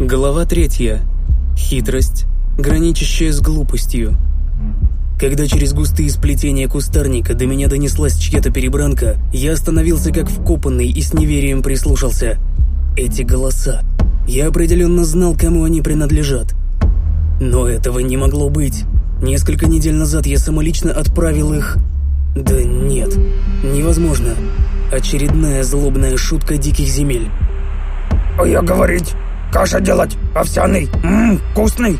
Глава третья. Хитрость, граничащая с глупостью. Когда через густые сплетения кустарника до меня донеслась чья-то перебранка, я остановился как вкопанный и с неверием прислушался. Эти голоса. Я определенно знал, кому они принадлежат. Но этого не могло быть. Несколько недель назад я самолично отправил их... Да нет, невозможно. Очередная злобная шутка диких земель. А я говорить, каша делать, овсяный, ммм, вкусный.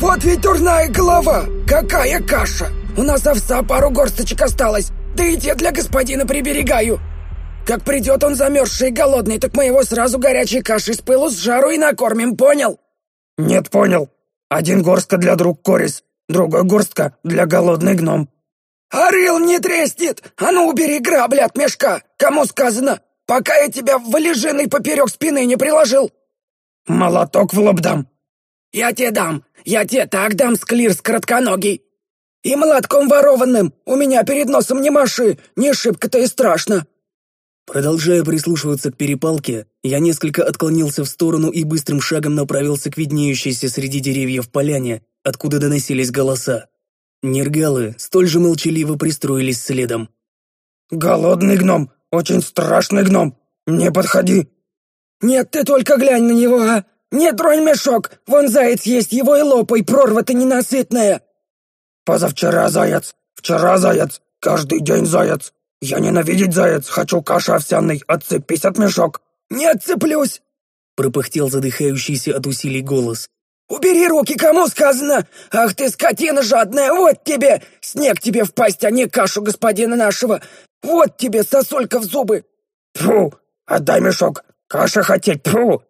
Вот ведь дурная голова! Какая каша! У нас овса пару горсточек осталось, да и те для господина приберегаю. Как придет он замерзший и голодный, так мы его сразу горячей кашей с пылу с жару и накормим, понял? Нет, понял. Один горстка для друг корис, другой горстка для голодный гном. «Орел не треснет! А ну, убери грабли от мешка! Кому сказано? Пока я тебя в валежиной поперек спины не приложил!» «Молоток в лоб дам!» «Я тебе дам! Я тебе так дам, склирс коротконогий! И молотком ворованным! У меня перед носом не маши! Не шибко-то и страшно!» Продолжая прислушиваться к перепалке, я несколько отклонился в сторону и быстрым шагом направился к виднеющейся среди деревьев поляне, откуда доносились голоса. Нергалы столь же молчаливо пристроились следом. «Голодный гном! Очень страшный гном! Не подходи!» «Нет, ты только глянь на него, а! Не тронь мешок! Вон заяц есть, его и лопай, прорва-то ненасытная!» «Позавчера заяц, вчера заяц, каждый день заяц! Я ненавидеть заяц, хочу каши овсяной, отцепись от мешок!» «Не отцеплюсь!» пропыхтел задыхающийся от усилий голос. «Убери руки, кому сказано! Ах ты, скотина жадная, вот тебе! Снег тебе в пасть, а не кашу господина нашего! Вот тебе сосолька в зубы!» «Фу! Отдай мешок! Каша хотеть! Фу!»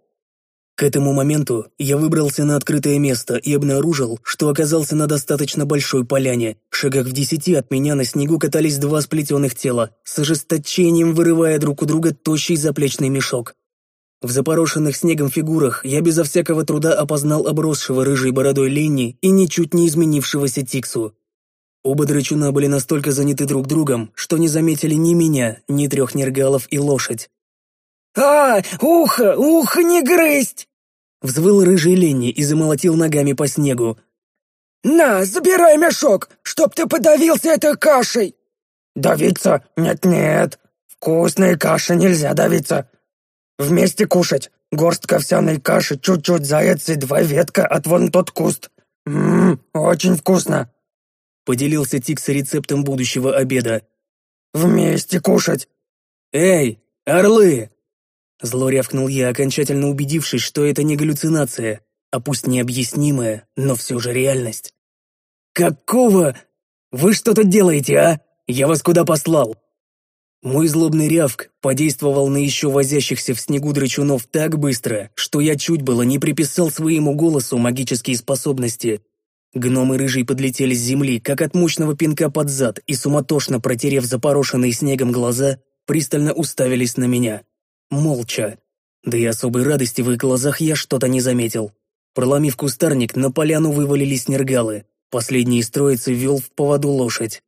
К этому моменту я выбрался на открытое место и обнаружил, что оказался на достаточно большой поляне. Шагах в десяти от меня на снегу катались два сплетенных тела, с ожесточением вырывая друг у друга тощий заплечный мешок. В запорошенных снегом фигурах я безо всякого труда опознал обросшего рыжей бородой Ленни и ничуть не изменившегося Тиксу. Оба драчуна были настолько заняты друг другом, что не заметили ни меня, ни трех нергалов и лошадь. «А, ухо, ухо не грызть!» Взвыл рыжий Ленни и замолотил ногами по снегу. «На, забирай мешок, чтоб ты подавился этой кашей!» «Давиться? Нет-нет, вкусной каши нельзя давиться. Вместе кушать. Горстка овсяной каши, чуть-чуть заяц и два ветка от вон тот куст. Ммм, очень вкусно!» Поделился Тикс рецептом будущего обеда. «Вместе кушать!» «Эй, орлы!» Зло рявкнул я, окончательно убедившись, что это не галлюцинация, а пусть необъяснимая, но все же реальность. «Какого? Вы что тут делаете, а? Я вас куда послал?» Мой злобный рявк подействовал на еще возящихся в снегу драчунов так быстро, что я чуть было не приписал своему голосу магические способности. Гномы рыжий подлетели с земли, как от мощного пинка под зад, и суматошно протерев запорошенные снегом глаза, пристально уставились на меня. Молча. Да и особой радости в их глазах я что-то не заметил. Проломив кустарник, на поляну вывалились нергалы. Последний из троицы вел в поводу лошадь.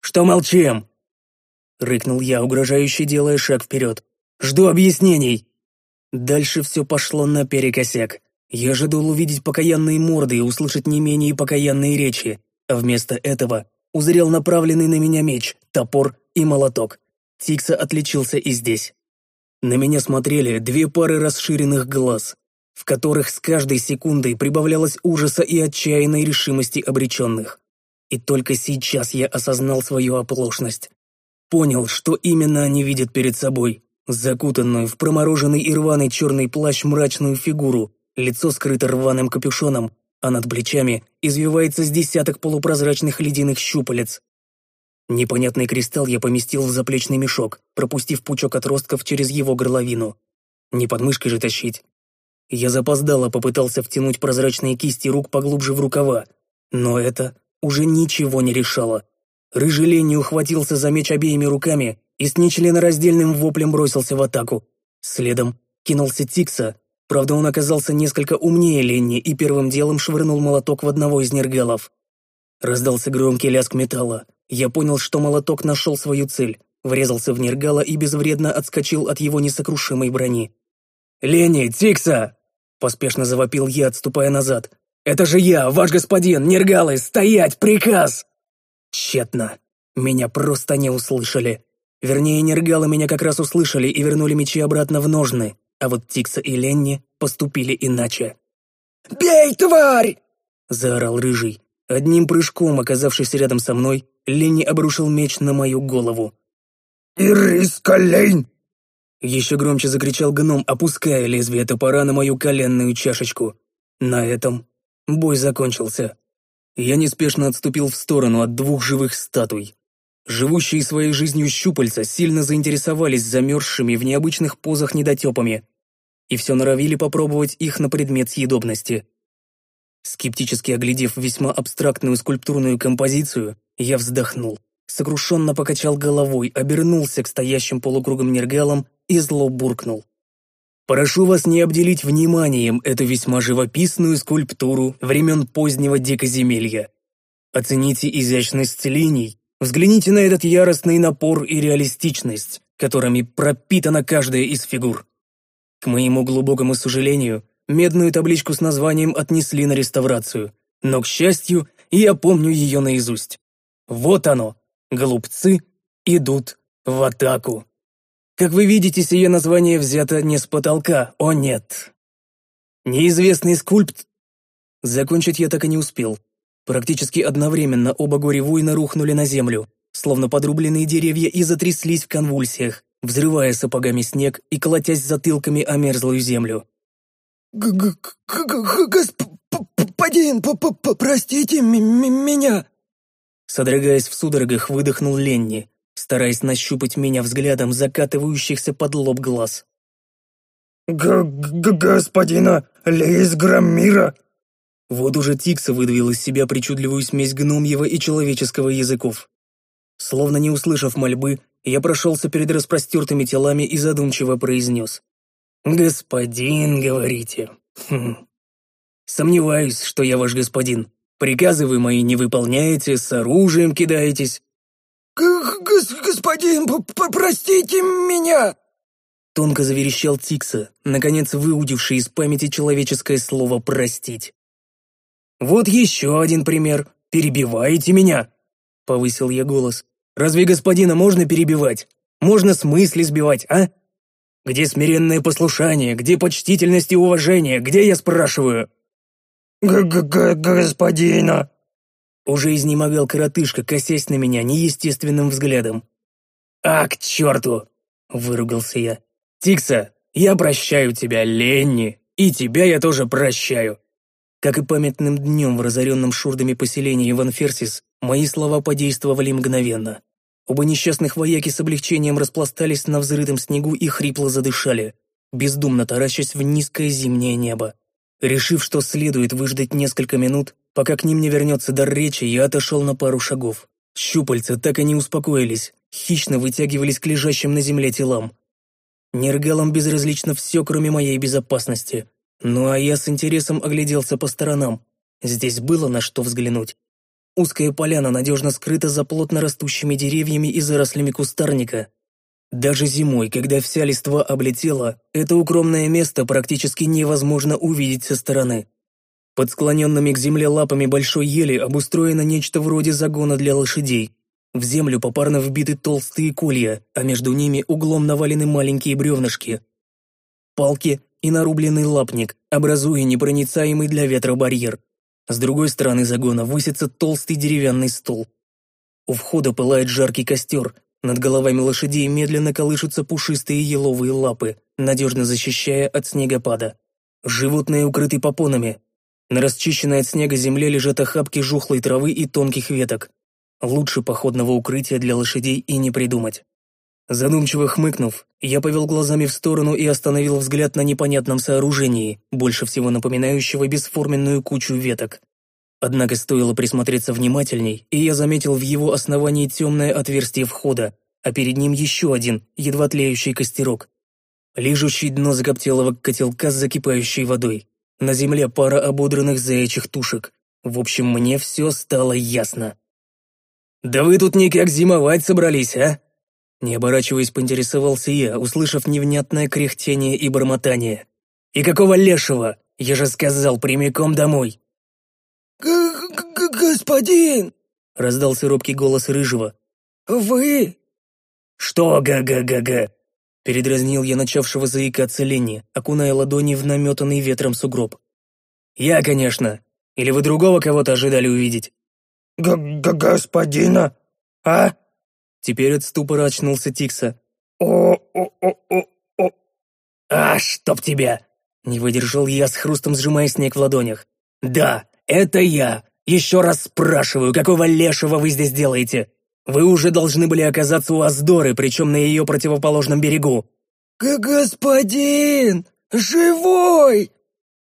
«Что молчим?» Рыкнул я, угрожающе делая шаг вперед. «Жду объяснений!» Дальше все пошло наперекосяк. Я ожидал увидеть покаянные морды и услышать не менее покаянные речи, а вместо этого узрел направленный на меня меч, топор и молоток. Тикса отличился и здесь. На меня смотрели две пары расширенных глаз, в которых с каждой секундой прибавлялось ужаса и отчаянной решимости обреченных. И только сейчас я осознал свою оплошность. Понял, что именно они видят перед собой. Закутанную в промороженный и рваный черный плащ мрачную фигуру, лицо скрыто рваным капюшоном, а над плечами извивается с десяток полупрозрачных ледяных щупалец, Непонятный кристалл я поместил в заплечный мешок, пропустив пучок отростков через его горловину. Не под мышкой же тащить. Я запоздало попытался втянуть прозрачные кисти рук поглубже в рукава, но это уже ничего не решало. Рыжий Ленни ухватился за меч обеими руками и с нечленораздельным воплем бросился в атаку. Следом кинулся Тикса, правда он оказался несколько умнее Ленни и первым делом швырнул молоток в одного из нергалов. Раздался громкий лязг металла. Я понял, что молоток нашел свою цель, врезался в Нергала и безвредно отскочил от его несокрушимой брони. «Лени, Тикса!» Поспешно завопил я, отступая назад. «Это же я, ваш господин, Нергалы! Стоять! Приказ!» Тщетно. Меня просто не услышали. Вернее, Нергалы меня как раз услышали и вернули мечи обратно в ножны, а вот Тикса и Ленни поступили иначе. «Бей, тварь!» — заорал Рыжий. Одним прыжком, оказавшись рядом со мной, Ленни обрушил меч на мою голову. «Ирис Колейн!» Еще громче закричал гном, опуская лезвие топора на мою коленную чашечку. На этом бой закончился. Я неспешно отступил в сторону от двух живых статуй. Живущие своей жизнью щупальца сильно заинтересовались замерзшими в необычных позах недотепами и все норовили попробовать их на предмет съедобности. Скептически оглядев весьма абстрактную скульптурную композицию, я вздохнул, сокрушенно покачал головой, обернулся к стоящим полукругом нергалам и зло буркнул. «Прошу вас не обделить вниманием эту весьма живописную скульптуру времен позднего дикоземелья. Оцените изящность линий, взгляните на этот яростный напор и реалистичность, которыми пропитана каждая из фигур. К моему глубокому сожалению, медную табличку с названием отнесли на реставрацию, но, к счастью, я помню ее наизусть. Вот оно, голубцы идут в атаку. Как вы видите, сие название взято не с потолка, о нет. Неизвестный скульпт... Закончить я так и не успел. Практически одновременно оба горе-воина рухнули на землю, словно подрубленные деревья, и затряслись в конвульсиях, взрывая сапогами снег и колотясь затылками о мерзлую землю. «Господин, простите меня!» Содрогаясь в судорогах, выдохнул Ленни, стараясь нащупать меня взглядом закатывающихся под лоб глаз. Г -г «Господина Лейс Граммира!» Вот уже Тикса выдавил из себя причудливую смесь гномьего и человеческого языков. Словно не услышав мольбы, я прошелся перед распростертыми телами и задумчиво произнес. «Господин, говорите. Хм. Сомневаюсь, что я ваш господин. Приказы вы мои не выполняете, с оружием кидаетесь». «Господин, простите меня!» Тонко заверещал Тикса, наконец выудивший из памяти человеческое слово «простить». «Вот еще один пример. Перебиваете меня!» Повысил я голос. «Разве господина можно перебивать? Можно с мысли сбивать, а? Где смиренное послушание, где почтительность и уважение, где, я спрашиваю?» Г -г -г «Господина!» Уже изнемогал коротышка, косясь на меня неестественным взглядом. «А, к черту!» — выругался я. «Тикса, я прощаю тебя, Ленни, и тебя я тоже прощаю. Как и памятным днем в разоренном шурдами поселении Иван Ферсис, мои слова подействовали мгновенно. Оба несчастных вояки с облегчением распластались на взрытом снегу и хрипло задышали, бездумно таращась в низкое зимнее небо. Решив, что следует выждать несколько минут, пока к ним не вернется дар речи, я отошел на пару шагов. Щупальца так и не успокоились, хищно вытягивались к лежащим на земле телам. Нергалам безразлично все, кроме моей безопасности. Ну а я с интересом огляделся по сторонам. Здесь было на что взглянуть. Узкая поляна надежно скрыта за плотно растущими деревьями и зарослями кустарника. Даже зимой, когда вся листва облетела, это укромное место практически невозможно увидеть со стороны. Под склоненными к земле лапами большой ели обустроено нечто вроде загона для лошадей. В землю попарно вбиты толстые колья, а между ними углом навалены маленькие бревнышки. Палки и нарубленный лапник, образуя непроницаемый для ветра барьер. С другой стороны загона высится толстый деревянный стол. У входа пылает жаркий костер, над головами лошадей медленно колышутся пушистые еловые лапы, надежно защищая от снегопада. Животные укрыты попонами. На расчищенной от снега земле лежат охапки жухлой травы и тонких веток. Лучше походного укрытия для лошадей и не придумать. Задумчиво хмыкнув, я повел глазами в сторону и остановил взгляд на непонятном сооружении, больше всего напоминающего бесформенную кучу веток. Однако стоило присмотреться внимательней, и я заметил в его основании темное отверстие входа, а перед ним еще один, едва тлеющий костерок. Лижущий дно закоптелого котелка с закипающей водой. На земле пара ободранных заячьих тушек. В общем, мне все стало ясно. «Да вы тут никак зимовать собрались, а?» Не оборачиваясь, поинтересовался я, услышав невнятное кряхтение и бормотание. «И какого лешего? Я же сказал, прямиком домой!» Г -г «Господин!» — раздался робкий голос Рыжего. «Вы?» «Что га-га-га-га?» Передразнил я начавшего заикаться Ленни, окуная ладони в наметанный ветром сугроб. «Я, конечно. Или вы другого кого-то ожидали увидеть?» Г -г «Господина? А?» Теперь от ступора очнулся Тикса. «О-о-о-о-о!» «А, чтоб тебя!» Не выдержал я с хрустом, сжимая снег в ладонях. «Да, это я! Еще раз спрашиваю, какого лешего вы здесь делаете? Вы уже должны были оказаться у Аздоры, причем на ее противоположном берегу». Г «Господин! Живой!»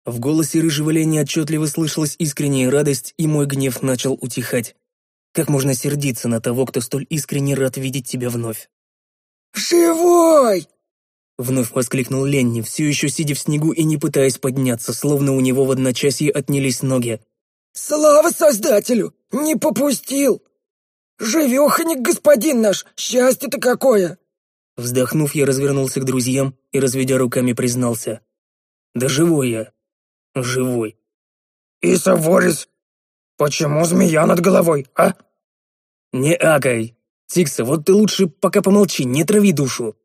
В голосе рыжего Лени отчетливо слышалась искренняя радость, и мой гнев начал утихать. Как можно сердиться на того, кто столь искренне рад видеть тебя вновь? «Живой!» Вновь воскликнул Ленни, все еще сидя в снегу и не пытаясь подняться, словно у него в одночасье отнялись ноги. «Слава Создателю! Не попустил! Живеханик, господин наш! Счастье-то какое!» Вздохнув, я развернулся к друзьям и, разведя руками, признался. «Да живой я. Живой». «Иса Ворис, почему змея над головой, а?» «Не акай. Тикса, вот ты лучше пока помолчи, не трави душу».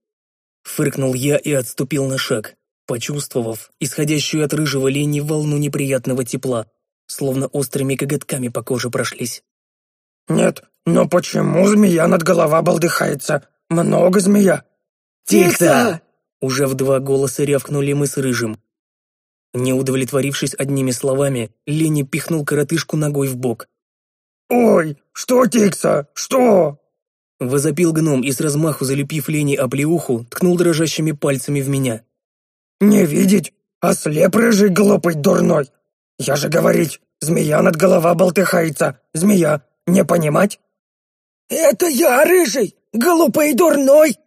Фыркнул я и отступил на шаг, почувствовав исходящую от рыжего лени волну неприятного тепла, словно острыми коготками по коже прошлись. «Нет, но почему змея над голова балдыхается? Много змея!» «Тихо!» Уже в два голоса рявкнули мы с Рыжим. Не удовлетворившись одними словами, Лени пихнул коротышку ногой в бок. «Ой, что, Тикса, что?» Возопил гном и с размаху залепив Лени оплеуху, ткнул дрожащими пальцами в меня. «Не видеть, а слеп рыжий глупый дурной! Я же говорить, змея над голова болтыхается, змея, не понимать?» «Это я, рыжий, глупый дурной!»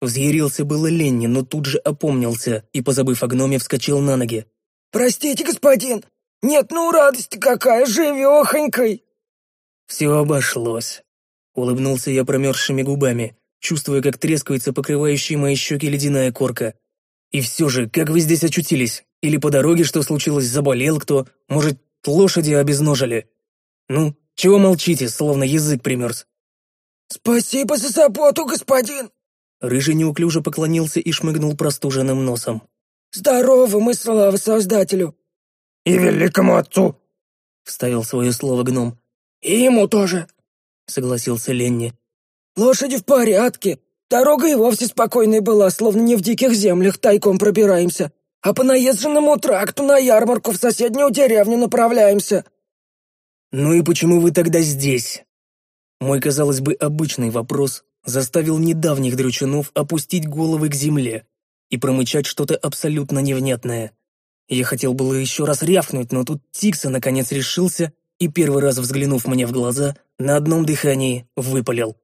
Взъярился было Ленни, но тут же опомнился и, позабыв о гноме, вскочил на ноги. «Простите, господин! Нет, ну радость какая, живехонькой!» «Все обошлось», — улыбнулся я промерзшими губами, чувствуя, как трескается покрывающая мои щеки ледяная корка. «И все же, как вы здесь очутились? Или по дороге что случилось, заболел кто? Может, лошади обезножили? Ну, чего молчите, словно язык примерз?» «Спасибо за заботу, господин!» Рыжий неуклюже поклонился и шмыгнул простуженным носом. «Здорово мы, слава Создателю!» «И великому отцу!» — вставил свое слово гном. «И ему тоже!» — согласился Ленни. «Лошади в порядке. Дорога и вовсе спокойной была, словно не в диких землях тайком пробираемся, а по наезженному тракту на ярмарку в соседнюю деревню направляемся». «Ну и почему вы тогда здесь?» Мой, казалось бы, обычный вопрос заставил недавних дрючунов опустить головы к земле и промычать что-то абсолютно невнятное. Я хотел было еще раз рявкнуть, но тут Тикса наконец решился и, первый раз взглянув мне в глаза, на одном дыхании выпалил.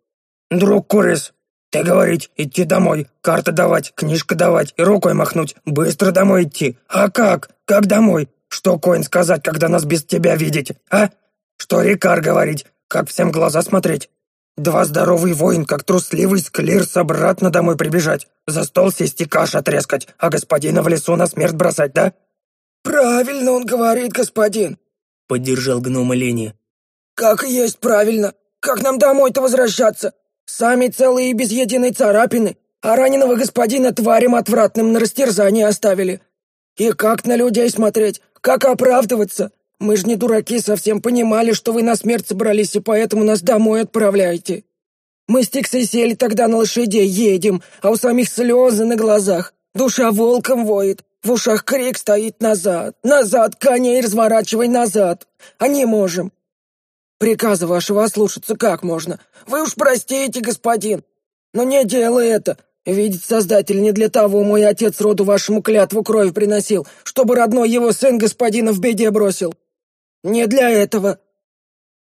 «Друг Курис, ты говорить, идти домой, карты давать, книжка давать и рукой махнуть, быстро домой идти. А как? Как домой? Что Коин сказать, когда нас без тебя видеть, а? Что Рикар говорить, как всем глаза смотреть? Два здоровый воин, как трусливый склирс, обратно домой прибежать, за стол сесть и каш отрескать, а господина в лесу на смерть бросать, да?» «Правильно он говорит, господин», — поддержал гнома Лени. «Как и есть правильно. Как нам домой-то возвращаться? Сами целые и без единой царапины, а раненого господина тварям отвратным на растерзание оставили. И как на людей смотреть? Как оправдываться? Мы ж не дураки, совсем понимали, что вы на смерть собрались, и поэтому нас домой отправляете. Мы с Тиксой сели тогда на лошадей, едем, а у самих слезы на глазах. Душа волком воет, в ушах крик стоит назад. Назад, коней разворачивай назад. А не можем. Приказа вашего ослушаться как можно? Вы уж простите, господин. Но не делай это. Видеть Создатель не для того мой отец роду вашему клятву кровь приносил, чтобы родной его сын господина в беде бросил. «Не для этого!»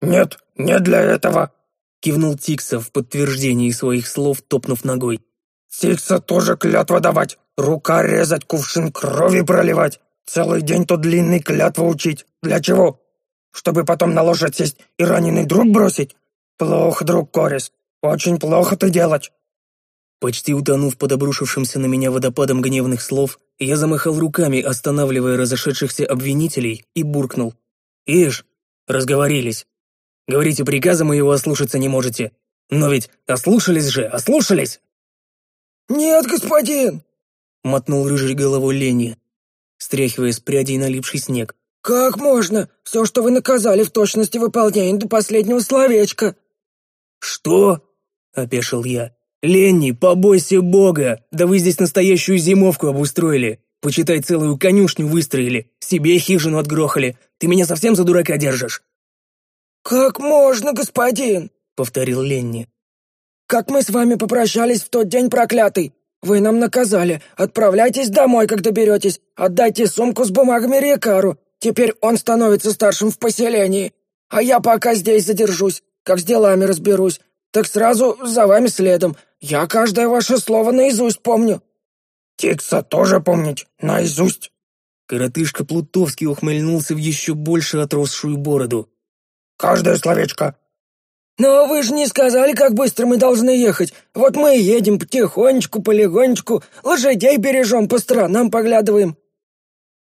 «Нет, не для этого!» Кивнул Тикса в подтверждении своих слов, топнув ногой. «Тикса тоже клятва давать, рука резать, кувшин крови проливать, целый день то длинный клятву учить. Для чего? Чтобы потом на лошадь сесть и раненый друг бросить? Плохо, друг Корис, очень плохо ты делать!» Почти утонув под обрушившимся на меня водопадом гневных слов, я замахал руками, останавливая разошедшихся обвинителей, и буркнул. «Ишь, разговорились. Говорите, приказа моего ослушаться не можете. Но ведь ослушались же, ослушались!» «Нет, господин!» — мотнул рыжей головой Ленни, стряхивая с прядей налипший снег. «Как можно? Все, что вы наказали, в точности выполняем до последнего словечка». «Что?» — опешил я. «Ленни, побойся бога! Да вы здесь настоящую зимовку обустроили. Почитай, целую конюшню выстроили, себе хижину отгрохали. Ты меня совсем за дурака держишь?» «Как можно, господин?» — повторил Ленни. «Как мы с вами попрощались в тот день проклятый. Вы нам наказали. Отправляйтесь домой, как доберетесь. Отдайте сумку с бумагами Рикару. Теперь он становится старшим в поселении. А я пока здесь задержусь, как с делами разберусь. Так сразу за вами следом. Я каждое ваше слово наизусть помню». «Тикса тоже помнить наизусть». Коротышка Плутовский ухмыльнулся в еще больше отросшую бороду. «Каждое словечко». «Но вы же не сказали, как быстро мы должны ехать. Вот мы и едем потихонечку, полегонечку, лошадей бережем, по сторонам поглядываем».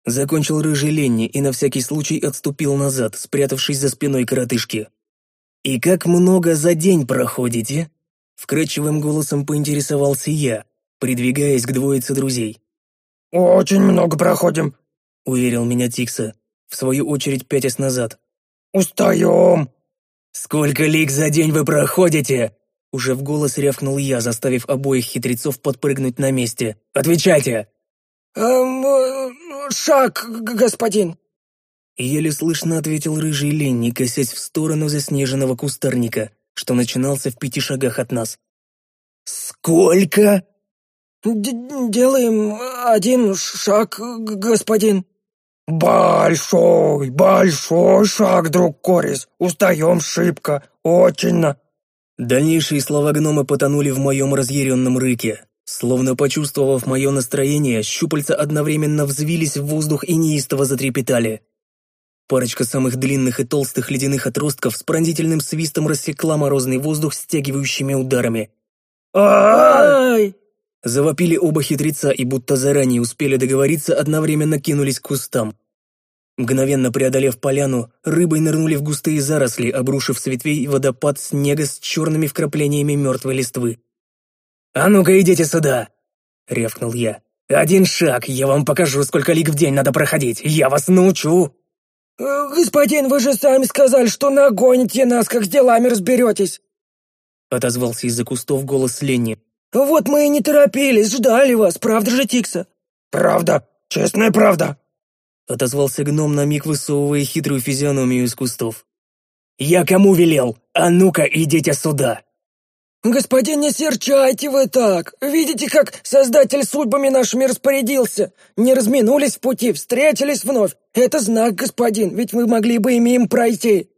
Закончил рыжий Ленни и на всякий случай отступил назад, спрятавшись за спиной коротышки. «И как много за день проходите?» Вкрадчивым голосом поинтересовался я, придвигаясь к двоице друзей. «Очень много проходим», — уверил меня Тикса, в свою очередь пятясь назад. «Устаем!» «Сколько лик за день вы проходите?» Уже в голос рявкнул я, заставив обоих хитрецов подпрыгнуть на месте. «Отвечайте!» «Эм, э, шаг, господин!» Еле слышно ответил рыжий Ленни, косясь в сторону заснеженного кустарника, что начинался в пяти шагах от нас. «Сколько?» Д «Делаем один шаг, господин». «Большой, большой шаг, друг Корис. Устаем шибко, очень-на». Дальнейшие слова гнома потонули в моем разъяренном рыке. Словно почувствовав мое настроение, щупальца одновременно взвились в воздух и неистово затрепетали. Парочка самых длинных и толстых ледяных отростков с пронзительным свистом рассекла морозный воздух стягивающими ударами. «Ай!» Завопили оба хитреца и будто заранее успели договориться, одновременно кинулись к кустам. Мгновенно преодолев поляну, рыбой нырнули в густые заросли, обрушив с ветвей водопад снега с черными вкраплениями мертвой листвы. «А ну-ка идите сюда!» — рявкнул я. «Один шаг, я вам покажу, сколько лиг в день надо проходить, я вас научу!» «Э, «Господин, вы же сами сказали, что нагоните нас, как с делами разберетесь!» Отозвался из-за кустов голос Ленни. «Вот мы и не торопились, ждали вас, правда же, Тикса?» «Правда, честная правда!» Отозвался гном на миг, высовывая хитрую физиономию из кустов. «Я кому велел? А ну-ка, идите сюда!» «Господин, не серчайте вы так! Видите, как Создатель судьбами нашими распорядился? Не разминулись в пути, встретились вновь. Это знак, господин, ведь мы могли бы им пройти!»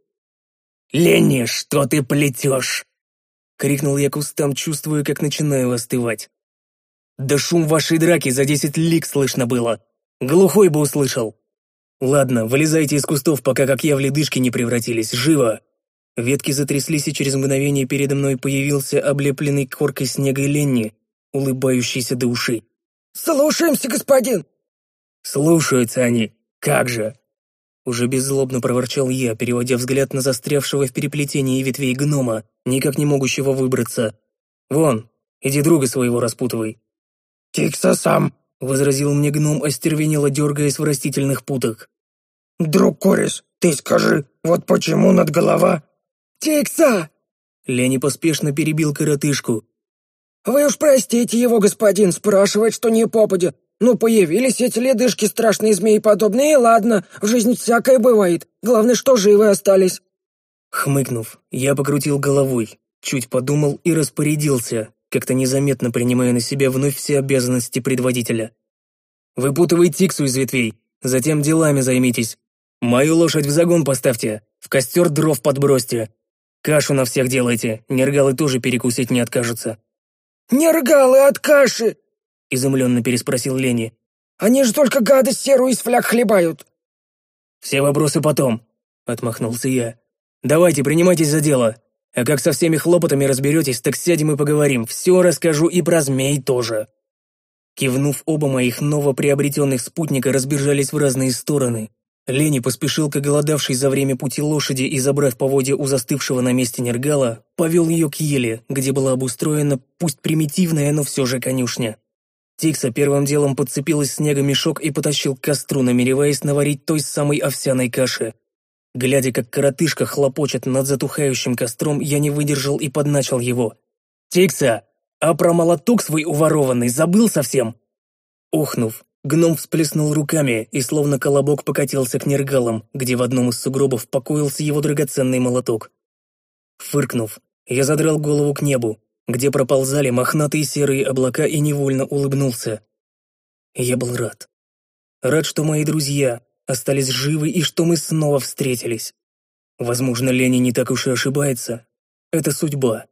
«Ленни, что ты плетешь?» Крикнул я кустам, чувствуя, как начинаю остывать. «Да шум вашей драки за десять лик слышно было. Глухой бы услышал. Ладно, вылезайте из кустов, пока как я в ледышки не превратились. Живо!» Ветки затряслись, и через мгновение передо мной появился облепленный коркой снега Ленни, улыбающийся до ушей. «Слушаемся, господин!» «Слушаются они! Как же!» Уже беззлобно проворчал я, переводя взгляд на застрявшего в переплетении ветвей гнома, никак не могущего выбраться. «Вон, иди друга своего распутывай». «Тикса сам», — возразил мне гном, остервенело дергаясь в растительных путах. «Друг Корис, ты скажи, вот почему над голова...» «Тикса!» Лени поспешно перебил коротышку. «Вы уж простите его, господин, спрашивает, что не попадет. Ну, появились эти ледышки страшные змеи подобные, и ладно, в жизни всякое бывает. Главное, что живы остались». Хмыкнув, я покрутил головой, чуть подумал и распорядился, как-то незаметно принимая на себя вновь все обязанности предводителя. «Выпутывай Тиксу из ветвей, затем делами займитесь. Мою лошадь в загон поставьте, в костер дров подбросьте. Кашу на всех делайте, нергалы тоже перекусить не откажутся». «Нергалы от каши!» — изумленно переспросил Лени. «Они же только гадость серую из фляг хлебают!» «Все вопросы потом», — отмахнулся я. «Давайте, принимайтесь за дело. А как со всеми хлопотами разберетесь, так сядем и поговорим. Все расскажу и про змей тоже». Кивнув, оба моих новоприобретенных спутника разбежались в разные стороны. Лени поспешил к оголодавшей за время пути лошади и, забрав поводья у застывшего на месте Нергала, повел ее к еле, где была обустроена, пусть примитивная, но все же конюшня. Тикса первым делом подцепил из снега мешок и потащил к костру, намереваясь наварить той самой овсяной каши. Глядя, как коротышка хлопочет над затухающим костром, я не выдержал и подначил его. «Тикса, а про молоток свой уворованный забыл совсем?» Ухнув, Гном всплеснул руками и словно колобок покатился к нергалам, где в одном из сугробов покоился его драгоценный молоток. Фыркнув, я задрал голову к небу, где проползали мохнатые серые облака и невольно улыбнулся. Я был рад. Рад, что мои друзья остались живы и что мы снова встретились. Возможно, Лени не так уж и ошибается. Это судьба.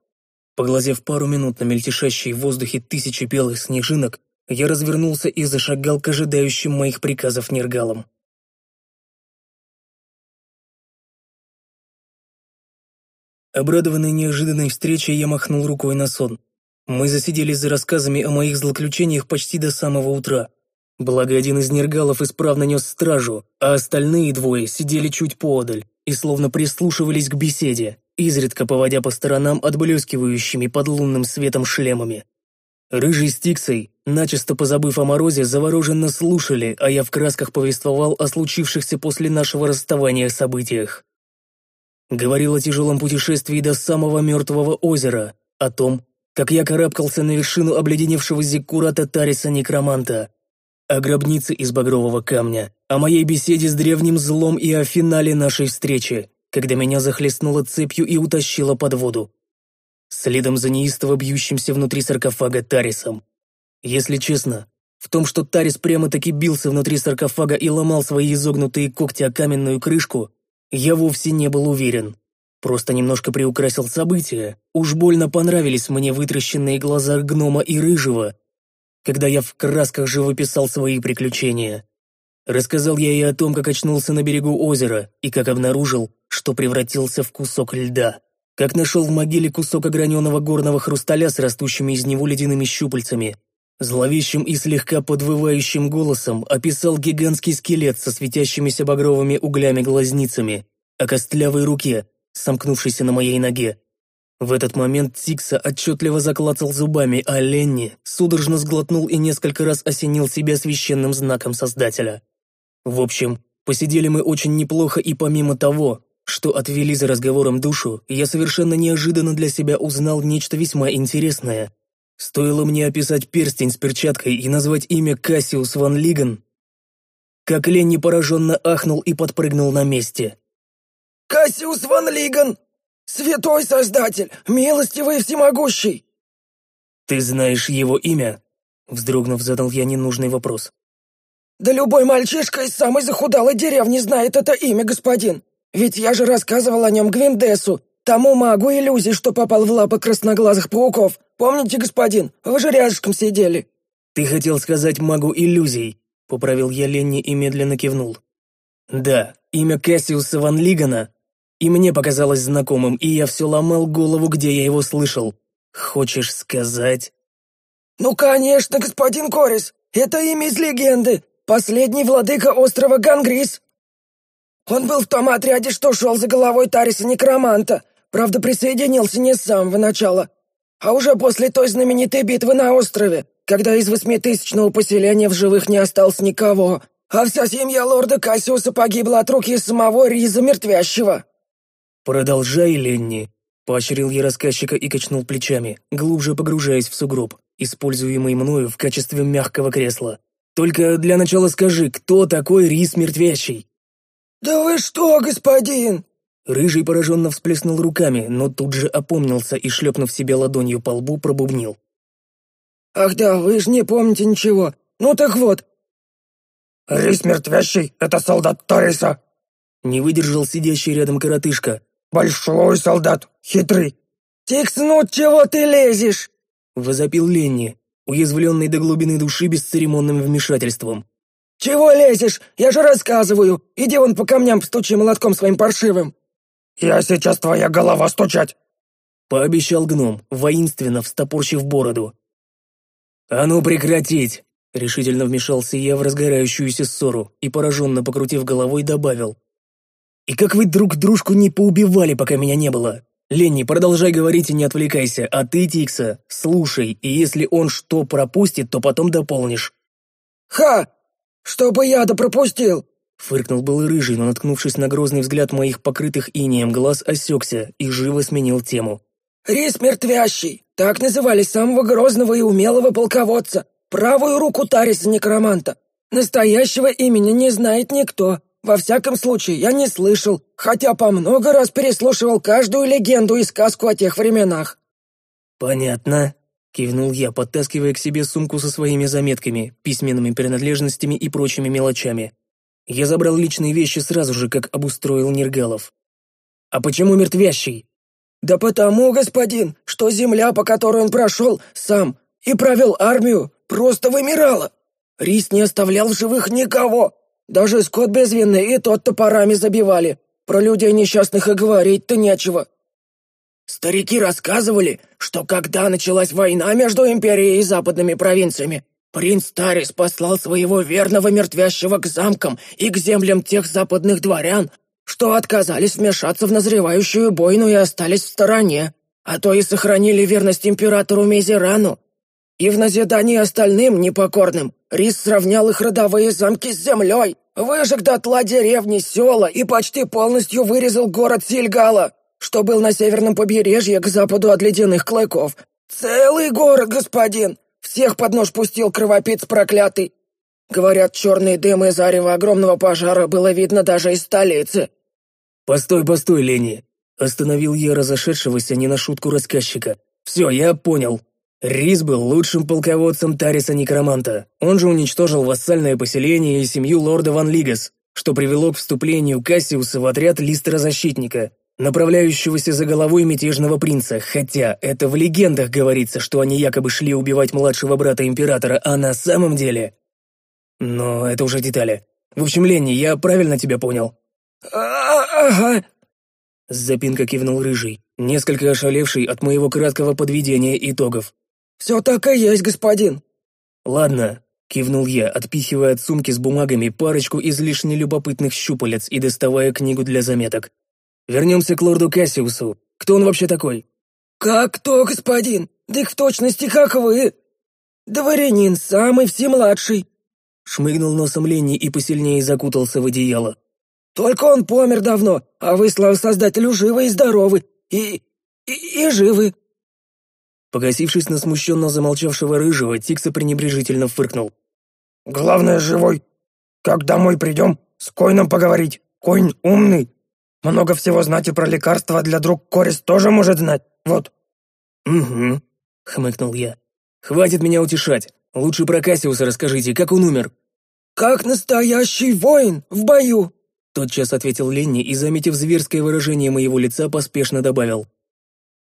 Поглазев пару минут на мельтешащие в воздухе тысячи белых снежинок, я развернулся и зашагал к ожидающим моих приказов нергалам. Обрадованный неожиданной встречей, я махнул рукой на сон. Мы засиделись за рассказами о моих злоключениях почти до самого утра. Благо, один из нергалов исправно нес стражу, а остальные двое сидели чуть поодаль и словно прислушивались к беседе, изредка поводя по сторонам отблескивающими под лунным светом шлемами. Рыжий с начисто позабыв о морозе, завороженно слушали, а я в красках повествовал о случившихся после нашего расставания событиях. Говорил о тяжелом путешествии до самого мертвого озера, о том, как я карабкался на вершину обледеневшего зиккурата Тариса-некроманта, о гробнице из багрового камня, о моей беседе с древним злом и о финале нашей встречи, когда меня захлестнуло цепью и утащило под воду следом за неистово бьющимся внутри саркофага Тарисом. Если честно, в том, что Тарис прямо-таки бился внутри саркофага и ломал свои изогнутые когти о каменную крышку, я вовсе не был уверен. Просто немножко приукрасил события. Уж больно понравились мне вытращенные глаза гнома и рыжего, когда я в красках живописал свои приключения. Рассказал я и о том, как очнулся на берегу озера и как обнаружил, что превратился в кусок льда как нашел в могиле кусок ограненного горного хрусталя с растущими из него ледяными щупальцами. Зловещим и слегка подвывающим голосом описал гигантский скелет со светящимися багровыми углями-глазницами, о костлявой руке, сомкнувшейся на моей ноге. В этот момент Тикса отчетливо заклацал зубами, а Ленни судорожно сглотнул и несколько раз осенил себя священным знаком Создателя. В общем, посидели мы очень неплохо и помимо того, что отвели за разговором душу, я совершенно неожиданно для себя узнал нечто весьма интересное. Стоило мне описать перстень с перчаткой и назвать имя Кассиус Ван Лиган, как Ленни пораженно ахнул и подпрыгнул на месте. «Кассиус Ван Лиган! Святой Создатель! Милостивый и всемогущий!» «Ты знаешь его имя?» Вздрогнув, задал я ненужный вопрос. «Да любой мальчишка из самой захудалой деревни знает это имя, господин. Ведь я же рассказывал о нем Гвиндесу, тому магу иллюзий, что попал в лапы красноглазых пауков. Помните, господин? Вы же рядышком сидели». «Ты хотел сказать магу иллюзий», — поправил я Ленни и медленно кивнул. «Да, имя Кассиуса Ван Лигана и мне показалось знакомым, и я все ломал голову, где я его слышал. Хочешь сказать?» «Ну, конечно, господин Корис, это имя из легенды. Последний владыка острова Гангрис, он был в том отряде, что шел за головой Тариса Некроманта. Правда, присоединился не с самого начала, а уже после той знаменитой битвы на острове, когда из восьмитысячного поселения в живых не осталось никого, а вся семья лорда Кассиуса погибла от руки самого Риза Мертвящего». «Продолжай, Ленни», — поощрил я рассказчика и качнул плечами, глубже погружаясь в сугроб, используемый мною в качестве мягкого кресла. «Только для начала скажи, кто такой Риз Мертвящий?» «Да вы что, господин!» Рыжий пораженно всплеснул руками, но тут же опомнился и, шлепнув себе ладонью по лбу, пробубнил. «Ах да, вы ж не помните ничего. Ну так вот». «Рис мертвящий — это солдат Ториса!» Не выдержал сидящий рядом коротышка. «Большой солдат, хитрый!» «Тикс, ну чего ты лезешь?» Возопил Ленни, уязвленный до глубины души бесцеремонным вмешательством. «Чего лезешь? Я же рассказываю! Иди вон по камням стучи молотком своим паршивым!» «Я сейчас твоя голова стучать!» Пообещал гном, воинственно встопорщив бороду. «А ну прекратить! Решительно вмешался я в разгорающуюся ссору и, пораженно покрутив головой, добавил. «И как вы друг дружку не поубивали, пока меня не было? Ленни, продолжай говорить и не отвлекайся, а ты, Тикса, слушай, и если он что пропустит, то потом дополнишь». «Ха! Чтобы я-то пропустил!» Фыркнул был рыжий, но, наткнувшись на грозный взгляд моих покрытых инеем глаз, осекся и живо сменил тему. «Рис мертвящий! Так называли самого грозного и умелого полководца, правую руку Тариса Некроманта. Настоящего имени не знает никто. Во всяком случае, я не слышал, хотя по много раз переслушивал каждую легенду и сказку о тех временах». «Понятно», — кивнул я, подтаскивая к себе сумку со своими заметками, письменными принадлежностями и прочими мелочами. Я забрал личные вещи сразу же, как обустроил Нергалов. «А почему мертвящий?» «Да потому, господин, что земля, по которой он прошел, сам и провел армию, просто вымирала. Рис не оставлял в живых никого. Даже скот безвинный и тот топорами забивали. Про людей несчастных и говорить-то нечего. Старики рассказывали, что когда началась война между империей и западными провинциями, принц Тарис послал своего верного мертвящего к замкам и к землям тех западных дворян, что отказались вмешаться в назревающую бойну и остались в стороне, а то и сохранили верность императору Мезерану. И в назидании остальным непокорным Рис сравнял их родовые замки с землей, выжег дотла деревни, села и почти полностью вырезал город Сильгала, что был на северном побережье к западу от ледяных клыков. Целый город, господин! Всех под нож пустил кровопийц проклятый. Говорят, черный дым из зарево огромного пожара было видно даже из столицы. «Постой, постой, Лени!» Остановил я разошедшегося не на шутку рассказчика. «Все, я понял. Рис был лучшим полководцем Тариса Некроманта. Он же уничтожил вассальное поселение и семью лорда Ван Лигас, что привело к вступлению Кассиуса в отряд Листера-защитника, направляющегося за головой мятежного принца, хотя это в легендах говорится, что они якобы шли убивать младшего брата императора, а на самом деле... Но это уже детали. В общем, Ленни, я правильно тебя понял? «Ага», Запинка кивнул Рыжий, несколько ошалевший от моего краткого подведения итогов. «Все так и есть, господин». «Ладно», — кивнул я, отпихивая от сумки с бумагами парочку излишне любопытных щупалец и доставая книгу для заметок. «Вернемся к лорду Кассиусу. Кто он вообще такой?» «Как кто, господин? Да в точности, как вы. Дворянин, самый всемладший». Шмыгнул носом Ленни и посильнее закутался в одеяло. «Только он помер давно, а вы, слава создателю, живы и здоровы. И... и, и живы». Погасившись на смущенно замолчавшего рыжего, Тикса пренебрежительно фыркнул. «Главное, живой. Как домой придем, с Койном поговорить. Койн умный. Много всего знать и про лекарства для друг Корис тоже может знать. Вот». «Угу», — хмыкнул я. «Хватит меня утешать. Лучше про Кассиуса расскажите, как он умер». «Как настоящий воин в бою!» Тотчас ответил Ленни и, заметив зверское выражение моего лица, поспешно добавил.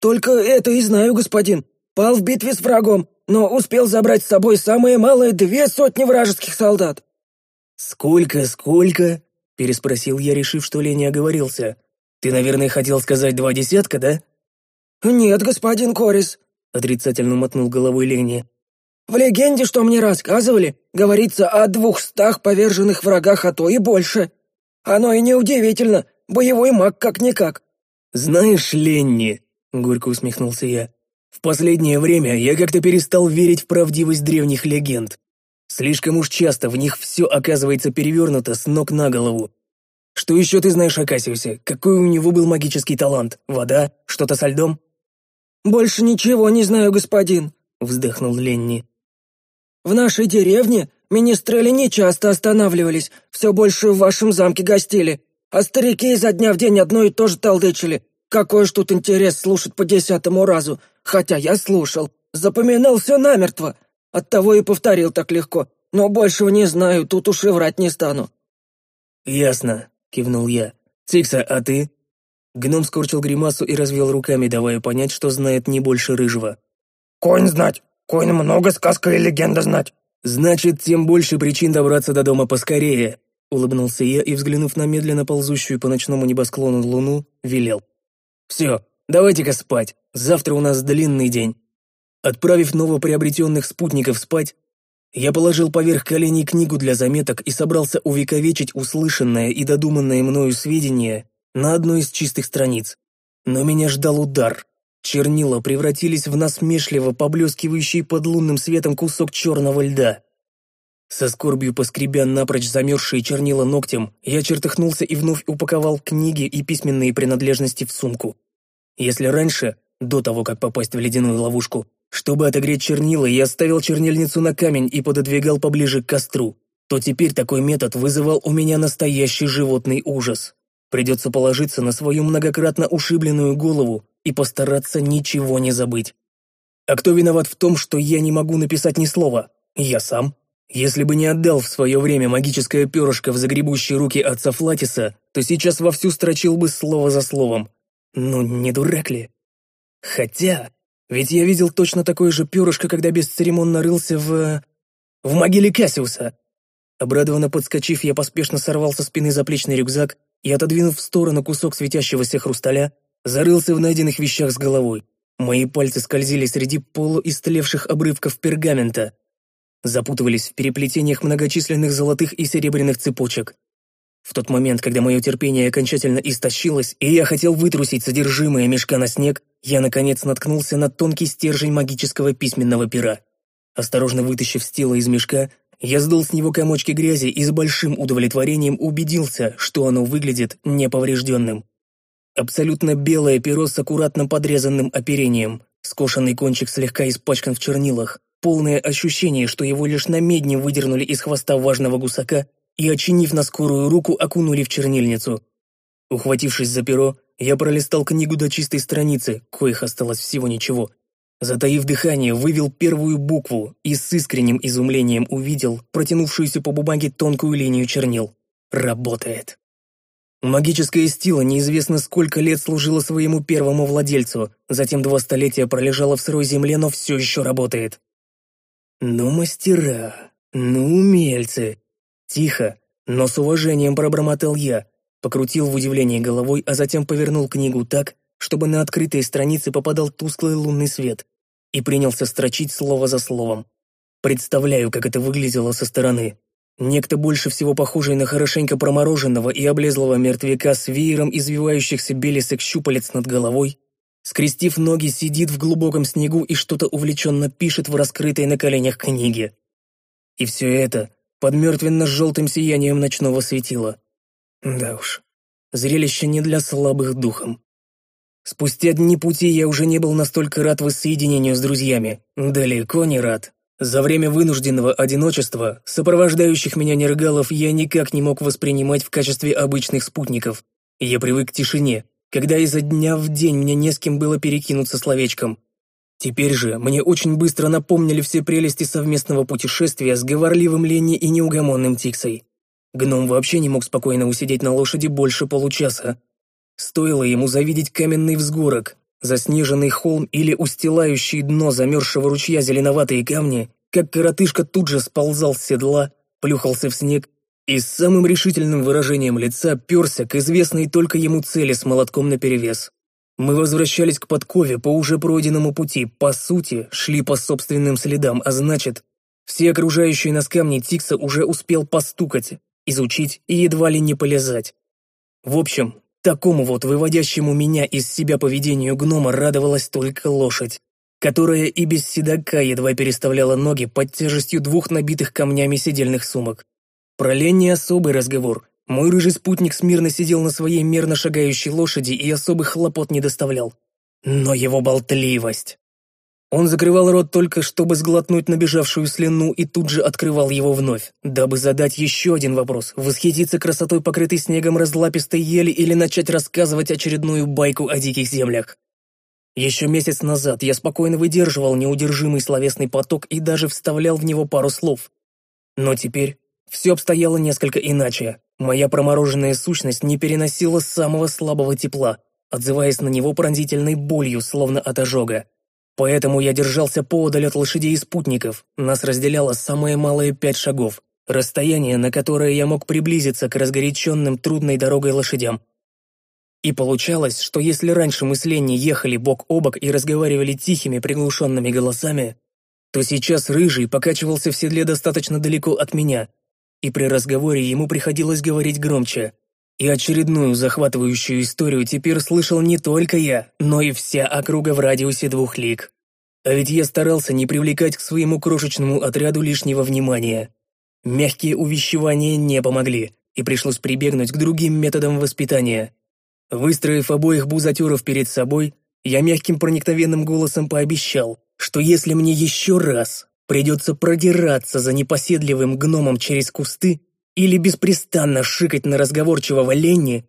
«Только это и знаю, господин. Пал в битве с врагом, но успел забрать с собой самые малые две сотни вражеских солдат». «Сколько, сколько?» — переспросил я, решив, что Ленни оговорился. «Ты, наверное, хотел сказать два десятка, да?» «Нет, господин Корис», — отрицательно мотнул головой Ленни. «В легенде, что мне рассказывали, говорится о двухстах поверженных врагах, а то и больше. Оно и неудивительно, боевой маг как-никак». «Знаешь, Ленни», — горько усмехнулся я, «в последнее время я как-то перестал верить в правдивость древних легенд. Слишком уж часто в них все оказывается перевернуто с ног на голову. Что еще ты знаешь о Кассиусе? Какой у него был магический талант? Вода? Что-то со льдом?» «Больше ничего не знаю, господин», — вздохнул Ленни. «В нашей деревне министрели не часто останавливались, все больше в вашем замке гостили, а старики изо дня в день одно и то же толдычили. Какой ж тут интерес слушать по десятому разу, хотя я слушал, запоминал все намертво, оттого и повторил так легко, но большего не знаю, тут уж и врать не стану». «Ясно», — кивнул я. «Тикса, а ты?» Гном скорчил гримасу и развел руками, давая понять, что знает не больше рыжего. «Конь знать! Конь много сказка и легенда знать!» «Значит, тем больше причин добраться до дома поскорее», — улыбнулся я и, взглянув на медленно ползущую по ночному небосклону луну, велел. «Все, давайте-ка спать, завтра у нас длинный день». Отправив новоприобретенных спутников спать, Я положил поверх коленей книгу для заметок и собрался увековечить услышанное и додуманное мною сведения на одной из чистых страниц. Но меня ждал удар. Чернила превратились в насмешливо поблескивающий под лунным светом кусок черного льда. Со скорбью поскребя напрочь замерзшие чернила ногтем, я чертыхнулся и вновь упаковал книги и письменные принадлежности в сумку. Если раньше, до того, как попасть в ледяную ловушку, чтобы отогреть чернила, я ставил чернильницу на камень и пододвигал поближе к костру, то теперь такой метод вызывал у меня настоящий животный ужас. Придется положиться на свою многократно ушибленную голову и постараться ничего не забыть. А кто виноват в том, что я не могу написать ни слова? Я сам. Если бы не отдал в свое время магическое перышко в загребущие руки отца Флатиса, то сейчас вовсю строчил бы слово за словом. Ну, не дурак ли? Хотя, ведь я видел точно такое же перышко, когда бесцеремонно рылся в... в могиле Кассиуса. Обрадованно подскочив, я поспешно сорвал со спины заплечный рюкзак и, отодвинув в сторону кусок светящегося хрусталя, зарылся в найденных вещах с головой. Мои пальцы скользили среди полуистлевших обрывков пергамента, запутывались в переплетениях многочисленных золотых и серебряных цепочек. В тот момент, когда мое терпение окончательно истощилось, и я хотел вытрусить содержимое мешка на снег, я, наконец, наткнулся на тонкий стержень магического письменного пера. Осторожно вытащив стило из мешка, я сдул с него комочки грязи и с большим удовлетворением убедился, что оно выглядит неповрежденным. Абсолютно белое перо с аккуратно подрезанным оперением, скошенный кончик слегка испачкан в чернилах, полное ощущение, что его лишь на медне выдернули из хвоста важного гусака и, очинив на скорую руку, окунули в чернильницу. Ухватившись за перо, я пролистал книгу до чистой страницы, коих осталось всего ничего. Затаив дыхание, вывел первую букву и с искренним изумлением увидел протянувшуюся по бумаге тонкую линию чернил. Работает. Магическое стило неизвестно сколько лет служило своему первому владельцу, затем два столетия пролежало в сырой земле, но все еще работает. Ну, мастера, ну, умельцы. Тихо, но с уважением пробормотал я, покрутил в удивлении головой, а затем повернул книгу так, чтобы на открытые страницы попадал тусклый лунный свет, и принялся строчить слово за словом. Представляю, как это выглядело со стороны. Некто больше всего похожий на хорошенько промороженного и облезлого мертвяка с веером извивающихся белесых щупалец над головой, скрестив ноги, сидит в глубоком снегу и что-то увлеченно пишет в раскрытой на коленях книге. И все это под мертвенно-желтым сиянием ночного светила. Да уж, зрелище не для слабых духом. Спустя дни пути я уже не был настолько рад воссоединению с друзьями. Далеко не рад. За время вынужденного одиночества, сопровождающих меня нергалов, я никак не мог воспринимать в качестве обычных спутников. Я привык к тишине, когда изо дня в день мне не с кем было перекинуться словечком. Теперь же мне очень быстро напомнили все прелести совместного путешествия с говорливым Ленни и неугомонным Тиксой. Гном вообще не мог спокойно усидеть на лошади больше получаса. Стоило ему завидеть каменный взгорок, заснеженный холм или устилающий дно замерзшего ручья зеленоватые камни, как коротышка тут же сползал с седла, плюхался в снег и с самым решительным выражением лица перся к известной только ему цели с молотком наперевес. Мы возвращались к подкове по уже пройденному пути, по сути, шли по собственным следам, а значит, все окружающие нас камни Тикса уже успел постукать, изучить и едва ли не полезать. В общем, такому вот выводящему меня из себя поведению гнома радовалась только лошадь, которая и без седока едва переставляла ноги под тяжестью двух набитых камнями седельных сумок. Про лень не особый разговор, мой рыжий спутник смирно сидел на своей мерно шагающей лошади и особых хлопот не доставлял. Но его болтливость... Он закрывал рот только, чтобы сглотнуть набежавшую слюну, и тут же открывал его вновь, дабы задать еще один вопрос, восхититься красотой покрытой снегом разлапистой ели или начать рассказывать очередную байку о диких землях. Еще месяц назад я спокойно выдерживал неудержимый словесный поток и даже вставлял в него пару слов. Но теперь все обстояло несколько иначе. Моя промороженная сущность не переносила самого слабого тепла, отзываясь на него пронзительной болью, словно от ожога. Поэтому я держался поодаль от лошадей и спутников, нас разделяло самое малое пять шагов, расстояние, на которое я мог приблизиться к разгоряченным трудной дорогой лошадям. И получалось, что если раньше мы с Ленни ехали бок о бок и разговаривали тихими приглушенными голосами, то сейчас Рыжий покачивался в седле достаточно далеко от меня, и при разговоре ему приходилось говорить громче. И очередную захватывающую историю теперь слышал не только я, но и вся округа в радиусе двух лиг. А ведь я старался не привлекать к своему крошечному отряду лишнего внимания. Мягкие увещевания не помогли, и пришлось прибегнуть к другим методам воспитания. Выстроив обоих бузатеров перед собой, я мягким проникновенным голосом пообещал, что если мне еще раз придется продираться за непоседливым гномом через кусты или беспрестанно шикать на разговорчивого Ленни,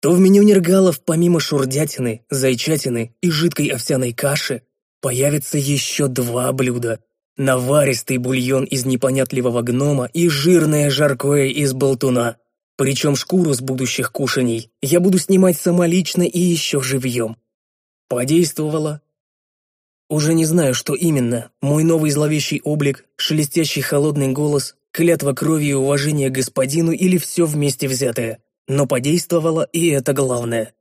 то в меню нергалов помимо шурдятины, зайчатины и жидкой овсяной каши появится еще два блюда. Наваристый бульон из непонятливого гнома и жирное жаркое из болтуна. Причем шкуру с будущих кушаний я буду снимать самолично и еще живьем. Подействовало уже не знаю, что именно. Мой новый зловещий облик, шелестящий холодный голос, клятва крови и уважения господину или все вместе взятое. Но подействовало, и это главное.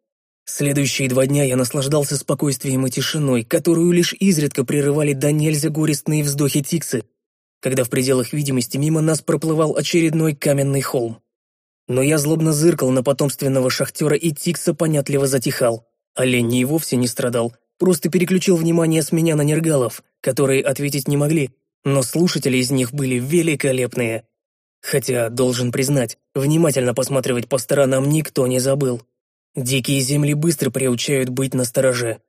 Следующие два дня я наслаждался спокойствием и тишиной, которую лишь изредка прерывали до нельзя горестные вздохи Тиксы, когда в пределах видимости мимо нас проплывал очередной каменный холм. Но я злобно зыркал на потомственного шахтера, и Тикса понятливо затихал. Олень и вовсе не страдал, просто переключил внимание с меня на нергалов, которые ответить не могли, но слушатели из них были великолепные. Хотя, должен признать, внимательно посматривать по сторонам никто не забыл. Дикие земли быстро приучают быть настороже.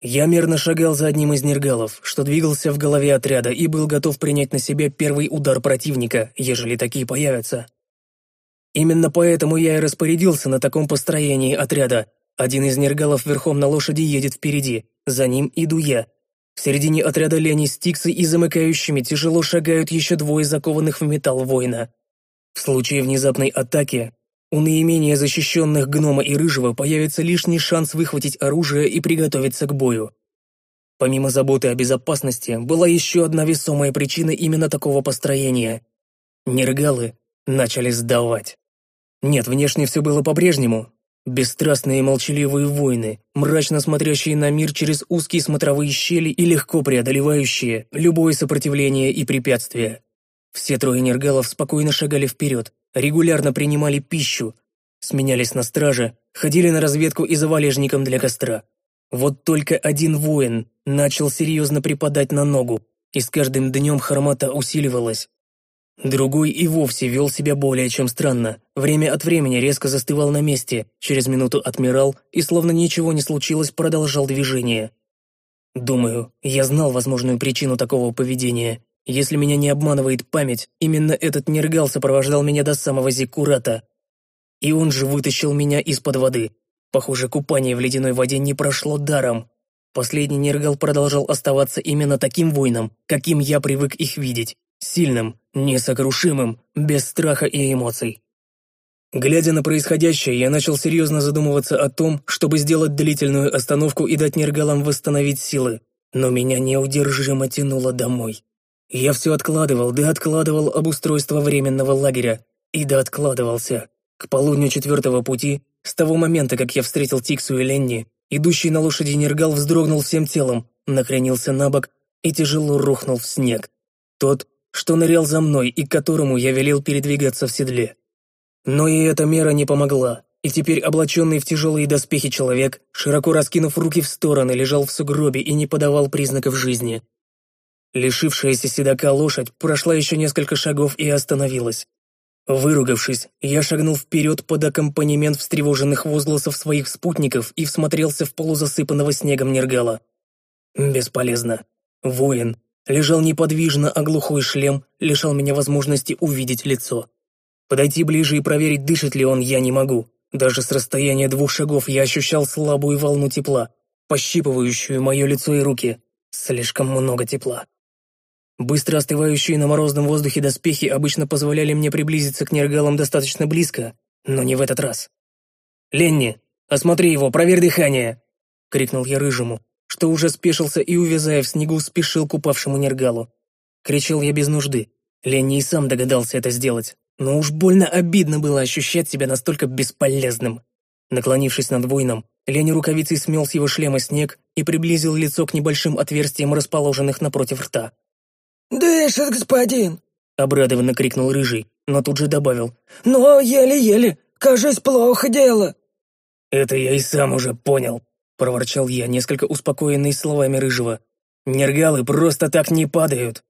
Я мерно шагал за одним из нергалов, что двигался в голове отряда и был готов принять на себя первый удар противника, ежели такие появятся. Именно поэтому я и распорядился на таком построении отряда, один из нергалов верхом на лошади едет впереди, за ним иду я. В середине отряда Лени с Тиксой и замыкающими тяжело шагают еще двое закованных в металл воина. В случае внезапной атаки у наименее защищенных гнома и рыжего появится лишний шанс выхватить оружие и приготовиться к бою. Помимо заботы о безопасности, была еще одна весомая причина именно такого построения. Нергалы начали сдавать. Нет, внешне все было по-прежнему, Бесстрастные и молчаливые воины, мрачно смотрящие на мир через узкие смотровые щели и легко преодолевающие любое сопротивление и препятствие. Все трое нергалов спокойно шагали вперед, регулярно принимали пищу, сменялись на страже, ходили на разведку и за валежником для костра. Вот только один воин начал серьезно припадать на ногу, и с каждым днем хромота усиливалась. Другой и вовсе вел себя более чем странно. Время от времени резко застывал на месте, через минуту отмирал и, словно ничего не случилось, продолжал движение. Думаю, я знал возможную причину такого поведения. Если меня не обманывает память, именно этот нергал сопровождал меня до самого Зиккурата. И он же вытащил меня из-под воды. Похоже, купание в ледяной воде не прошло даром. Последний нергал продолжал оставаться именно таким воином, каким я привык их видеть. Сильным, несокрушимым, без страха и эмоций. Глядя на происходящее, я начал серьезно задумываться о том, чтобы сделать длительную остановку и дать нергалам восстановить силы. Но меня неудержимо тянуло домой. Я все откладывал, да откладывал обустройство временного лагеря. И да откладывался. К полудню четвертого пути, с того момента, как я встретил Тиксу и Ленни, идущий на лошади Нергал вздрогнул всем телом, накренился на бок и тяжело рухнул в снег. Тот, что нырял за мной и которому я велел передвигаться в седле. Но и эта мера не помогла, и теперь облаченный в тяжелые доспехи человек, широко раскинув руки в стороны, лежал в сугробе и не подавал признаков жизни. Лишившаяся седока лошадь прошла еще несколько шагов и остановилась. Выругавшись, я шагнул вперед под аккомпанемент встревоженных возгласов своих спутников и всмотрелся в полузасыпанного снегом Нергала. Бесполезно. Воин, лежал неподвижно, а глухой шлем лишал меня возможности увидеть лицо. Подойти ближе и проверить, дышит ли он, я не могу. Даже с расстояния двух шагов я ощущал слабую волну тепла, пощипывающую мое лицо и руки. Слишком много тепла. Быстро остывающие на морозном воздухе доспехи обычно позволяли мне приблизиться к нергалам достаточно близко, но не в этот раз. «Ленни, осмотри его, проверь дыхание!» — крикнул я рыжему, что уже спешился и, увязая в снегу, спешил к упавшему нергалу. Кричал я без нужды. Ленни и сам догадался это сделать, но уж больно обидно было ощущать себя настолько бесполезным. Наклонившись над воином, Ленни рукавицей смел с его шлема снег и приблизил лицо к небольшим отверстиям, расположенных напротив рта. «Дышит, господин!» — обрадованно крикнул Рыжий, но тут же добавил. «Но еле-еле, кажется, плохо дело». «Это я и сам уже понял», — проворчал я, несколько успокоенный словами Рыжего. «Нергалы просто так не падают».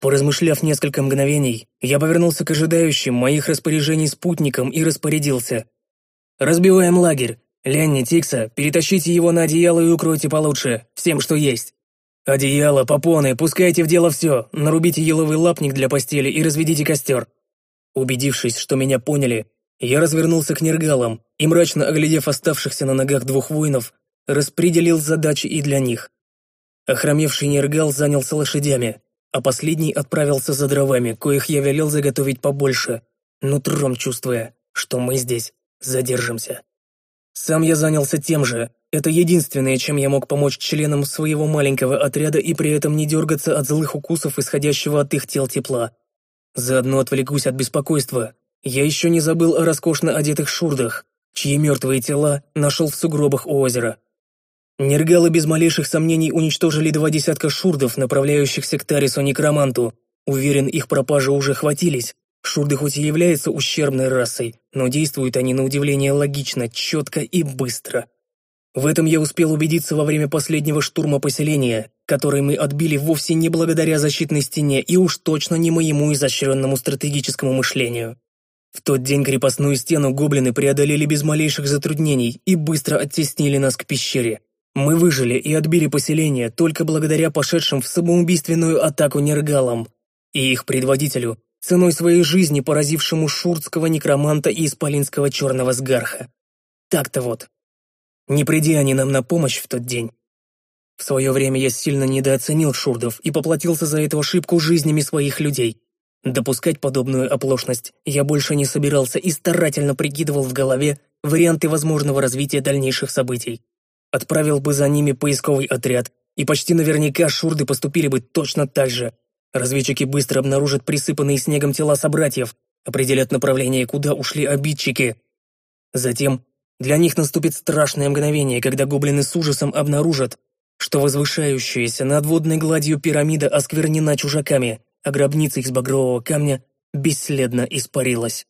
Поразмышляв несколько мгновений, я повернулся к ожидающим моих распоряжений спутникам и распорядился. «Разбиваем лагерь. Ленни, Тикса, перетащите его на одеяло и укройте получше, всем, что есть. Одеяло, попоны, пускайте в дело все, нарубите еловый лапник для постели и разведите костер». Убедившись, что меня поняли, я развернулся к нергалам и, мрачно оглядев оставшихся на ногах двух воинов, распределил задачи и для них. Охромевший нергал занялся лошадями, а последний отправился за дровами, коих я велел заготовить побольше, нутром чувствуя, что мы здесь задержимся. Сам я занялся тем же. Это единственное, чем я мог помочь членам своего маленького отряда и при этом не дергаться от злых укусов, исходящего от их тел тепла. Заодно отвлекусь от беспокойства. Я еще не забыл о роскошно одетых шурдах, чьи мертвые тела нашел в сугробах у озера. Нергалы без малейших сомнений уничтожили два десятка шурдов, направляющихся к Тарису Некроманту. Уверен, их пропажи уже хватились. Шурды хоть и являются ущербной расой, но действуют они на удивление логично, четко и быстро. В этом я успел убедиться во время последнего штурма поселения, который мы отбили вовсе не благодаря защитной стене и уж точно не моему изощренному стратегическому мышлению. В тот день крепостную стену гоблины преодолели без малейших затруднений и быстро оттеснили нас к пещере. Мы выжили и отбили поселение только благодаря пошедшим в самоубийственную атаку нергалам и их предводителю, ценой своей жизни поразившему шуртского некроманта и исполинского черного сгарха. Так-то вот. Не приди они нам на помощь в тот день. В свое время я сильно недооценил шурдов и поплатился за эту ошибку жизнями своих людей. Допускать подобную оплошность я больше не собирался и старательно прикидывал в голове варианты возможного развития дальнейших событий отправил бы за ними поисковый отряд, и почти наверняка шурды поступили бы точно так же. Разведчики быстро обнаружат присыпанные снегом тела собратьев, определят направление, куда ушли обидчики. Затем для них наступит страшное мгновение, когда гоблины с ужасом обнаружат, что возвышающаяся над водной гладью пирамида осквернена чужаками, а гробница из багрового камня бесследно испарилась.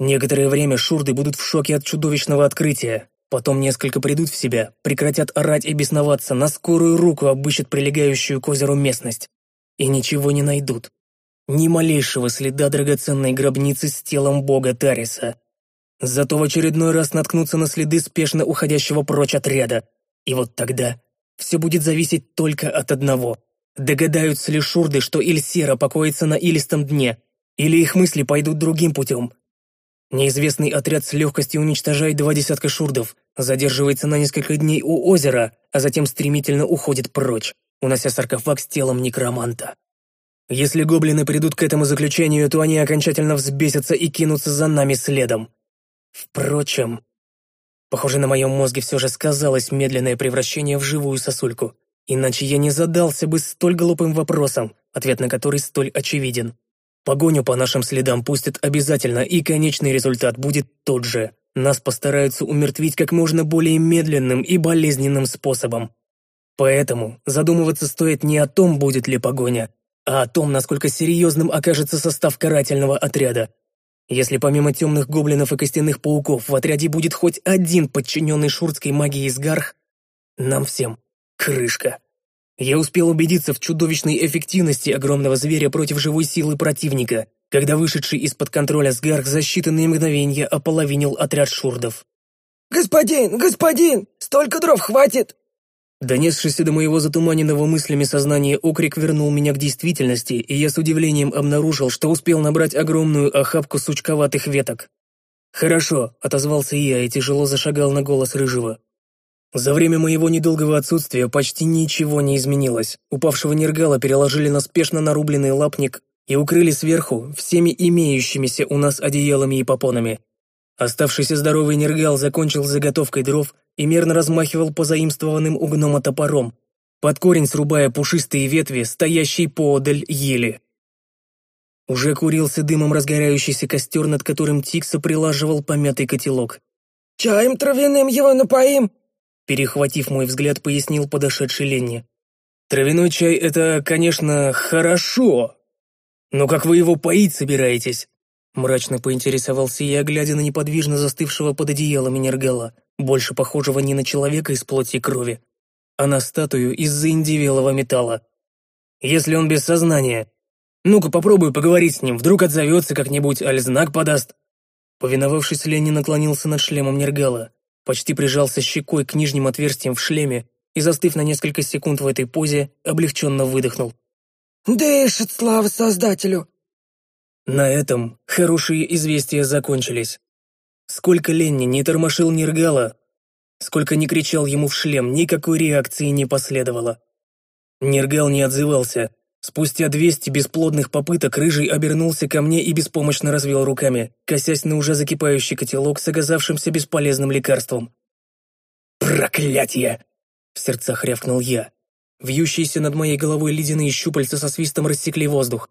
Некоторое время шурды будут в шоке от чудовищного открытия, Потом несколько придут в себя, прекратят орать и бесноваться, на скорую руку обыщут прилегающую к озеру местность. И ничего не найдут. Ни малейшего следа драгоценной гробницы с телом бога Тариса. Зато в очередной раз наткнутся на следы спешно уходящего прочь отряда. И вот тогда все будет зависеть только от одного. Догадаются ли шурды, что Ильсера покоится на илистом дне, или их мысли пойдут другим путем, Неизвестный отряд с легкостью уничтожает два десятка шурдов, задерживается на несколько дней у озера, а затем стремительно уходит прочь, унося саркофаг с телом некроманта. Если гоблины придут к этому заключению, то они окончательно взбесятся и кинутся за нами следом. Впрочем, похоже, на моем мозге все же сказалось медленное превращение в живую сосульку, иначе я не задался бы столь глупым вопросом, ответ на который столь очевиден. Погоню по нашим следам пустят обязательно, и конечный результат будет тот же. Нас постараются умертвить как можно более медленным и болезненным способом. Поэтому задумываться стоит не о том, будет ли погоня, а о том, насколько серьезным окажется состав карательного отряда. Если помимо темных гоблинов и костяных пауков в отряде будет хоть один подчиненный шуртской магии Сгарх, нам всем крышка. Я успел убедиться в чудовищной эффективности огромного зверя против живой силы противника, когда вышедший из-под контроля Сгарх за считанные мгновения ополовинил отряд шурдов. «Господин, господин, столько дров хватит!» Донесшийся до моего затуманенного мыслями сознания окрик вернул меня к действительности, и я с удивлением обнаружил, что успел набрать огромную охапку сучковатых веток. «Хорошо», — отозвался я и тяжело зашагал на голос Рыжего. За время моего недолгого отсутствия почти ничего не изменилось. Упавшего нергала переложили на спешно нарубленный лапник и укрыли сверху всеми имеющимися у нас одеялами и попонами. Оставшийся здоровый нергал закончил заготовкой дров и мерно размахивал позаимствованным у гнома топором, под корень срубая пушистые ветви, стоящие поодаль ели. Уже курился дымом разгорающийся костер, над которым Тикса прилаживал помятый котелок. «Чаем травяным его напоим?» Перехватив мой взгляд, пояснил подошедший Ленни. Травяной чай — это, конечно, хорошо, но как вы его поить собираетесь? Мрачно поинтересовался я, глядя на неподвижно застывшего под одеялом Нергала, больше похожего не на человека из плоти и крови, а на статую из заиндивелого металла. Если он без сознания. Ну-ка попробуй поговорить с ним, вдруг отзовется как-нибудь, аль знак подаст. Повиновавшись, Ленни наклонился над шлемом Нергала, почти прижался щекой к нижним отверстиям в шлеме и, застыв на несколько секунд в этой позе, облегченно выдохнул. «Дышит, слава Создателю!» На этом хорошие известия закончились. Сколько Ленни не тормошил Нергала, сколько не кричал ему в шлем, никакой реакции не последовало. Нергал не отзывался. Спустя двести бесплодных попыток Рыжий обернулся ко мне и беспомощно развел руками, косясь на уже закипающий котелок с оказавшимся бесполезным лекарством. «Проклятье!» — в сердцах рявкнул я. Вьющиеся над моей головой ледяные щупальца со свистом рассекли воздух.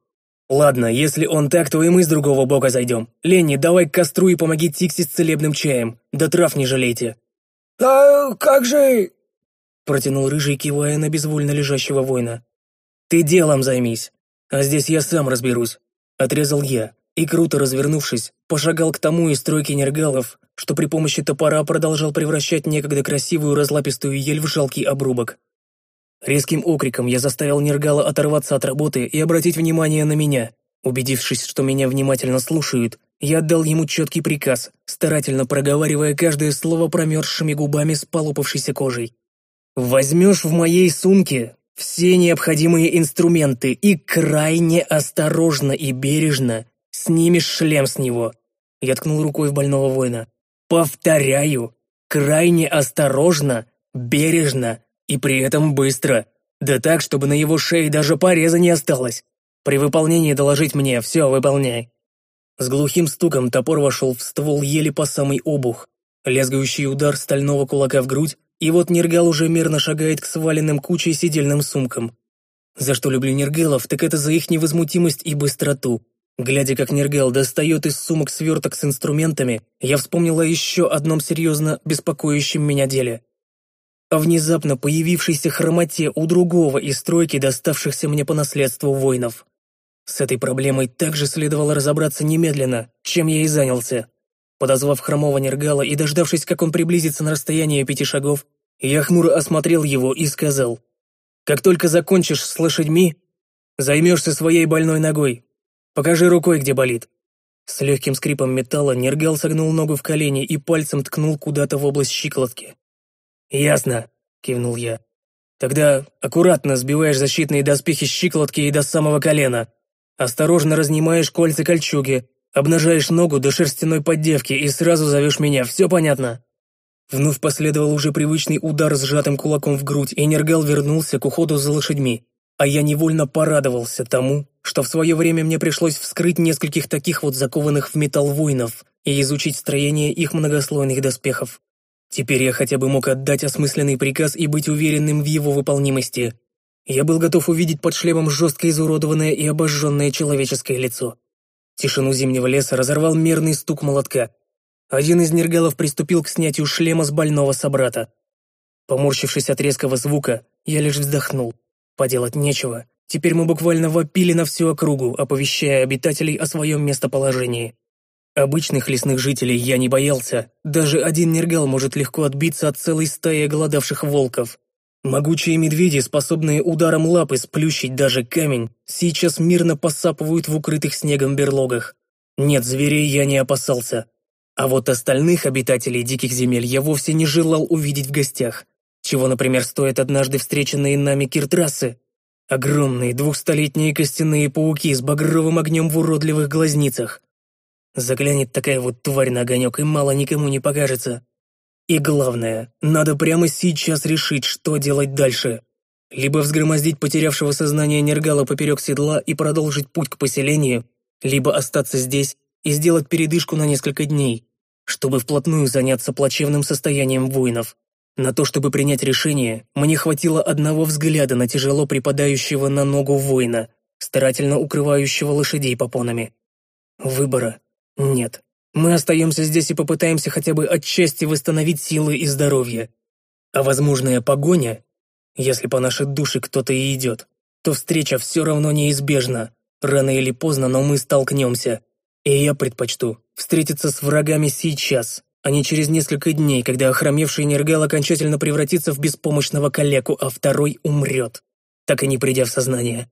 «Ладно, если он так, то и мы с другого бока зайдем. Ленни, давай к костру и помоги Тикси с целебным чаем. Да трав не жалейте». «А как же...» Протянул рыжий, кивая на безвольно лежащего воина. «Ты делом займись, а здесь я сам разберусь», — отрезал я, и, круто развернувшись, пошагал к тому из стройки нергалов, что при помощи топора продолжал превращать некогда красивую разлапистую ель в жалкий обрубок. Резким окриком я заставил Нергала оторваться от работы и обратить внимание на меня. Убедившись, что меня внимательно слушают, я отдал ему четкий приказ, старательно проговаривая каждое слово промерзшими губами с полопавшейся кожей. «Возьмешь в моей сумке все необходимые инструменты и крайне осторожно и бережно снимешь шлем с него». Я ткнул рукой в больного воина. «Повторяю, крайне осторожно, бережно и при этом быстро. Да так, чтобы на его шее даже пореза не осталось. При выполнении доложить мне, все, выполняй». С глухим стуком топор вошел в ствол еле по самый обух. Лезгающий удар стального кулака в грудь, и вот Нергал уже мерно шагает к сваленным кучей сидельным сумкам. За что люблю Нергалов, так это за их невозмутимость и быстроту. Глядя, как Нергал достает из сумок сверток с инструментами, я вспомнила еще одном серьезно беспокоящем меня деле о внезапно появившейся хромоте у другого из стройки, доставшихся мне по наследству воинов. С этой проблемой также следовало разобраться немедленно, чем я и занялся. Подозвав хромого Нергала и дождавшись, как он приблизится на расстояние пяти шагов, я хмуро осмотрел его и сказал, «Как только закончишь с лошадьми, займешься своей больной ногой. Покажи рукой, где болит». С легким скрипом металла Нергал согнул ногу в колени и пальцем ткнул куда-то в область щиколотки. «Ясно», — кивнул я. «Тогда аккуратно сбиваешь защитные доспехи щиколотки и до самого колена. Осторожно разнимаешь кольца кольчуги, обнажаешь ногу до шерстяной поддевки и сразу зовешь меня, все понятно?» Вновь последовал уже привычный удар сжатым кулаком в грудь, и Нергал вернулся к уходу за лошадьми. А я невольно порадовался тому, что в свое время мне пришлось вскрыть нескольких таких вот закованных в металл воинов и изучить строение их многослойных доспехов. Теперь я хотя бы мог отдать осмысленный приказ и быть уверенным в его выполнимости. Я был готов увидеть под шлемом жестко изуродованное и обожженное человеческое лицо. Тишину зимнего леса разорвал мерный стук молотка. Один из нергалов приступил к снятию шлема с больного собрата. Поморщившись от резкого звука, я лишь вздохнул. Поделать нечего. Теперь мы буквально вопили на всю округу, оповещая обитателей о своем местоположении. Обычных лесных жителей я не боялся. Даже один нергал может легко отбиться от целой стаи голодавших волков. Могучие медведи, способные ударом лапы сплющить даже камень, сейчас мирно посапывают в укрытых снегом берлогах. Нет, зверей я не опасался. А вот остальных обитателей диких земель я вовсе не желал увидеть в гостях. Чего, например, стоят однажды встреченные нами киртрасы? Огромные двухстолетние костяные пауки с багровым огнем в уродливых глазницах. Заглянет такая вот тварь на огонек, и мало никому не покажется. И главное, надо прямо сейчас решить, что делать дальше. Либо взгромоздить потерявшего сознание Нергала поперек седла и продолжить путь к поселению, либо остаться здесь и сделать передышку на несколько дней, чтобы вплотную заняться плачевным состоянием воинов. На то, чтобы принять решение, мне хватило одного взгляда на тяжело припадающего на ногу воина, старательно укрывающего лошадей попонами. Выбора нет, мы остаемся здесь и попытаемся хотя бы отчасти восстановить силы и здоровье. А возможная погоня Если по нашей душе кто-то и идет, то встреча все равно неизбежна. Рано или поздно, но мы столкнемся. И я предпочту встретиться с врагами сейчас, а не через несколько дней, когда охромевший Нергал окончательно превратится в беспомощного калеку, а второй умрет, так и не придя в сознание.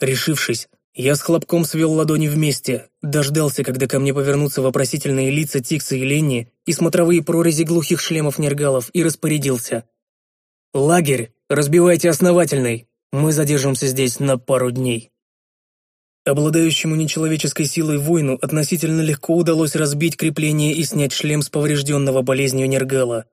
Решившись, я с хлопком свел ладони вместе, дождался, когда ко мне повернутся вопросительные лица Тикса и Ленни и смотровые прорези глухих шлемов Нергалов и распорядился. «Лагерь! Разбивайте основательный! Мы задержимся здесь на пару дней!» Обладающему нечеловеческой силой воину относительно легко удалось разбить крепление и снять шлем с поврежденного болезнью Нергала.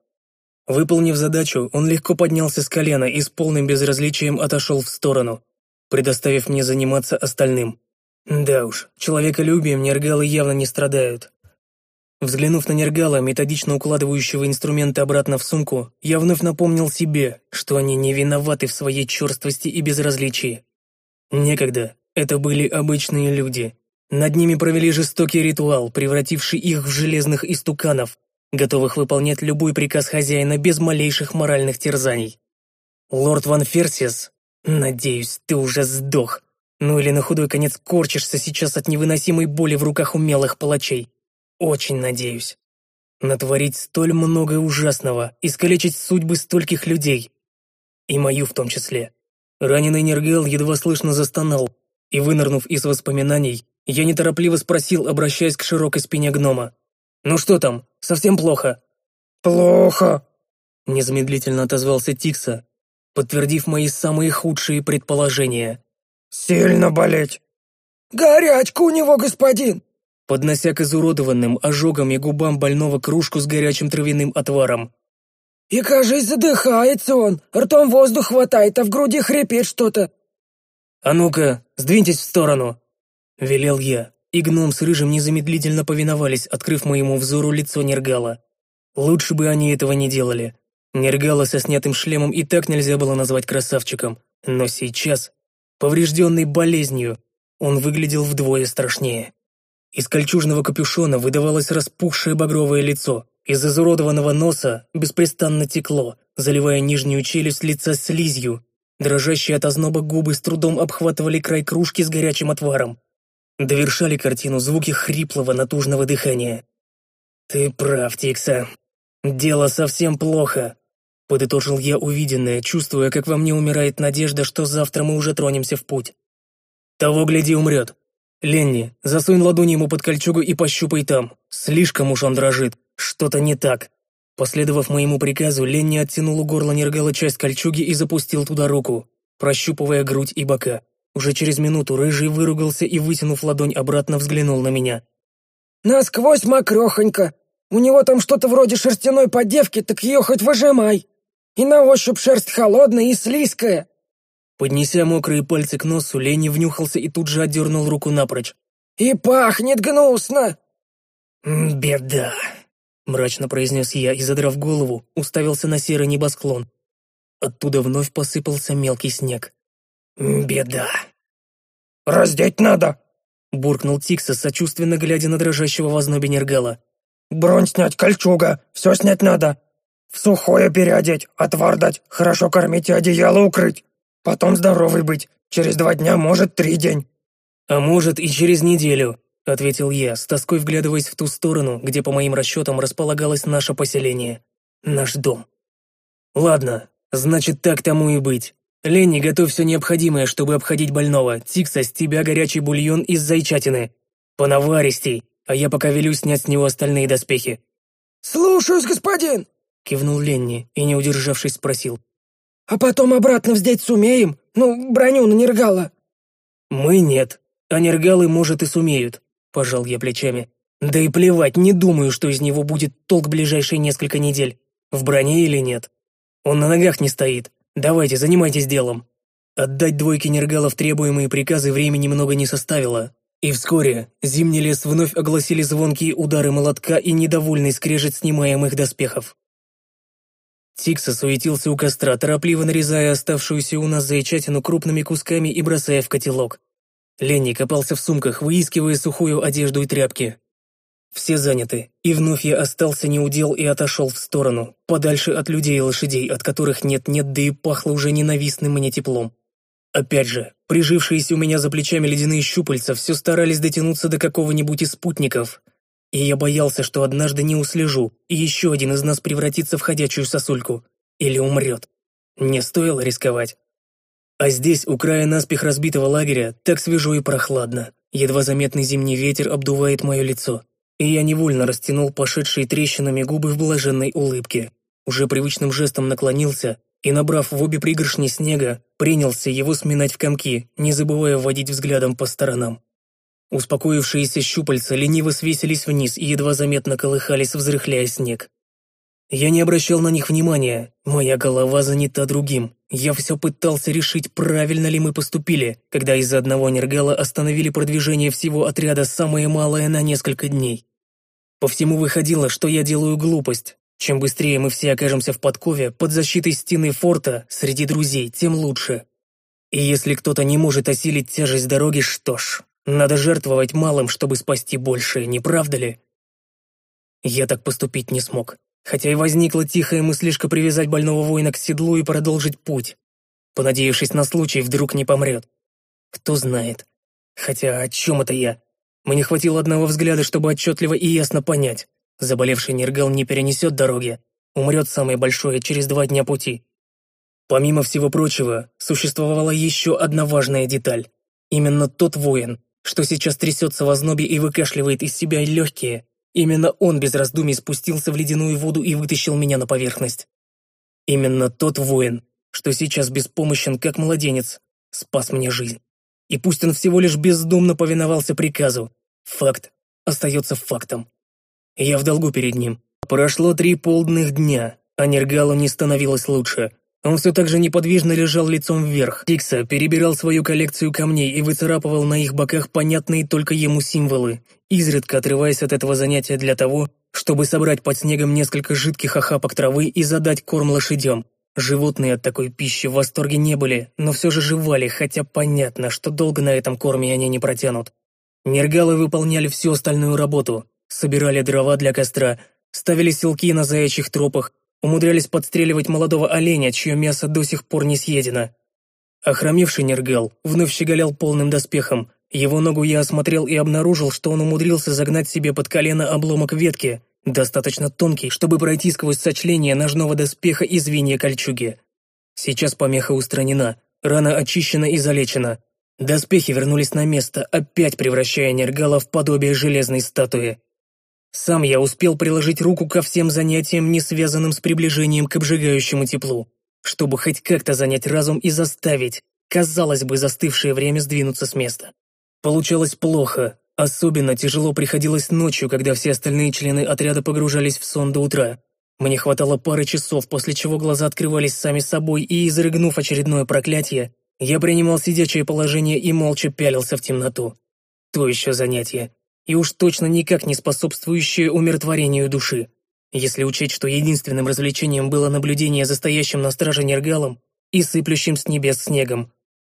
Выполнив задачу, он легко поднялся с колена и с полным безразличием отошел в сторону, предоставив мне заниматься остальным. Да уж, человеколюбием Нергалы явно не страдают. Взглянув на Нергала, методично укладывающего инструменты обратно в сумку, я вновь напомнил себе, что они не виноваты в своей черствости и безразличии. Некогда, это были обычные люди. Над ними провели жестокий ритуал, превративший их в железных истуканов, готовых выполнять любой приказ хозяина без малейших моральных терзаний. Лорд Ван Ферсис, надеюсь, ты уже сдох. Ну или на худой конец корчишься сейчас от невыносимой боли в руках умелых палачей. Очень надеюсь. Натворить столь много ужасного, искалечить судьбы стольких людей. И мою в том числе. Раненый Нергел едва слышно застонал, и, вынырнув из воспоминаний, я неторопливо спросил, обращаясь к широкой спине гнома. «Ну что там? Совсем плохо?» «Плохо», — незамедлительно отозвался Тикса, подтвердив мои самые худшие предположения. «Сильно болеть». «Горячка у него, господин!» Поднося к изуродованным ожогам и губам больного кружку с горячим травяным отваром. «И, кажись, задыхается он, ртом воздух хватает, а в груди хрипит что-то. «А ну-ка, сдвиньтесь в сторону!» Велел я, и гном с рыжим незамедлительно повиновались, открыв моему взору лицо Нергала. Лучше бы они этого не делали. Нергала со снятым шлемом и так нельзя было назвать красавчиком, но сейчас, поврежденный болезнью, он выглядел вдвое страшнее. Из кольчужного капюшона выдавалось распухшее багровое лицо, из изуродованного носа беспрестанно текло, заливая нижнюю челюсть лица слизью, Дрожащие от озноба губы с трудом обхватывали край кружки с горячим отваром. Довершали картину звуки хриплого натужного дыхания. «Ты прав, Тикса. Дело совсем плохо», — подытожил я увиденное, чувствуя, как во мне умирает надежда, что завтра мы уже тронемся в путь. «Того, гляди, умрет. Ленни, засунь ладонь ему под кольчугу и пощупай там. Слишком уж он дрожит. Что-то не так». Последовав моему приказу, Ленни оттянул у горла Нергала часть кольчуги и запустил туда руку, прощупывая грудь и бока. Уже через минуту Рыжий выругался и, вытянув ладонь обратно, взглянул на меня. «Насквозь мокрёхонько. У него там что-то вроде шерстяной поддевки, так её хоть выжимай. И на ощупь шерсть холодная и слизкая». Поднеся мокрые пальцы к носу, Ленни внюхался и тут же отдернул руку напрочь. «И пахнет гнусно!» «Беда!» Мрачно произнес я и, задрав голову, уставился на серый небосклон. Оттуда вновь посыпался мелкий снег. «Беда!» «Раздеть надо!» Буркнул Тикса, сочувственно глядя на дрожащего в ознобе Нергала. «Бронь снять, кольчуга, все снять надо. В сухое переодеть, отвар дать, хорошо кормить и одеяло укрыть. Потом здоровый быть, через два дня, может, три день». «А может, и через неделю», — ответил я, с тоской вглядываясь в ту сторону, где, по моим расчетам, располагалось наше поселение. Наш дом. «Ладно, значит, так тому и быть. Ленни, готовь все необходимое, чтобы обходить больного. Тикса, с тебя горячий бульон из зайчатины. Понаваристей, а я пока велю снять с него остальные доспехи». «Слушаюсь, господин!» — кивнул Ленни и, не удержавшись, спросил. «А потом обратно вздеть сумеем? Ну, броню на Нергала?» «Мы нет, а Нергалы, может, и сумеют. Пожал я плечами. Да и плевать, не думаю, что из него будет толк ближайшие несколько недель. В броне или нет. Он на ногах не стоит. Давайте, занимайтесь делом. Отдать двойке нергалов требуемые приказы времени много не составило. И вскоре зимний лес вновь огласили звонкие удары молотка и недовольный скрежет снимаемых доспехов. Тикса суетился у костра, торопливо нарезая оставшуюся у нас зайчатину крупными кусками и бросая в котелок. Ленни копался в сумках, выискивая сухую одежду и тряпки. Все заняты, и вновь я остался неудел и отошел в сторону, подальше от людей и лошадей, от которых нет-нет, да и пахло уже ненавистным мне теплом. Опять же, прижившиеся у меня за плечами ледяные щупальца все старались дотянуться до какого-нибудь из спутников, и я боялся, что однажды не услежу, и еще один из нас превратится в ходячую сосульку. Или умрет. Не стоило рисковать. А здесь, у края наспех разбитого лагеря, так свежо и прохладно. Едва заметный зимний ветер обдувает мое лицо и я невольно растянул пошедшие трещинами губы в блаженной улыбке. Уже привычным жестом наклонился и, набрав в обе пригоршни снега, принялся его сминать в комки, не забывая водить взглядом по сторонам. Успокоившиеся щупальца лениво свесились вниз и едва заметно колыхались, взрыхляя снег. Я не обращал на них внимания, моя голова занята другим. Я все пытался решить, правильно ли мы поступили, когда из-за одного нергала остановили продвижение всего отряда самое малое на несколько дней. По всему выходило, что я делаю глупость. Чем быстрее мы все окажемся в подкове, под защитой стены форта, среди друзей, тем лучше. И если кто-то не может осилить тяжесть дороги, что ж, надо жертвовать малым, чтобы спасти большее, не правда ли? Я так поступить не смог хотя и возникла тихая мыслишка привязать больного воина к седлу и продолжить путь, понадеявшись на случай, вдруг не помрет. Кто знает. Хотя о чем это я? Мне хватило одного взгляда, чтобы отчетливо и ясно понять. Заболевший Нергал не перенесет дороги, умрет самое большое через два дня пути. Помимо всего прочего, существовала еще одна важная деталь. Именно тот воин, что сейчас трясется в ознобе и выкашливает из себя легкие, Именно он без раздумий спустился в ледяную воду и вытащил меня на поверхность. Именно тот воин, что сейчас беспомощен, как младенец, спас мне жизнь. И пусть он всего лишь бездумно повиновался приказу, факт остается фактом. Я в долгу перед ним. Прошло три полдных дня, а Нергалу не становилось лучше. Он все так же неподвижно лежал лицом вверх. Тикса перебирал свою коллекцию камней и выцарапывал на их боках понятные только ему символы, изредка отрываясь от этого занятия для того, чтобы собрать под снегом несколько жидких охапок травы и задать корм лошадям. Животные от такой пищи в восторге не были, но все же жевали, хотя понятно, что долго на этом корме они не протянут. Нергалы выполняли всю остальную работу, собирали дрова для костра, ставили селки на заячьих тропах, умудрялись подстреливать молодого оленя, чье мясо до сих пор не съедено. Охромевший Нергал вновь щеголял полным доспехом. Его ногу я осмотрел и обнаружил, что он умудрился загнать себе под колено обломок ветки, достаточно тонкий, чтобы пройти сквозь сочление ножного доспеха и звенья кольчуги. Сейчас помеха устранена, рана очищена и залечена. Доспехи вернулись на место, опять превращая Нергала в подобие железной статуи. Сам я успел приложить руку ко всем занятиям, не связанным с приближением к обжигающему теплу, чтобы хоть как-то занять разум и заставить, казалось бы, застывшее время сдвинуться с места. Получалось плохо, особенно тяжело приходилось ночью, когда все остальные члены отряда погружались в сон до утра. Мне хватало пары часов, после чего глаза открывались сами собой, и, изрыгнув очередное проклятие, я принимал сидячее положение и молча пялился в темноту. То еще занятие и уж точно никак не способствующее умиротворению души, если учесть, что единственным развлечением было наблюдение за стоящим на страже нергалом и сыплющим с небес снегом.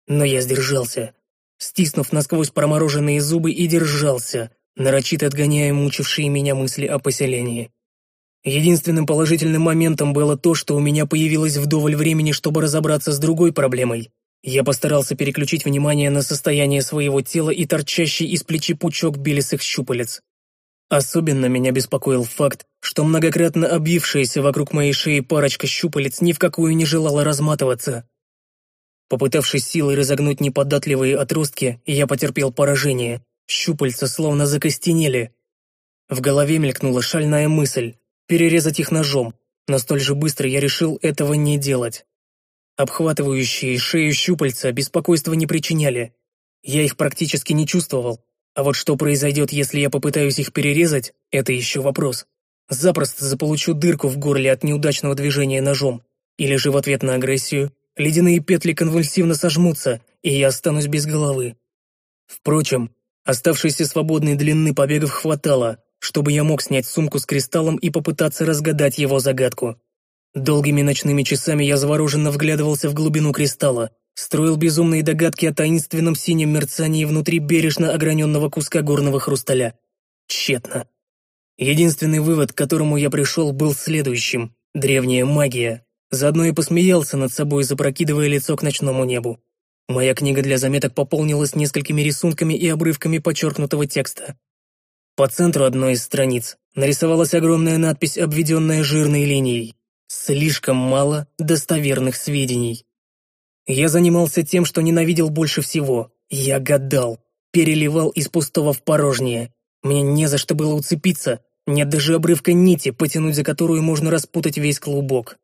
Но я сдержался, стиснув насквозь промороженные зубы и держался, нарочито отгоняя мучившие меня мысли о поселении. Единственным положительным моментом было то, что у меня появилось вдоволь времени, чтобы разобраться с другой проблемой, я постарался переключить внимание на состояние своего тела и торчащий из плечи пучок белесых щупалец. Особенно меня беспокоил факт, что многократно обвившаяся вокруг моей шеи парочка щупалец ни в какую не желала разматываться. Попытавшись силой разогнуть неподатливые отростки, я потерпел поражение. Щупальца словно закостенели. В голове мелькнула шальная мысль – перерезать их ножом, но столь же быстро я решил этого не делать. Обхватывающие шею щупальца беспокойства не причиняли. Я их практически не чувствовал. А вот что произойдет, если я попытаюсь их перерезать, это еще вопрос. Запросто заполучу дырку в горле от неудачного движения ножом. Или же в ответ на агрессию ледяные петли конвульсивно сожмутся, и я останусь без головы. Впрочем, оставшейся свободной длины побегов хватало, чтобы я мог снять сумку с кристаллом и попытаться разгадать его загадку. Долгими ночными часами я завороженно вглядывался в глубину кристалла, строил безумные догадки о таинственном синем мерцании внутри бережно ограненного куска горного хрусталя. Тщетно. Единственный вывод, к которому я пришел, был следующим. Древняя магия. Заодно и посмеялся над собой, запрокидывая лицо к ночному небу. Моя книга для заметок пополнилась несколькими рисунками и обрывками подчеркнутого текста. По центру одной из страниц нарисовалась огромная надпись, обведенная жирной линией. «Слишком мало достоверных сведений». Я занимался тем, что ненавидел больше всего. Я гадал, переливал из пустого в порожнее. Мне не за что было уцепиться, нет даже обрывка нити, потянуть за которую можно распутать весь клубок.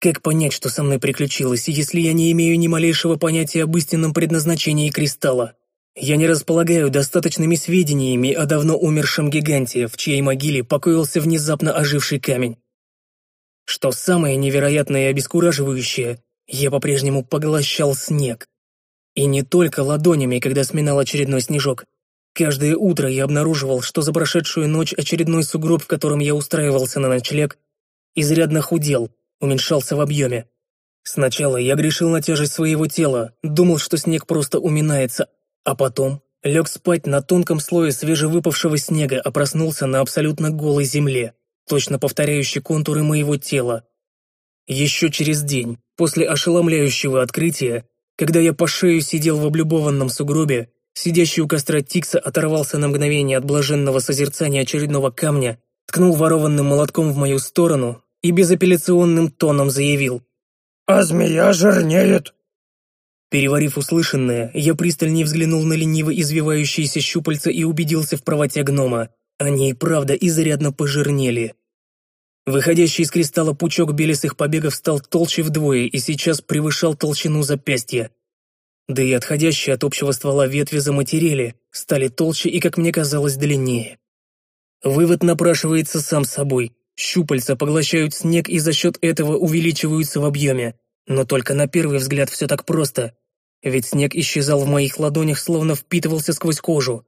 Как понять, что со мной приключилось, если я не имею ни малейшего понятия об истинном предназначении кристалла? Я не располагаю достаточными сведениями о давно умершем гиганте, в чьей могиле покоился внезапно оживший камень. Что самое невероятное и обескураживающее, я по-прежнему поглощал снег. И не только ладонями, когда сминал очередной снежок. Каждое утро я обнаруживал, что за прошедшую ночь очередной сугроб, в котором я устраивался на ночлег, изрядно худел, уменьшался в объеме. Сначала я грешил на тяжесть своего тела, думал, что снег просто уминается, а потом лег спать на тонком слое свежевыпавшего снега, а проснулся на абсолютно голой земле, точно повторяющей контуры моего тела. Еще через день, после ошеломляющего открытия, когда я по шею сидел в облюбованном сугробе, сидящий у костра Тикса оторвался на мгновение от блаженного созерцания очередного камня, ткнул ворованным молотком в мою сторону и безапелляционным тоном заявил. «А змея жирнеет!» Переварив услышанное, я пристальнее взглянул на лениво извивающиеся щупальца и убедился в правоте гнома. Они и правда изрядно пожирнели. Выходящий из кристалла пучок белесых побегов стал толще вдвое и сейчас превышал толщину запястья. Да и отходящие от общего ствола ветви заматерели, стали толще и, как мне казалось, длиннее. Вывод напрашивается сам собой. Щупальца поглощают снег и за счет этого увеличиваются в объеме. Но только на первый взгляд все так просто. Ведь снег исчезал в моих ладонях, словно впитывался сквозь кожу.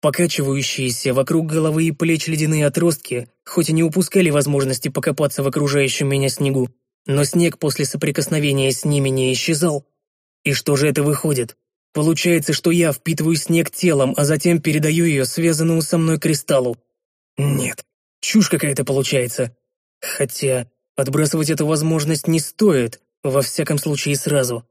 Покачивающиеся вокруг головы и плеч ледяные отростки, хоть и не упускали возможности покопаться в окружающем меня снегу, но снег после соприкосновения с ними не исчезал. И что же это выходит? Получается, что я впитываю снег телом, а затем передаю ее связанному со мной кристаллу. Нет, Чушь какая-то получается. Хотя отбрасывать эту возможность не стоит, во всяком случае сразу.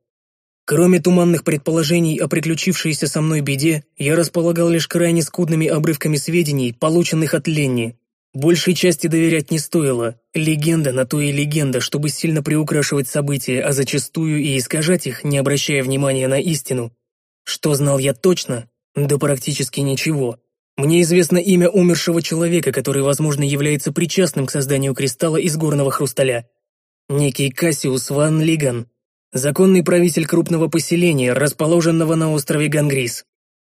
Кроме туманных предположений о приключившейся со мной беде, я располагал лишь крайне скудными обрывками сведений, полученных от Ленни. Большей части доверять не стоило. Легенда на то и легенда, чтобы сильно приукрашивать события, а зачастую и искажать их, не обращая внимания на истину. Что знал я точно? Да практически ничего. Мне известно имя умершего человека, который, возможно, является причастным к созданию кристалла из горного хрусталя. Некий Кассиус Ван Лиган, законный правитель крупного поселения, расположенного на острове Гангрис.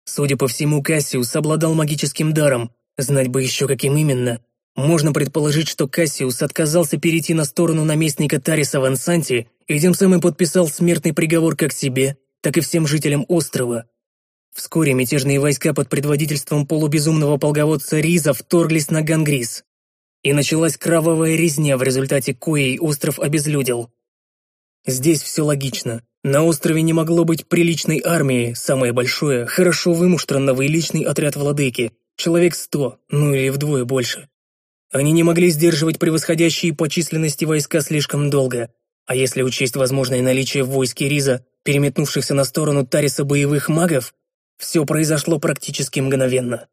Судя по всему, Кассиус обладал магическим даром, знать бы еще каким именно. Можно предположить, что Кассиус отказался перейти на сторону наместника Тариса Ван Санти и тем самым подписал смертный приговор как себе, так и всем жителям острова, Вскоре мятежные войска под предводительством полубезумного полководца Риза вторглись на Гангрис. И началась кровавая резня, в результате коей остров обезлюдил. Здесь все логично. На острове не могло быть приличной армии, самое большое, хорошо вымуштренного и личный отряд владыки, человек сто, ну или вдвое больше. Они не могли сдерживать превосходящие по численности войска слишком долго, а если учесть возможное наличие в войске Риза, переметнувшихся на сторону Тариса боевых магов, все произошло практически мгновенно.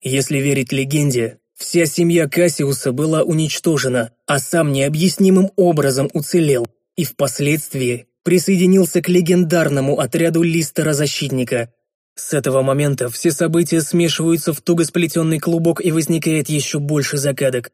Если верить легенде, вся семья Кассиуса была уничтожена, а сам необъяснимым образом уцелел и впоследствии присоединился к легендарному отряду Листера-защитника. С этого момента все события смешиваются в туго сплетенный клубок и возникает еще больше загадок.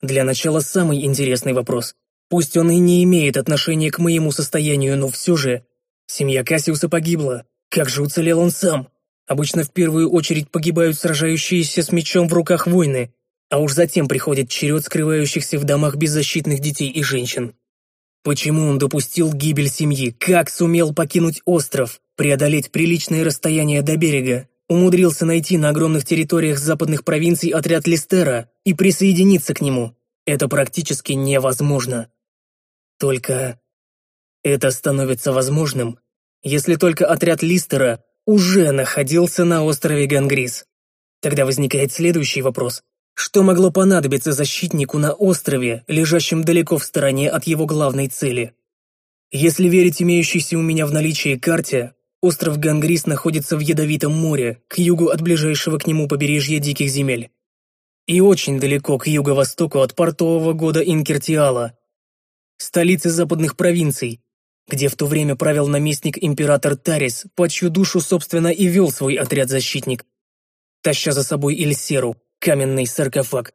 Для начала самый интересный вопрос. Пусть он и не имеет отношения к моему состоянию, но все же семья Кассиуса погибла, как же уцелел он сам? Обычно в первую очередь погибают сражающиеся с мечом в руках войны, а уж затем приходит черед скрывающихся в домах беззащитных детей и женщин. Почему он допустил гибель семьи? Как сумел покинуть остров, преодолеть приличное расстояние до берега? Умудрился найти на огромных территориях западных провинций отряд Листера и присоединиться к нему. Это практически невозможно. Только это становится возможным, если только отряд Листера уже находился на острове Гангрис. Тогда возникает следующий вопрос. Что могло понадобиться защитнику на острове, лежащем далеко в стороне от его главной цели? Если верить имеющейся у меня в наличии карте, остров Гангрис находится в Ядовитом море, к югу от ближайшего к нему побережья Диких земель. И очень далеко к юго-востоку от портового года Инкертиала, столицы западных провинций, где в то время правил наместник император Тарис, по чью душу, собственно, и вел свой отряд-защитник, таща за собой Ильсеру, каменный саркофаг.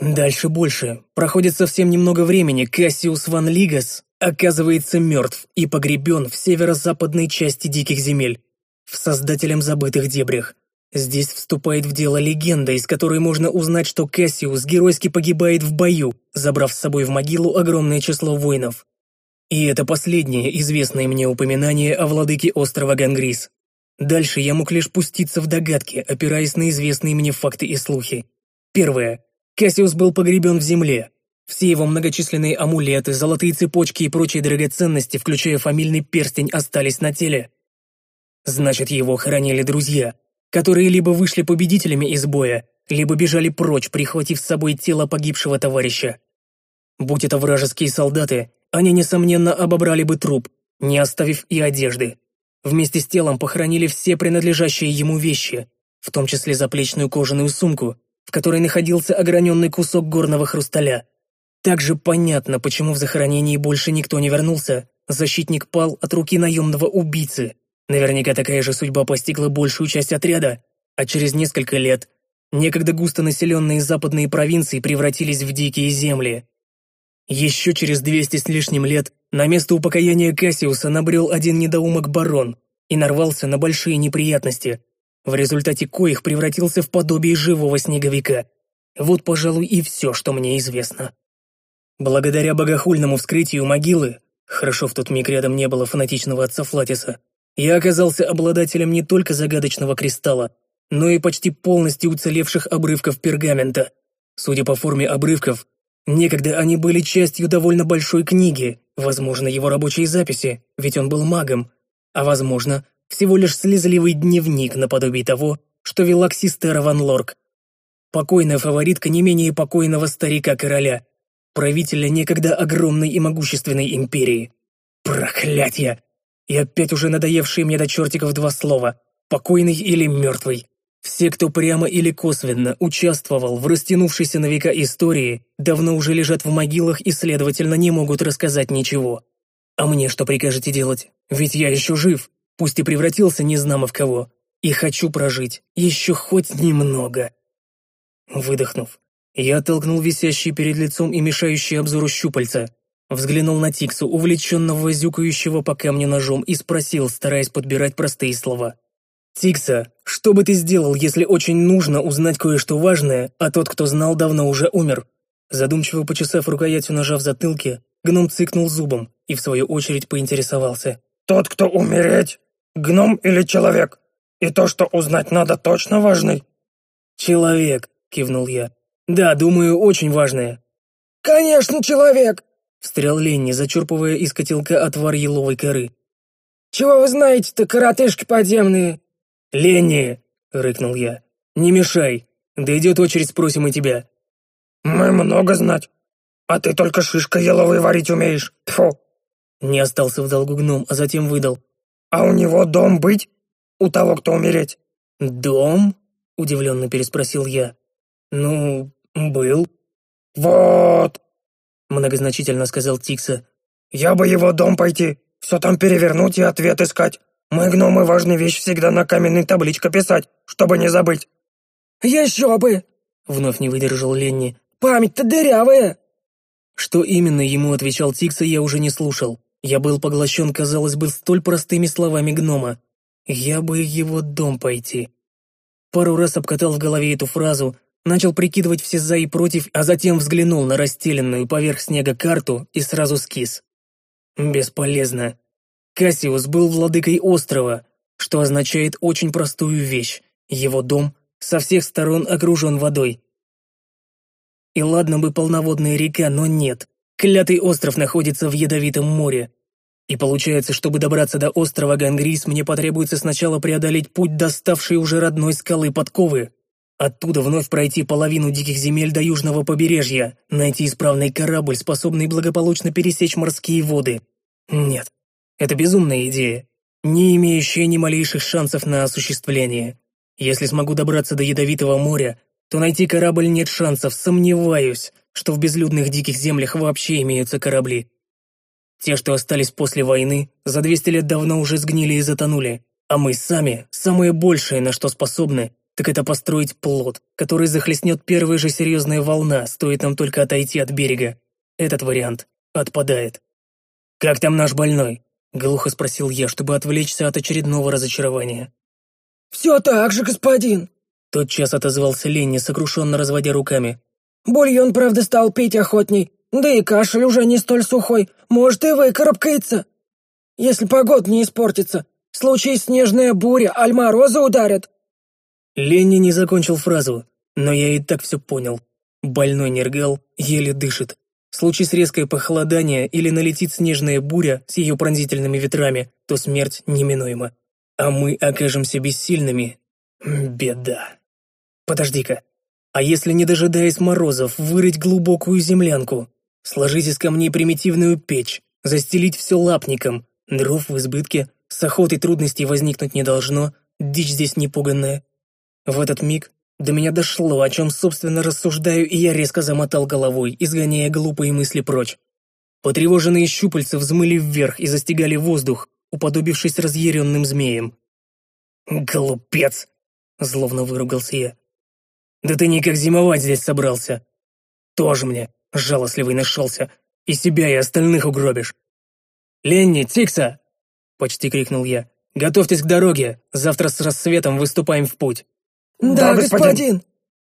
Дальше больше. Проходит совсем немного времени, Кассиус Ван Лигас оказывается мертв и погребен в северо-западной части Диких земель, в создателем забытых дебрях. Здесь вступает в дело легенда, из которой можно узнать, что Кассиус геройски погибает в бою, забрав с собой в могилу огромное число воинов. И это последнее известное мне упоминание о владыке острова Гангрис. Дальше я мог лишь пуститься в догадки, опираясь на известные мне факты и слухи. Первое. Кассиус был погребен в земле. Все его многочисленные амулеты, золотые цепочки и прочие драгоценности, включая фамильный перстень, остались на теле. Значит, его хоронили друзья, которые либо вышли победителями из боя, либо бежали прочь, прихватив с собой тело погибшего товарища. Будь это вражеские солдаты, они, несомненно, обобрали бы труп, не оставив и одежды. Вместе с телом похоронили все принадлежащие ему вещи, в том числе заплечную кожаную сумку, в которой находился ограненный кусок горного хрусталя. Также понятно, почему в захоронении больше никто не вернулся. Защитник пал от руки наемного убийцы. Наверняка такая же судьба постигла большую часть отряда, а через несколько лет некогда густонаселенные западные провинции превратились в дикие земли. Еще через двести с лишним лет на место упокоения Кассиуса набрел один недоумок барон и нарвался на большие неприятности, в результате коих превратился в подобие живого снеговика. Вот, пожалуй, и все, что мне известно. Благодаря богохульному вскрытию могилы, хорошо в тот миг рядом не было фанатичного отца Флатиса, я оказался обладателем не только загадочного кристалла, но и почти полностью уцелевших обрывков пергамента. Судя по форме обрывков, некогда они были частью довольно большой книги, Возможно, его рабочие записи, ведь он был магом. А возможно, всего лишь слезливый дневник наподобие того, что вела Ксистера Ван Лорк. Покойная фаворитка не менее покойного старика-короля, правителя некогда огромной и могущественной империи. Проклятье! И опять уже надоевшие мне до чертиков два слова «покойный» или «мертвый». Все, кто прямо или косвенно участвовал в растянувшейся на века истории, давно уже лежат в могилах и, следовательно, не могут рассказать ничего. А мне что прикажете делать? Ведь я еще жив, пусть и превратился незнамо в кого, и хочу прожить еще хоть немного. Выдохнув, я оттолкнул висящие перед лицом и мешающие обзору щупальца, взглянул на Тиксу, увлеченного зюкающего по камню ножом, и спросил, стараясь подбирать простые слова. «Тикса, что бы ты сделал, если очень нужно узнать кое-что важное, а тот, кто знал, давно уже умер?» Задумчиво почесав рукоятью ножа в затылке, гном цыкнул зубом и в свою очередь поинтересовался. «Тот, кто умереть? Гном или человек? И то, что узнать надо, точно важный?» «Человек», — кивнул я. «Да, думаю, очень важное». «Конечно, человек!» — встрял Ленни, зачерпывая из котелка отвар еловой коры. «Чего вы знаете-то, коротышки подземные?» «Ленни!» — рыкнул я. «Не мешай. Дойдет очередь, спросим и тебя». «Мы много знать. А ты только шишка еловой варить умеешь. Тьфу!» Не остался в долгу гном, а затем выдал. «А у него дом быть? У того, кто умереть?» «Дом?» — удивленно переспросил я. «Ну, был». «Вот!» — многозначительно сказал Тикса. «Я бы его дом пойти, все там перевернуть и ответ искать. Мы, гномы, важную вещь всегда на каменной табличке писать, чтобы не забыть». «Еще бы!» — вновь не выдержал Ленни. «Память-то дырявая!» Что именно ему отвечал Тикса, я уже не слушал. Я был поглощен, казалось бы, столь простыми словами гнома. «Я бы его дом пойти». Пару раз обкатал в голове эту фразу, начал прикидывать все за и против, а затем взглянул на расстеленную поверх снега карту и сразу скис. Бесполезно. Кассиус был владыкой острова, что означает очень простую вещь. Его дом со всех сторон окружен водой. И ладно бы полноводная река, но нет. Клятый остров находится в Ядовитом море. И получается, чтобы добраться до острова Гангрис, мне потребуется сначала преодолеть путь доставшей уже родной скалы подковы, Оттуда вновь пройти половину диких земель до южного побережья, найти исправный корабль, способный благополучно пересечь морские воды. Нет, это безумная идея, не имеющая ни малейших шансов на осуществление. Если смогу добраться до Ядовитого моря, то найти корабль нет шансов, сомневаюсь, что в безлюдных диких землях вообще имеются корабли. Те, что остались после войны, за 200 лет давно уже сгнили и затонули, а мы сами, самое большее, на что способны, так это построить плот, который захлестнет первая же серьезная волна, стоит нам только отойти от берега. Этот вариант отпадает. «Как там наш больной?» — глухо спросил я, чтобы отвлечься от очередного разочарования. «Все так же, господин!» Тотчас отозвался Ленни, сокрушенно разводя руками. «Бульон, правда, стал пить охотней, да и кашель уже не столь сухой, может и выкарабкается. Если погода не испортится, в случае снежная буря, аль морозы ударят, Ленни не закончил фразу, но я и так все понял. Больной Нергал еле дышит. В случае с резкое похолодание или налетит снежная буря с ее пронзительными ветрами, то смерть неминуема. А мы окажемся бессильными. Беда. Подожди-ка. А если, не дожидаясь морозов, вырыть глубокую землянку, сложить из камней примитивную печь, застелить все лапником, дров в избытке, с охотой трудностей возникнуть не должно, дичь здесь непуганная, в этот миг до меня дошло, о чем, собственно, рассуждаю, и я резко замотал головой, изгоняя глупые мысли прочь. Потревоженные щупальца взмыли вверх и застигали воздух, уподобившись разъяренным змеем. «Глупец!» — зловно выругался я. «Да ты никак зимовать здесь собрался. Тоже мне, жалостливый нашелся, и себя, и остальных угробишь». «Ленни, Тикса!» — почти крикнул я. «Готовьтесь к дороге, завтра с рассветом выступаем в путь». «Да, господин!»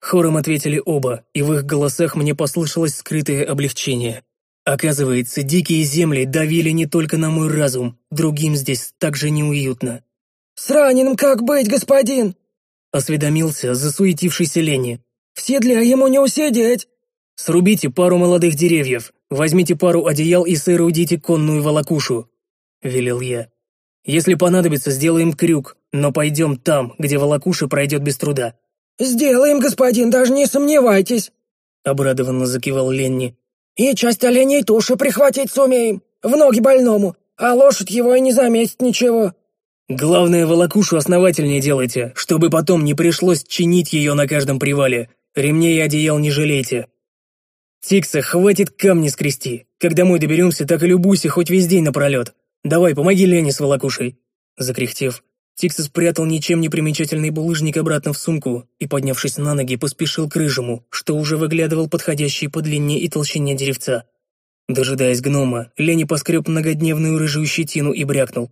Хором ответили оба, и в их голосах мне послышалось скрытое облегчение. Оказывается, дикие земли давили не только на мой разум, другим здесь так же неуютно. «С раненым как быть, господин?» Осведомился засуетившийся Лени. «В седле ему не усидеть!» «Срубите пару молодых деревьев, возьмите пару одеял и соорудите конную волокушу», — велел я. Если понадобится, сделаем крюк, но пойдем там, где волокуша пройдет без труда». «Сделаем, господин, даже не сомневайтесь», — обрадованно закивал Ленни. «И часть оленей туши прихватить сумеем, в ноги больному, а лошадь его и не заметит ничего». «Главное, волокушу основательнее делайте, чтобы потом не пришлось чинить ее на каждом привале. Ремней и одеял не жалейте». «Тикса, хватит камни скрести. Как домой доберемся, так и любуйся хоть весь день напролет. «Давай, помоги Лене с волокушей!» Закряхтев, Тикса спрятал ничем не примечательный булыжник обратно в сумку и, поднявшись на ноги, поспешил к рыжему, что уже выглядывал подходящий по длине и толщине деревца. Дожидаясь гнома, Лени поскреб многодневную рыжую щетину и брякнул.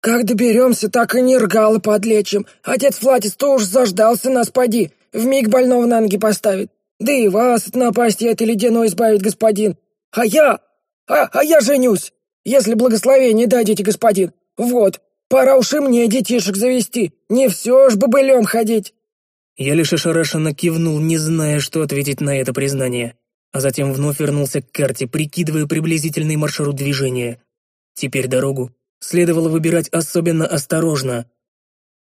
«Как доберемся, так и нергалы подлечим. Отец Флатис-то уж заждался нас, поди, вмиг больного на ноги поставит. Да и вас от напасти этой ледяной избавит господин. А я... А, а я женюсь!» Если благословение дадите, господин. Вот, пора уж и мне детишек завести. Не все ж бобылем ходить». Я лишь ошарашенно кивнул, не зная, что ответить на это признание, а затем вновь вернулся к карте, прикидывая приблизительный маршрут движения. Теперь дорогу следовало выбирать особенно осторожно.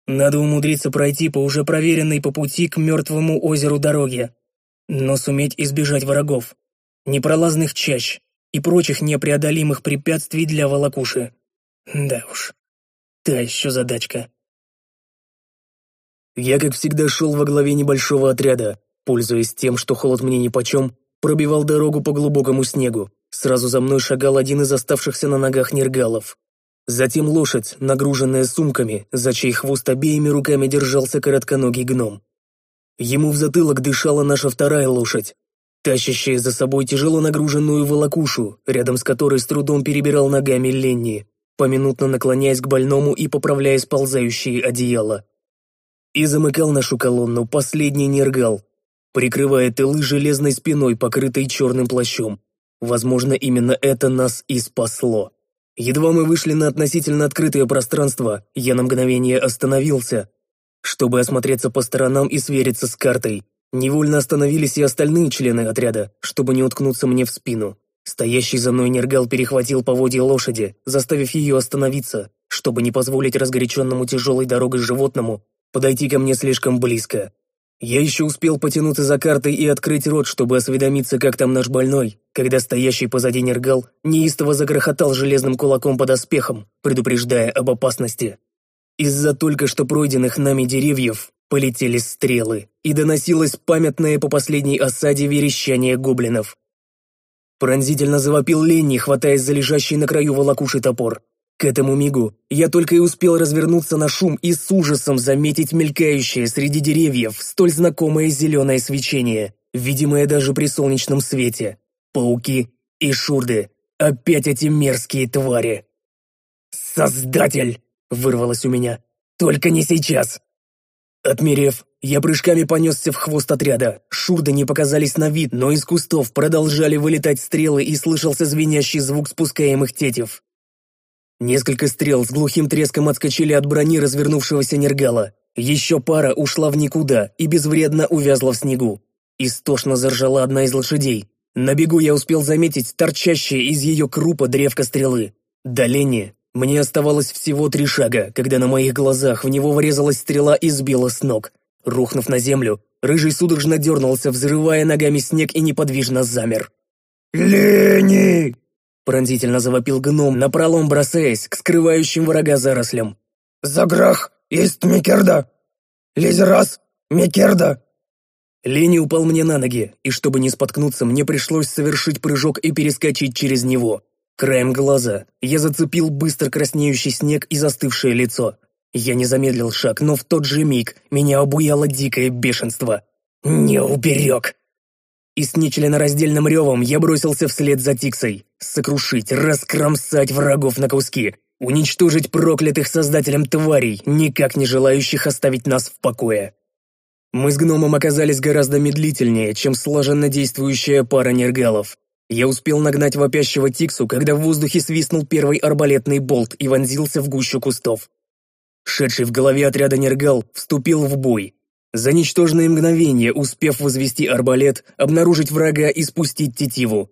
Надо умудриться пройти по уже проверенной по пути к мертвому озеру дороге, но суметь избежать врагов, непролазных чащ, и прочих непреодолимых препятствий для волокуши. Да уж, та еще задачка. Я, как всегда, шел во главе небольшого отряда, пользуясь тем, что холод мне нипочем, пробивал дорогу по глубокому снегу. Сразу за мной шагал один из оставшихся на ногах нергалов. Затем лошадь, нагруженная сумками, за чей хвост обеими руками держался коротконогий гном. Ему в затылок дышала наша вторая лошадь, тащащая за собой тяжело нагруженную волокушу, рядом с которой с трудом перебирал ногами Ленни, поминутно наклоняясь к больному и поправляя сползающие одеяла. И замыкал нашу колонну последний нергал, прикрывая тылы железной спиной, покрытой черным плащом. Возможно, именно это нас и спасло. Едва мы вышли на относительно открытое пространство, я на мгновение остановился, чтобы осмотреться по сторонам и свериться с картой. Невольно остановились и остальные члены отряда, чтобы не уткнуться мне в спину. Стоящий за мной нергал перехватил поводья лошади, заставив ее остановиться, чтобы не позволить разгоряченному тяжелой дорогой животному подойти ко мне слишком близко. Я еще успел потянуться за картой и открыть рот, чтобы осведомиться, как там наш больной, когда стоящий позади Нергал неистово загрохотал железным кулаком под оспехом, предупреждая об опасности. Из-за только что пройденных нами деревьев полетели стрелы, и доносилось памятное по последней осаде верещание гоблинов. Пронзительно завопил Ленни, хватаясь за лежащий на краю волокуши топор. К этому мигу я только и успел развернуться на шум и с ужасом заметить мелькающее среди деревьев столь знакомое зеленое свечение, видимое даже при солнечном свете. Пауки и шурды. Опять эти мерзкие твари. «Создатель!» — вырвалось у меня. «Только не сейчас!» Отмерев, я прыжками понесся в хвост отряда. Шурды не показались на вид, но из кустов продолжали вылетать стрелы и слышался звенящий звук спускаемых тетив. Несколько стрел с глухим треском отскочили от брони развернувшегося нергала. Еще пара ушла в никуда и безвредно увязла в снегу. Истошно заржала одна из лошадей. На бегу я успел заметить торчащее из ее крупа древко стрелы. До мне оставалось всего три шага, когда на моих глазах в него врезалась стрела и сбила с ног. Рухнув на землю, рыжий судорожно дернулся, взрывая ногами снег и неподвижно замер. «Лени!» Пронзительно завопил гном, напролом бросаясь к скрывающим врага зарослям. «Заграх! Есть Микерда! Лизерас! Микерда!» Лени упал мне на ноги, и чтобы не споткнуться, мне пришлось совершить прыжок и перескочить через него. Краем глаза я зацепил быстро краснеющий снег и застывшее лицо. Я не замедлил шаг, но в тот же миг меня обуяло дикое бешенство. «Не уберег!» И с нечленораздельным ревом я бросился вслед за Тиксой. Сокрушить, раскромсать врагов на куски, уничтожить проклятых создателем тварей, никак не желающих оставить нас в покое. Мы с гномом оказались гораздо медлительнее, чем слаженно действующая пара нергалов. Я успел нагнать вопящего Тиксу, когда в воздухе свистнул первый арбалетный болт и вонзился в гущу кустов. Шедший в голове отряда Нергал вступил в бой. За ничтожные мгновения, успев возвести арбалет, обнаружить врага и спустить тетиву.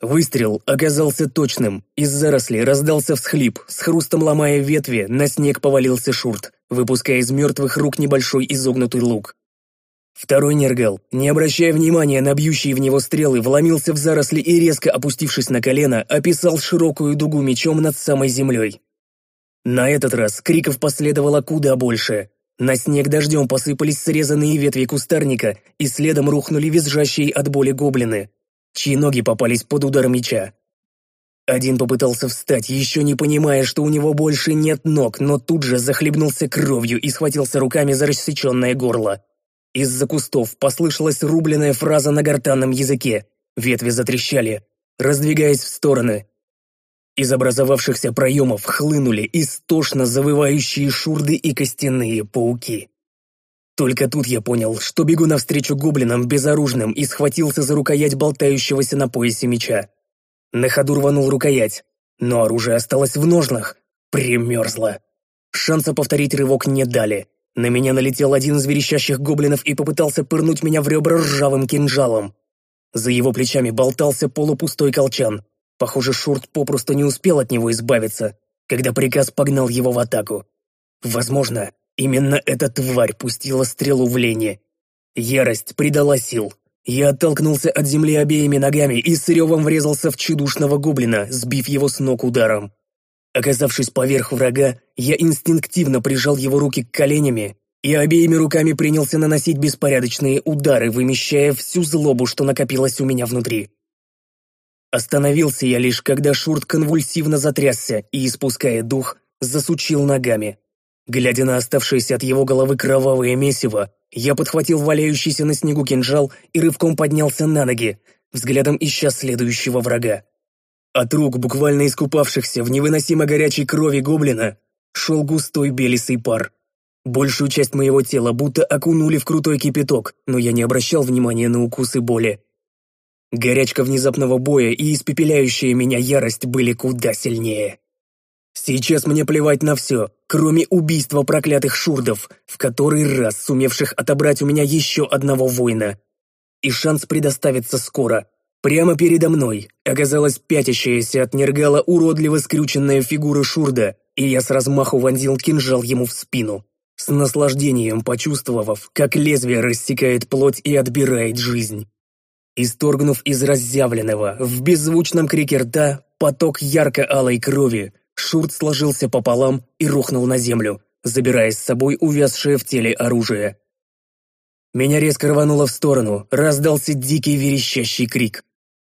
Выстрел оказался точным. Из зарослей раздался всхлип, с хрустом ломая ветви, на снег повалился шурт, выпуская из мертвых рук небольшой изогнутый лук. Второй нергал, не обращая внимания на бьющие в него стрелы, вломился в заросли и, резко опустившись на колено, описал широкую дугу мечом над самой землей. На этот раз криков последовало куда больше. На снег дождем посыпались срезанные ветви кустарника, и следом рухнули визжащие от боли гоблины, чьи ноги попались под удар меча. Один попытался встать, еще не понимая, что у него больше нет ног, но тут же захлебнулся кровью и схватился руками за рассеченное горло. Из-за кустов послышалась рубленная фраза на гортанном языке. Ветви затрещали, раздвигаясь в стороны. Из образовавшихся проемов хлынули истошно завывающие шурды и костяные пауки. Только тут я понял, что бегу навстречу гоблинам безоружным и схватился за рукоять болтающегося на поясе меча. На ходу рванул рукоять, но оружие осталось в ножнах, примерзло. Шанса повторить рывок не дали. На меня налетел один из верещащих гоблинов и попытался пырнуть меня в ребра ржавым кинжалом. За его плечами болтался полупустой колчан. Похоже, Шурт попросту не успел от него избавиться, когда приказ погнал его в атаку. Возможно, именно эта тварь пустила стрелу в Лене. Ярость придала сил. Я оттолкнулся от земли обеими ногами и с ревом врезался в чудушного гоблина, сбив его с ног ударом. Оказавшись поверх врага, я инстинктивно прижал его руки к коленями и обеими руками принялся наносить беспорядочные удары, вымещая всю злобу, что накопилось у меня внутри. Остановился я лишь, когда Шурт конвульсивно затрясся и, испуская дух, засучил ногами. Глядя на оставшееся от его головы кровавое месиво, я подхватил валяющийся на снегу кинжал и рывком поднялся на ноги, взглядом ища следующего врага. От рук, буквально искупавшихся в невыносимо горячей крови гоблина, шел густой белесый пар. Большую часть моего тела будто окунули в крутой кипяток, но я не обращал внимания на укусы боли. Горячка внезапного боя и испепеляющая меня ярость были куда сильнее. Сейчас мне плевать на все, кроме убийства проклятых шурдов, в который раз сумевших отобрать у меня еще одного воина. И шанс предоставится скоро, Прямо передо мной оказалась пятящаяся от нергала уродливо скрюченная фигура Шурда, и я с размаху вонзил кинжал ему в спину. с наслаждением почувствовав, как лезвие рассекает плоть и отбирает жизнь. Исторгнув из разъявленного, в беззвучном крике рта, поток ярко-алой крови, Шурт сложился пополам и рухнул на землю, забирая с собой увязшее в теле оружие. Меня резко рвануло в сторону, раздался дикий верещащий крик.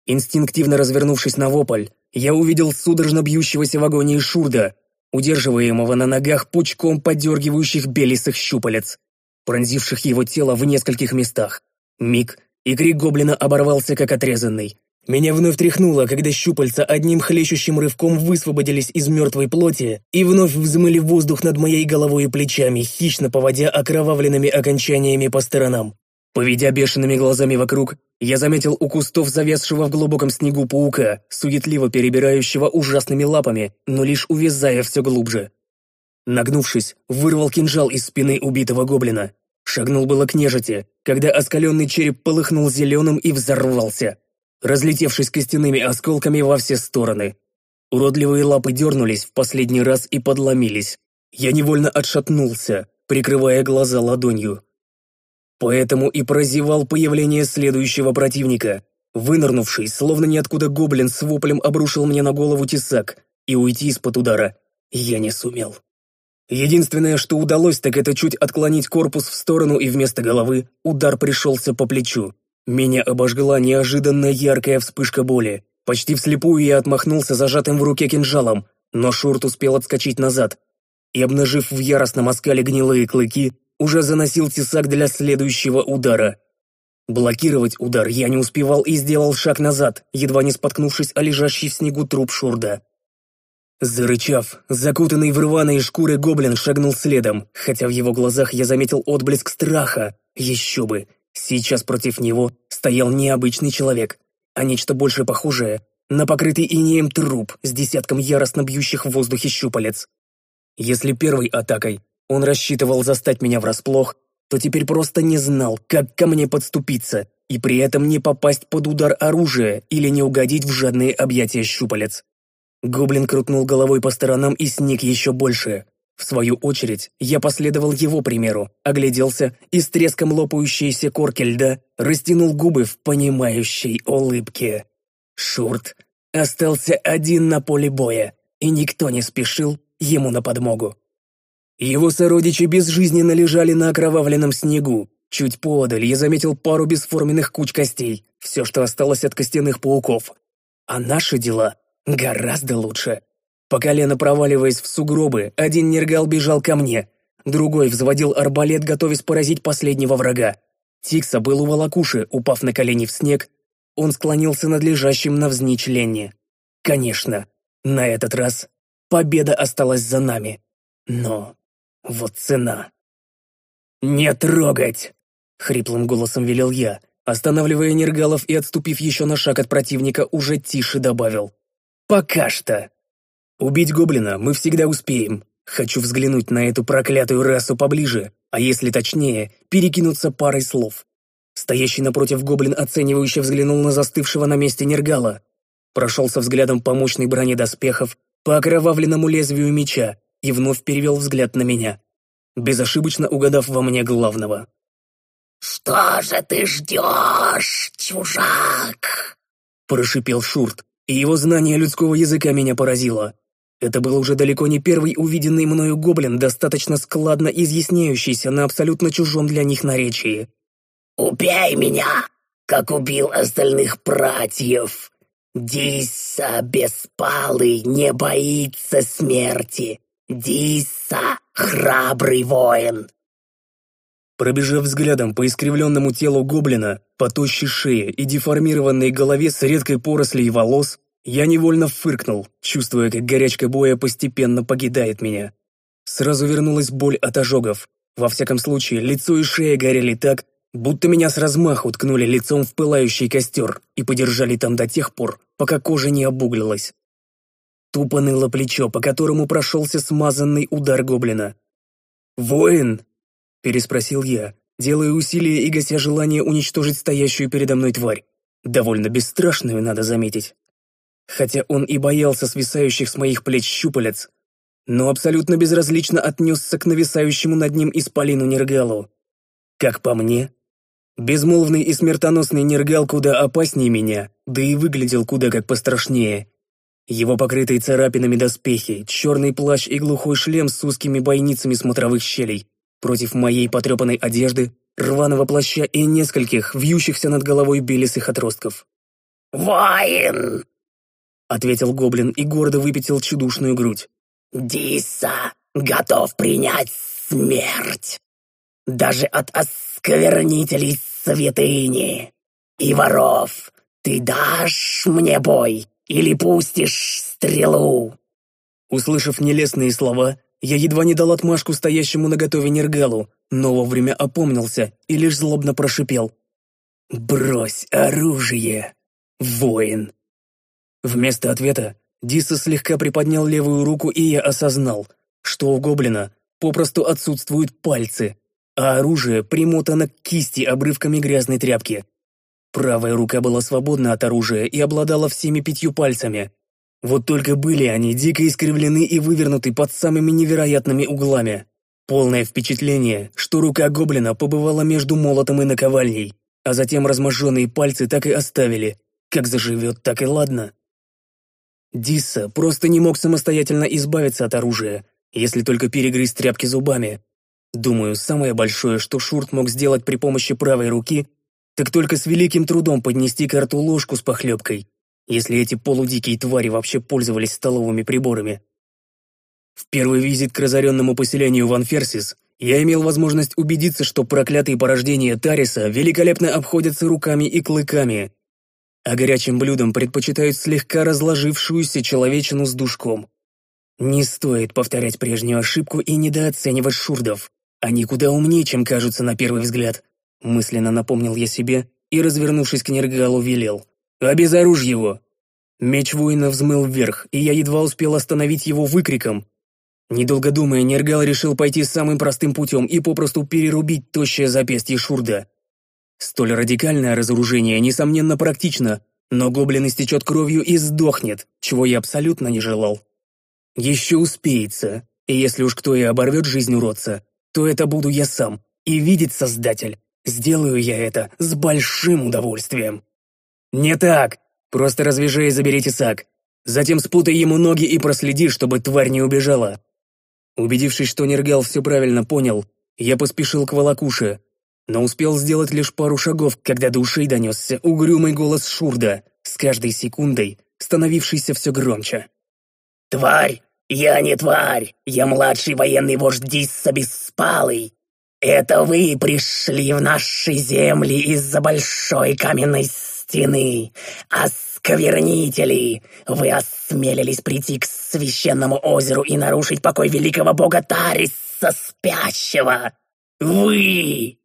Инстинктивно развернувшись на вопль, я увидел судорожно бьющегося в агонии Шурда, удерживаемого на ногах пучком подергивающих белесых щупалец, пронзивших его тело в нескольких местах. Миг, и крик гоблина оборвался как отрезанный. Меня вновь тряхнуло, когда щупальца одним хлещущим рывком высвободились из мертвой плоти и вновь взмыли воздух над моей головой и плечами, хищно поводя окровавленными окончаниями по сторонам. Поведя бешеными глазами вокруг, я заметил у кустов завязшего в глубоком снегу паука, суетливо перебирающего ужасными лапами, но лишь увязая все глубже. Нагнувшись, вырвал кинжал из спины убитого гоблина. Шагнул было к нежити, когда оскаленный череп полыхнул зеленым и взорвался, разлетевшись костяными осколками во все стороны. Уродливые лапы дернулись в последний раз и подломились. Я невольно отшатнулся, прикрывая глаза ладонью. Поэтому и прозевал появление следующего противника. Вынырнувший, словно ниоткуда гоблин с воплем обрушил мне на голову тесак, и уйти из-под удара я не сумел. Единственное, что удалось, так это чуть отклонить корпус в сторону, и вместо головы удар пришелся по плечу. Меня обожгла неожиданно яркая вспышка боли. Почти вслепую я отмахнулся зажатым в руке кинжалом, но Шурт успел отскочить назад и, обнажив в яростном оскале гнилые клыки, уже заносил тесак для следующего удара. Блокировать удар я не успевал и сделал шаг назад, едва не споткнувшись о лежащий в снегу труп Шурда. Зарычав, закутанный в рваные шкуры гоблин шагнул следом, хотя в его глазах я заметил отблеск страха. Еще бы, сейчас против него стоял не обычный человек, а нечто больше похожее на покрытый инеем труп с десятком яростно бьющих в воздухе щупалец. Если первой атакой он рассчитывал застать меня врасплох, то теперь просто не знал, как ко мне подступиться и при этом не попасть под удар оружия или не угодить в жадные объятия щупалец. Гоблин крутнул головой по сторонам и сник еще больше. В свою очередь, я последовал его примеру, огляделся и с треском лопающейся корки льда растянул губы в понимающей улыбке. Шурт остался один на поле боя, и никто не спешил ему на подмогу. Его сородичи безжизненно лежали на окровавленном снегу. Чуть подаль я заметил пару бесформенных куч костей, все, что осталось от костяных пауков. А наши дела Гораздо лучше. По колено проваливаясь в сугробы, один нергал бежал ко мне, другой взводил арбалет, готовясь поразить последнего врага. Тикса был у волокуши, упав на колени в снег, он склонился над лежащим навзничь Ленни. Конечно, на этот раз победа осталась за нами. Но вот цена. «Не трогать!» — хриплым голосом велел я, останавливая нергалов и отступив еще на шаг от противника, уже тише добавил. Пока что. Убить гоблина мы всегда успеем. Хочу взглянуть на эту проклятую расу поближе, а если точнее, перекинуться парой слов. Стоящий напротив гоблин оценивающе взглянул на застывшего на месте Нергала, прошелся взглядом по мощной броне доспехов, по окровавленному лезвию меча и вновь перевел взгляд на меня, безошибочно угадав во мне главного. «Что же ты ждешь, чужак?» прошипел Шурт, и его знание людского языка меня поразило. Это был уже далеко не первый увиденный мною гоблин, достаточно складно изъясняющийся на абсолютно чужом для них наречии. «Убей меня, как убил остальных братьев! Диса беспалый не боится смерти! Диса — храбрый воин!» Пробежав взглядом по искривленному телу гоблина, по тощей шее и деформированной голове с редкой порослей волос, я невольно фыркнул, чувствуя, как горячка боя постепенно покидает меня. Сразу вернулась боль от ожогов. Во всяком случае, лицо и шея горели так, будто меня с размаху ткнули лицом в пылающий костер и подержали там до тех пор, пока кожа не обуглилась. Тупо ныло плечо, по которому прошелся смазанный удар гоблина. «Воин!» — переспросил я, делая усилие и гася желание уничтожить стоящую передо мной тварь. Довольно бесстрашную, надо заметить. Хотя он и боялся свисающих с моих плеч щупалец, но абсолютно безразлично отнесся к нависающему над ним исполину Нергалу. Как по мне, безмолвный и смертоносный Нергал куда опаснее меня, да и выглядел куда как пострашнее. Его покрытые царапинами доспехи, черный плащ и глухой шлем с узкими бойницами смотровых щелей против моей потрепанной одежды, рваного плаща и нескольких вьющихся над головой белесых отростков. «Воин!» — ответил гоблин и гордо выпятил чудушную грудь. «Диса готов принять смерть, даже от осквернителей святыни и воров. Ты дашь мне бой или пустишь стрелу?» Услышав нелестные слова, я едва не дал отмашку стоящему наготове Нергалу, но вовремя опомнился и лишь злобно прошипел. «Брось оружие, воин!» Вместо ответа Диса слегка приподнял левую руку, и я осознал, что у гоблина попросту отсутствуют пальцы, а оружие примотано к кисти обрывками грязной тряпки. Правая рука была свободна от оружия и обладала всеми пятью пальцами. Вот только были они дико искривлены и вывернуты под самыми невероятными углами. Полное впечатление, что рука гоблина побывала между молотом и наковальней, а затем разможженные пальцы так и оставили. Как заживет, так и ладно. Дисса просто не мог самостоятельно избавиться от оружия, если только перегрызть тряпки зубами. Думаю, самое большое, что Шурт мог сделать при помощи правой руки, так только с великим трудом поднести к рту ложку с похлебкой, если эти полудикие твари вообще пользовались столовыми приборами. В первый визит к разоренному поселению Ван Ферсис я имел возможность убедиться, что проклятые порождения Тариса великолепно обходятся руками и клыками, а горячим блюдом предпочитают слегка разложившуюся человечину с душком. Не стоит повторять прежнюю ошибку и недооценивать шурдов. Они куда умнее, чем кажутся на первый взгляд. Мысленно напомнил я себе и, развернувшись к Нергалу, велел. «Обезоружь его!» Меч воина взмыл вверх, и я едва успел остановить его выкриком. Недолго думая, Нергал решил пойти самым простым путем и попросту перерубить тощее запястье Шурда. Столь радикальное разоружение, несомненно, практично, но гоблин истечет кровью и сдохнет, чего я абсолютно не желал. Еще успеется, и если уж кто и оборвет жизнь уродца, то это буду я сам, и видеть Создатель. Сделаю я это с большим удовольствием. Не так, просто развяжи и забери тесак. Затем спутай ему ноги и проследи, чтобы тварь не убежала. Убедившись, что Нергал все правильно понял, я поспешил к волокуше, но успел сделать лишь пару шагов, когда до ушей донесся угрюмый голос Шурда, с каждой секундой становившийся все громче. «Тварь! Я не тварь! Я младший военный вождь Дисса Беспалый! Это вы пришли в наши земли из-за большой каменной стены! Осквернители! Вы осмелились прийти к священному озеру и нарушить покой великого бога Тариса Спящего! Вы!»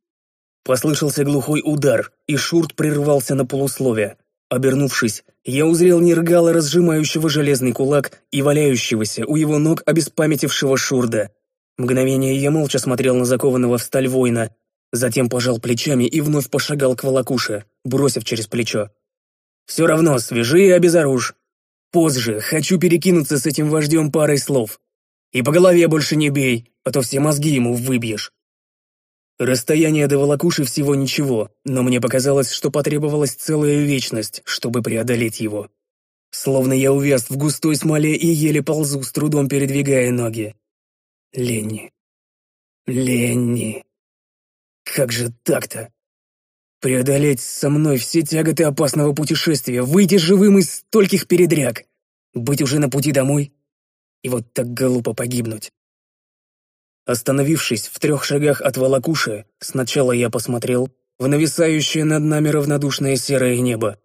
Послышался глухой удар, и Шурт прервался на полусловие. Обернувшись, я узрел Нергала, разжимающего железный кулак и валяющегося у его ног обеспамятившего Шурда. Мгновение я молча смотрел на закованного в сталь воина, затем пожал плечами и вновь пошагал к волокуше, бросив через плечо. «Все равно, свяжи и обезоружь. Позже хочу перекинуться с этим вождем парой слов. И по голове больше не бей, а то все мозги ему выбьешь». Расстояние до волокуши всего ничего, но мне показалось, что потребовалась целая вечность, чтобы преодолеть его. Словно я увяз в густой смоле и еле ползу, с трудом передвигая ноги. Ленни. Ленни. Как же так-то? Преодолеть со мной все тяготы опасного путешествия, выйти живым из стольких передряг, быть уже на пути домой и вот так глупо погибнуть. Остановившись в трех шагах от волокуши, сначала я посмотрел в нависающее над нами равнодушное серое небо.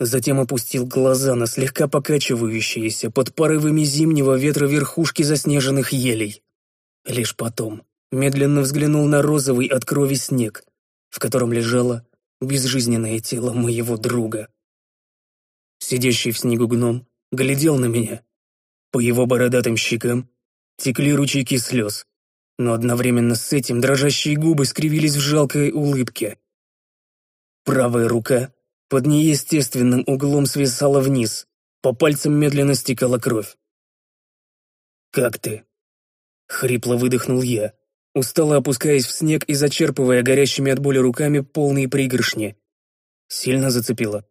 Затем опустил глаза на слегка покачивающиеся под порывами зимнего ветра верхушки заснеженных елей. Лишь потом медленно взглянул на розовый от крови снег, в котором лежало безжизненное тело моего друга. Сидящий в снегу гном глядел на меня. По его бородатым щекам текли ручейки слез, но одновременно с этим дрожащие губы скривились в жалкой улыбке. Правая рука под неестественным углом свисала вниз, по пальцам медленно стекала кровь. как ты?» Хрипло выдохнул я, устало опускаясь в снег и зачерпывая горящими от боли руками полные пригоршни. Сильно зацепило.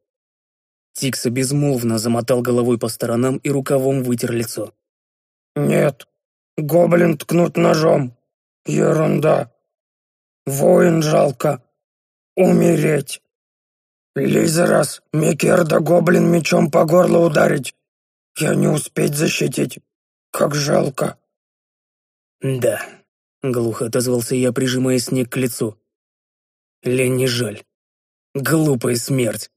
Тикса безмолвно замотал головой по сторонам и рукавом вытер лицо. «Нет, гоблин ткнут ножом. Ерунда. Воин жалко. Умереть. Лизерас, Микерда гоблин мечом по горлу ударить. Я не успеть защитить. Как жалко». «Да», — глухо отозвался я, прижимая снег к лицу. «Лень не жаль. Глупая смерть.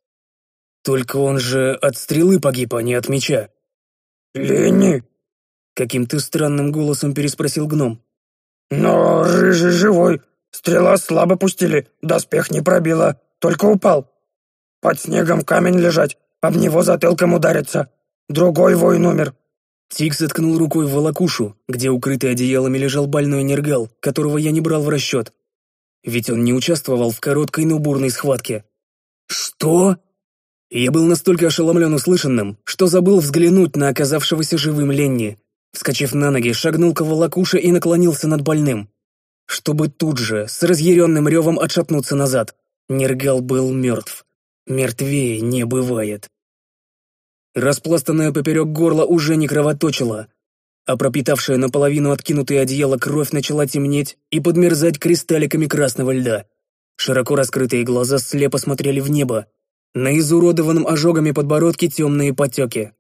Только он же от стрелы погиб, а не от меча». «Лени?» — каким-то странным голосом переспросил гном. «Но рыжий живой. Стрела слабо пустили, доспех не пробила, только упал. Под снегом камень лежать, об него затылком удариться. Другой воин умер». Тик заткнул рукой в волокушу, где укрытый одеялами лежал больной нергал, которого я не брал в расчет. Ведь он не участвовал в короткой, но бурной схватке. «Что?» Я был настолько ошеломлен услышанным, что забыл взглянуть на оказавшегося живым Ленни. Вскочив на ноги, шагнул к волокуше и наклонился над больным. Чтобы тут же, с разъяренным ревом отшатнуться назад. Нергал был мертв. Мертвее не бывает. Распластанное поперек горла уже не кровоточило, а пропитавшая наполовину откинутое одеяло кровь начала темнеть и подмерзать кристалликами красного льда. Широко раскрытые глаза слепо смотрели в небо, на изуродованном ожогами подбородке темные потеки.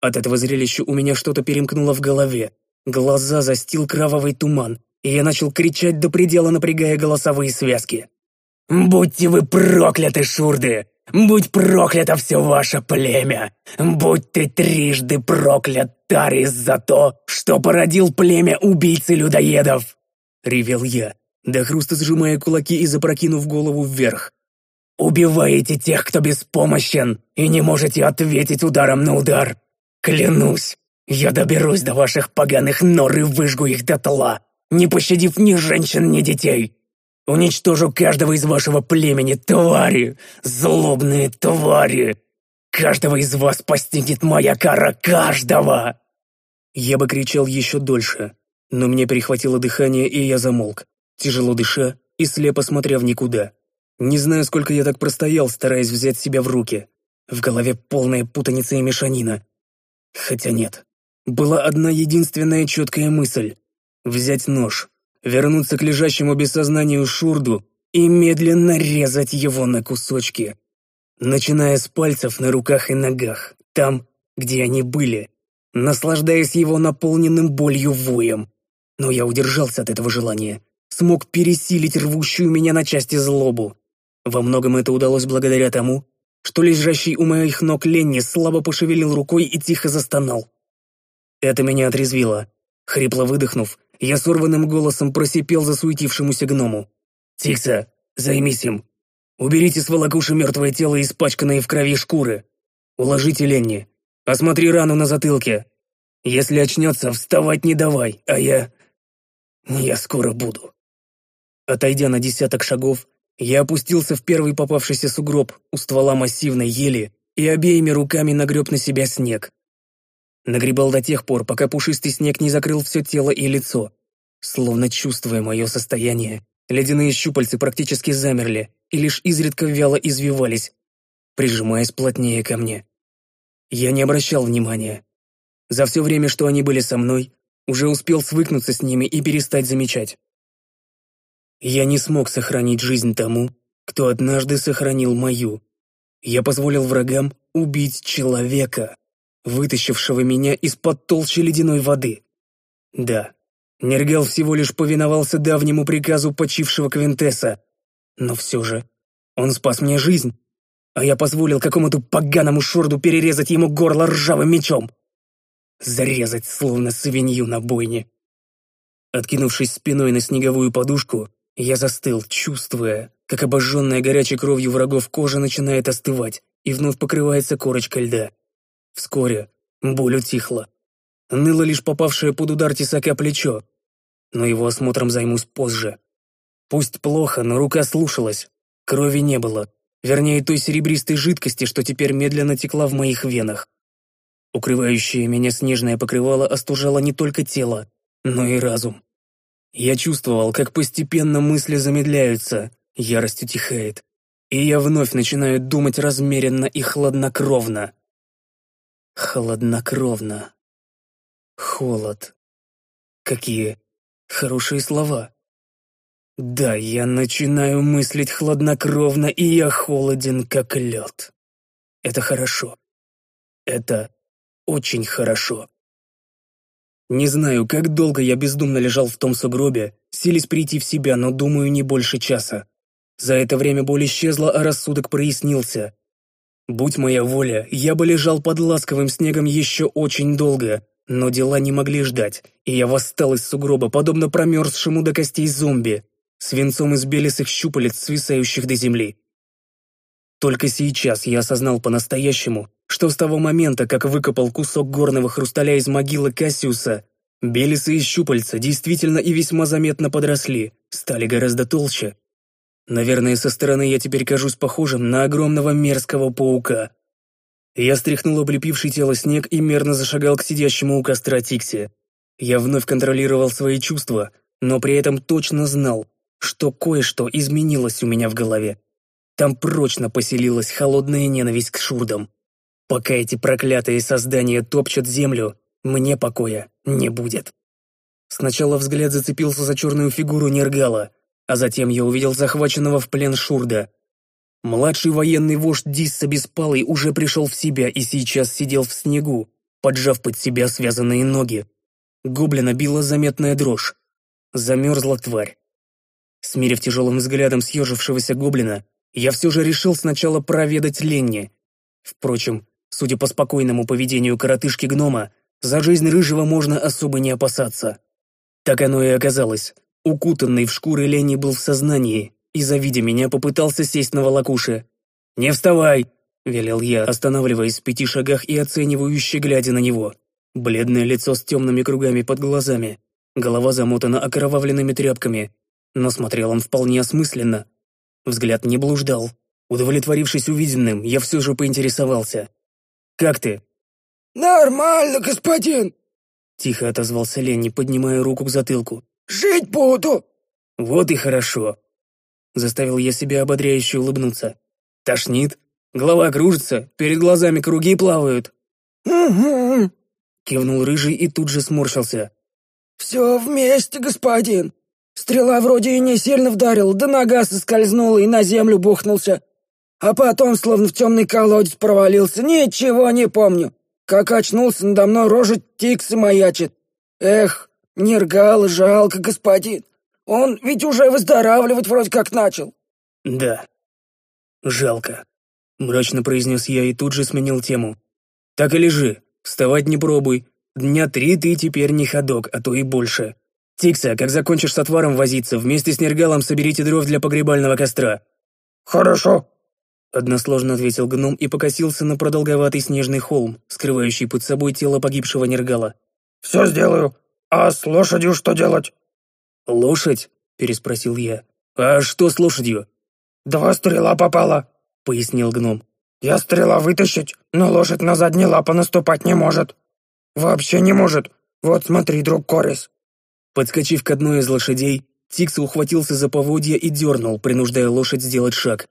От этого зрелища у меня что-то перемкнуло в голове. Глаза застил кровавый туман, и я начал кричать до предела, напрягая голосовые связки. «Будьте вы прокляты, шурды! Будь проклято все ваше племя! Будь ты трижды проклят, Тарис, за то, что породил племя убийцы-людоедов!» Ревел я, до хруста сжимая кулаки и запрокинув голову вверх. Убиваете тех, кто беспомощен, и не можете ответить ударом на удар. Клянусь, я доберусь до ваших поганых нор и выжгу их дотла, не пощадив ни женщин, ни детей. Уничтожу каждого из вашего племени, твари, злобные твари. Каждого из вас постигнет моя кара, каждого!» Я бы кричал еще дольше, но мне перехватило дыхание, и я замолк, тяжело дыша и слепо смотря в никуда. Не знаю, сколько я так простоял, стараясь взять себя в руки. В голове полная путаница и мешанина. Хотя нет. Была одна единственная четкая мысль. Взять нож, вернуться к лежащему без сознания шурду и медленно резать его на кусочки. Начиная с пальцев на руках и ногах, там, где они были, наслаждаясь его наполненным болью воем. Но я удержался от этого желания, смог пересилить рвущую меня на части злобу. Во многом это удалось благодаря тому, что лежащий у моих ног Ленни слабо пошевелил рукой и тихо застонал. Это меня отрезвило. Хрипло выдохнув, я сорванным голосом просипел засуетившемуся гному. «Тикса, займись им. Уберите с волокуши мертвое тело, испачканное в крови шкуры. Уложите Ленни. Осмотри рану на затылке. Если очнется, вставать не давай, а я... Я скоро буду». Отойдя на десяток шагов, я опустился в первый попавшийся сугроб у ствола массивной ели и обеими руками нагреб на себя снег. Нагребал до тех пор, пока пушистый снег не закрыл все тело и лицо. Словно чувствуя мое состояние, ледяные щупальцы практически замерли и лишь изредка вяло извивались, прижимаясь плотнее ко мне. Я не обращал внимания. За все время, что они были со мной, уже успел свыкнуться с ними и перестать замечать. Я не смог сохранить жизнь тому, кто однажды сохранил мою. Я позволил врагам убить человека, вытащившего меня из-под толщи ледяной воды. Да, Нергал всего лишь повиновался давнему приказу почившего Квинтесса, но все же он спас мне жизнь, а я позволил какому-то поганому шорду перерезать ему горло ржавым мечом. Зарезать, словно свинью на бойне. Откинувшись спиной на снеговую подушку, я застыл, чувствуя, как обожженная горячей кровью врагов кожа начинает остывать и вновь покрывается корочкой льда. Вскоре боль утихла. Ныло лишь попавшее под удар тесака плечо, но его осмотром займусь позже. Пусть плохо, но рука слушалась. Крови не было, вернее той серебристой жидкости, что теперь медленно текла в моих венах. Укрывающее меня снежное покрывало остужало не только тело, но и разум. Я чувствовал, как постепенно мысли замедляются, ярость утихает, и я вновь начинаю думать размеренно и хладнокровно. Хладнокровно. Холод. Какие хорошие слова. Да, я начинаю мыслить хладнокровно, и я холоден, как лед. Это хорошо. Это очень хорошо. Не знаю, как долго я бездумно лежал в том сугробе, селись прийти в себя, но, думаю, не больше часа. За это время боль исчезла, а рассудок прояснился. Будь моя воля, я бы лежал под ласковым снегом еще очень долго, но дела не могли ждать, и я восстал из сугроба, подобно промерзшему до костей зомби, свинцом из белесых щупалец, свисающих до земли. Только сейчас я осознал по-настоящему, что с того момента, как выкопал кусок горного хрусталя из могилы Кассиуса, белесы и щупальца действительно и весьма заметно подросли, стали гораздо толще. Наверное, со стороны я теперь кажусь похожим на огромного мерзкого паука. Я стряхнул облепивший тело снег и мерно зашагал к сидящему у костра Тикси. Я вновь контролировал свои чувства, но при этом точно знал, что кое-что изменилось у меня в голове. Там прочно поселилась холодная ненависть к шурдам. Пока эти проклятые создания топчут землю, мне покоя не будет. Сначала взгляд зацепился за черную фигуру Нергала, а затем я увидел захваченного в плен Шурда. Младший военный вождь Дисса Беспалый уже пришел в себя и сейчас сидел в снегу, поджав под себя связанные ноги. Гоблина била заметная дрожь. Замерзла тварь. Смирив тяжелым взглядом съежившегося гоблина, я все же решил сначала проведать Ленни. Впрочем, судя по спокойному поведению коротышки-гнома, за жизнь Рыжего можно особо не опасаться. Так оно и оказалось. Укутанный в шкуры Ленни был в сознании и, завидя меня, попытался сесть на волокуше. «Не вставай!» — велел я, останавливаясь в пяти шагах и оценивающе глядя на него. Бледное лицо с темными кругами под глазами, голова замотана окровавленными тряпками, но смотрел он вполне осмысленно, Взгляд не блуждал. Удовлетворившись увиденным, я все же поинтересовался. «Как ты?» «Нормально, господин!» Тихо отозвался Ленни, поднимая руку к затылку. «Жить буду!» «Вот и хорошо!» Заставил я себя ободряюще улыбнуться. «Тошнит? Голова кружится, перед глазами круги плавают?» «Угу!» Кивнул рыжий и тут же сморщился. «Все вместе, господин!» Стрела вроде и не сильно вдарила, да нога соскользнула и на землю бухнулся. А потом, словно в темный колодец, провалился. Ничего не помню. Как очнулся, надо мной рожа тиксы маячит. Эх, Нергал, жалко, господин. Он ведь уже выздоравливать вроде как начал. Да, жалко. Мрачно произнес я и тут же сменил тему. Так и лежи, вставать не пробуй. Дня три ты теперь не ходок, а то и больше. «Тикса, как закончишь с отваром возиться, вместе с Нергалом соберите дров для погребального костра». «Хорошо», — односложно ответил гном и покосился на продолговатый снежный холм, скрывающий под собой тело погибшего Нергала. «Все сделаю. А с лошадью что делать?» «Лошадь?» — переспросил я. «А что с лошадью?» «Два стрела попала», — пояснил гном. «Я стрела вытащить, но лошадь на задние лапы наступать не может. Вообще не может. Вот смотри, друг Корис, Подскочив к одной из лошадей, Тикс ухватился за поводья и дернул, принуждая лошадь сделать шаг.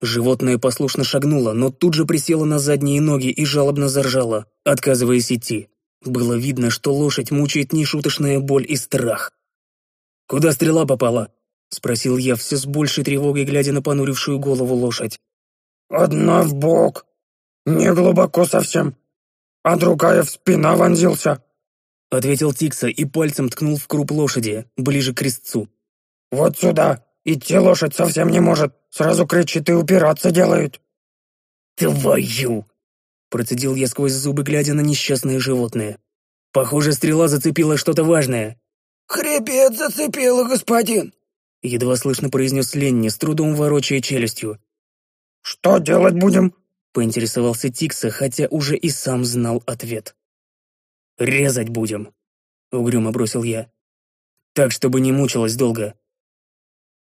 Животное послушно шагнуло, но тут же присело на задние ноги и жалобно заржало, отказываясь идти. Было видно, что лошадь мучает нешуточная боль и страх. «Куда стрела попала?» — спросил я, все с большей тревогой, глядя на понурившую голову лошадь. «Одна в бок. Не глубоко совсем. А другая в спина вонзился», — ответил Тикса и пальцем ткнул в круп лошади, ближе к крестцу. «Вот сюда! Идти лошадь совсем не может, сразу кричит и упираться делают!» «Твою!» — процедил я сквозь зубы, глядя на несчастное животное. «Похоже, стрела зацепила что-то важное». «Хребет зацепила, господин!» — едва слышно произнес Ленни, с трудом ворочая челюстью. «Что делать будем?» — поинтересовался Тикса, хотя уже и сам знал ответ. «Резать будем», — угрюмо бросил я. «Так, чтобы не мучилась долго».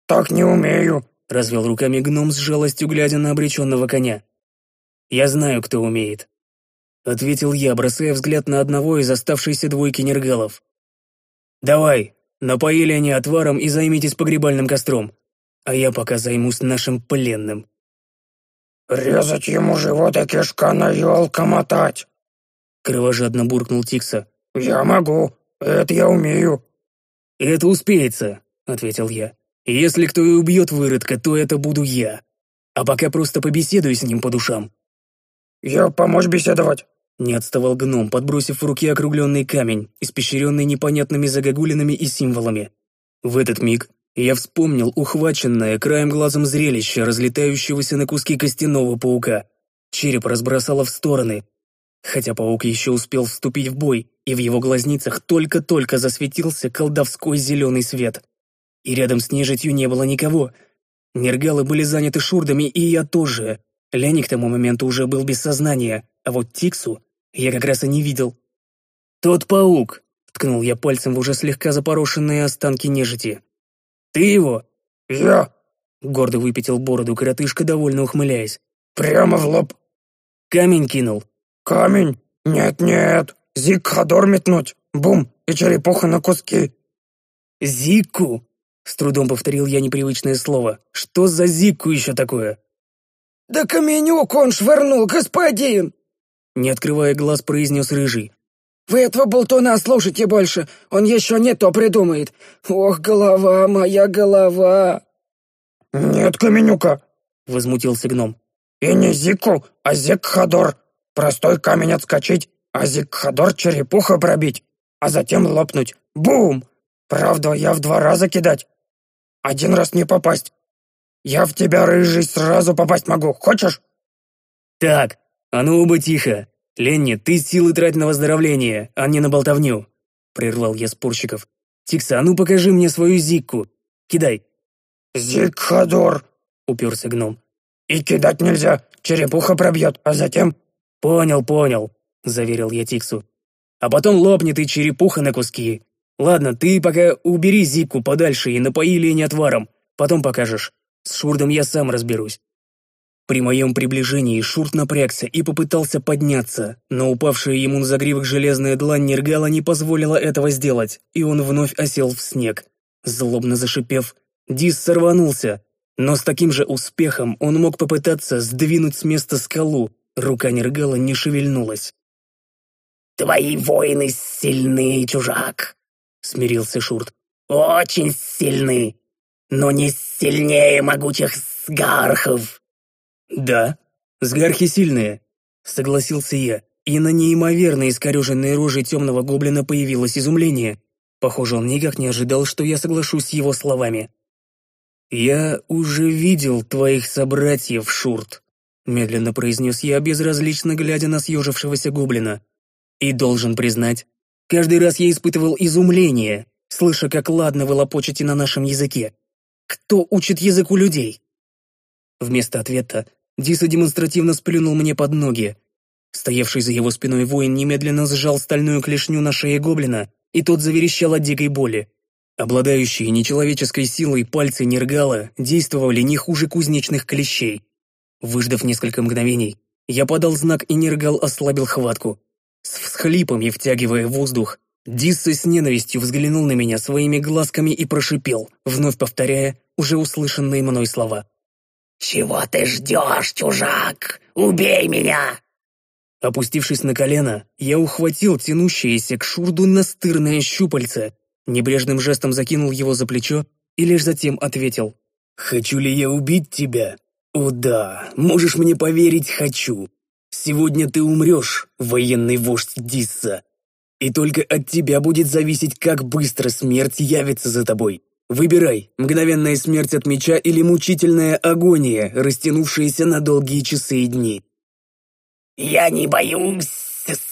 «Так не умею», — развел руками гном с жалостью, глядя на обреченного коня. «Я знаю, кто умеет». — ответил я, бросая взгляд на одного из оставшейся двойки нергалов. «Давай, напоили они отваром и займитесь погребальным костром, а я пока займусь нашим пленным». «Резать ему живот и кишка на елка мотать!» Кровожадно буркнул Тикса. «Я могу, это я умею». «Это успеется», — ответил я. «Если кто и убьет выродка, то это буду я. А пока просто побеседую с ним по душам». «Я помочь беседовать?» Не отставал гном, подбросив в руки округленный камень, испещренный непонятными загогулинами и символами. В этот миг я вспомнил ухваченное краем глазом зрелище разлетающегося на куски костяного паука. Череп разбросало в стороны. Хотя паук еще успел вступить в бой, и в его глазницах только-только засветился колдовской зеленый свет. И рядом с нежитью не было никого. Нергалы были заняты шурдами, и я тоже. Ляни к тому моменту уже был без сознания, а вот Тиксу я как раз и не видел. «Тот паук!» — ткнул я пальцем в уже слегка запорошенные останки нежити. «Ты его?» «Я!» — гордо выпятил бороду коротышка, довольно ухмыляясь. «Прямо в лоб!» «Камень кинул!» «Камень? Нет-нет! Зикхадор метнуть! Бум! И черепуха на куски!» «Зикку?» — с трудом повторил я непривычное слово. «Что за зикку еще такое?» «Да каменюк он швырнул, господин!» Не открывая глаз, произнес Рыжий. Вы этого болтуна слушайте больше, он еще не то придумает. Ох, голова моя, голова!» «Нет, Каменюка!» — возмутился гном. «И не Зику, а Зикхадор. Простой камень отскочить, а Зикхадор черепуха пробить, а затем лопнуть. Бум! Правда, я в два раза кидать. Один раз не попасть. Я в тебя, рыжий, сразу попасть могу. Хочешь?» «Так, а ну оба тихо!» «Ленни, ты силы трать на выздоровление, а не на болтовню», — прервал я спорщиков. «Тикса, а ну покажи мне свою зикку. Кидай». «Зикхадор», — уперся гном. «И кидать нельзя, черепуха пробьет, а затем...» «Понял, понял», — заверил я Тиксу. «А потом лопнет и черепуха на куски. Ладно, ты пока убери зикку подальше и напои Ленни отваром, потом покажешь. С Шурдом я сам разберусь». При моем приближении Шурт напрягся и попытался подняться, но упавшая ему на загривок железная длань Нергала не позволила этого сделать, и он вновь осел в снег. Злобно зашипев, Дис сорванулся, но с таким же успехом он мог попытаться сдвинуть с места скалу, рука Нергала не шевельнулась. «Твои воины сильны, чужак», — смирился Шурт. «Очень сильны, но не сильнее могучих сгархов». «Да, сгархи сильные», — согласился я, и на неимоверно искореженной роже темного гоблина появилось изумление. Похоже, он никак не ожидал, что я соглашусь с его словами. «Я уже видел твоих собратьев, Шурт», — медленно произнес я, безразлично глядя на съежившегося гоблина. «И должен признать, каждый раз я испытывал изумление, слыша, как ладно вы лопочете на нашем языке. Кто учит языку людей?» Вместо ответа Диса демонстративно сплюнул мне под ноги. Стоявший за его спиной воин немедленно сжал стальную клешню на шее гоблина, и тот заверещал от дикой боли. Обладающие нечеловеческой силой пальцы Нергала действовали не хуже кузнечных клещей. Выждав несколько мгновений, я подал знак, и Нергал ослабил хватку. С всхлипами втягивая воздух, Дисса с ненавистью взглянул на меня своими глазками и прошипел, вновь повторяя уже услышанные мной слова. «Чего ты ждешь, чужак? Убей меня!» Опустившись на колено, я ухватил тянущееся к шурду настырное щупальце, небрежным жестом закинул его за плечо и лишь затем ответил. «Хочу ли я убить тебя? О да, можешь мне поверить, хочу. Сегодня ты умрешь, военный вождь Дисса. И только от тебя будет зависеть, как быстро смерть явится за тобой. Выбирай, мгновенная смерть от меча или мучительная агония, растянувшаяся на долгие часы и дни. «Я не боюсь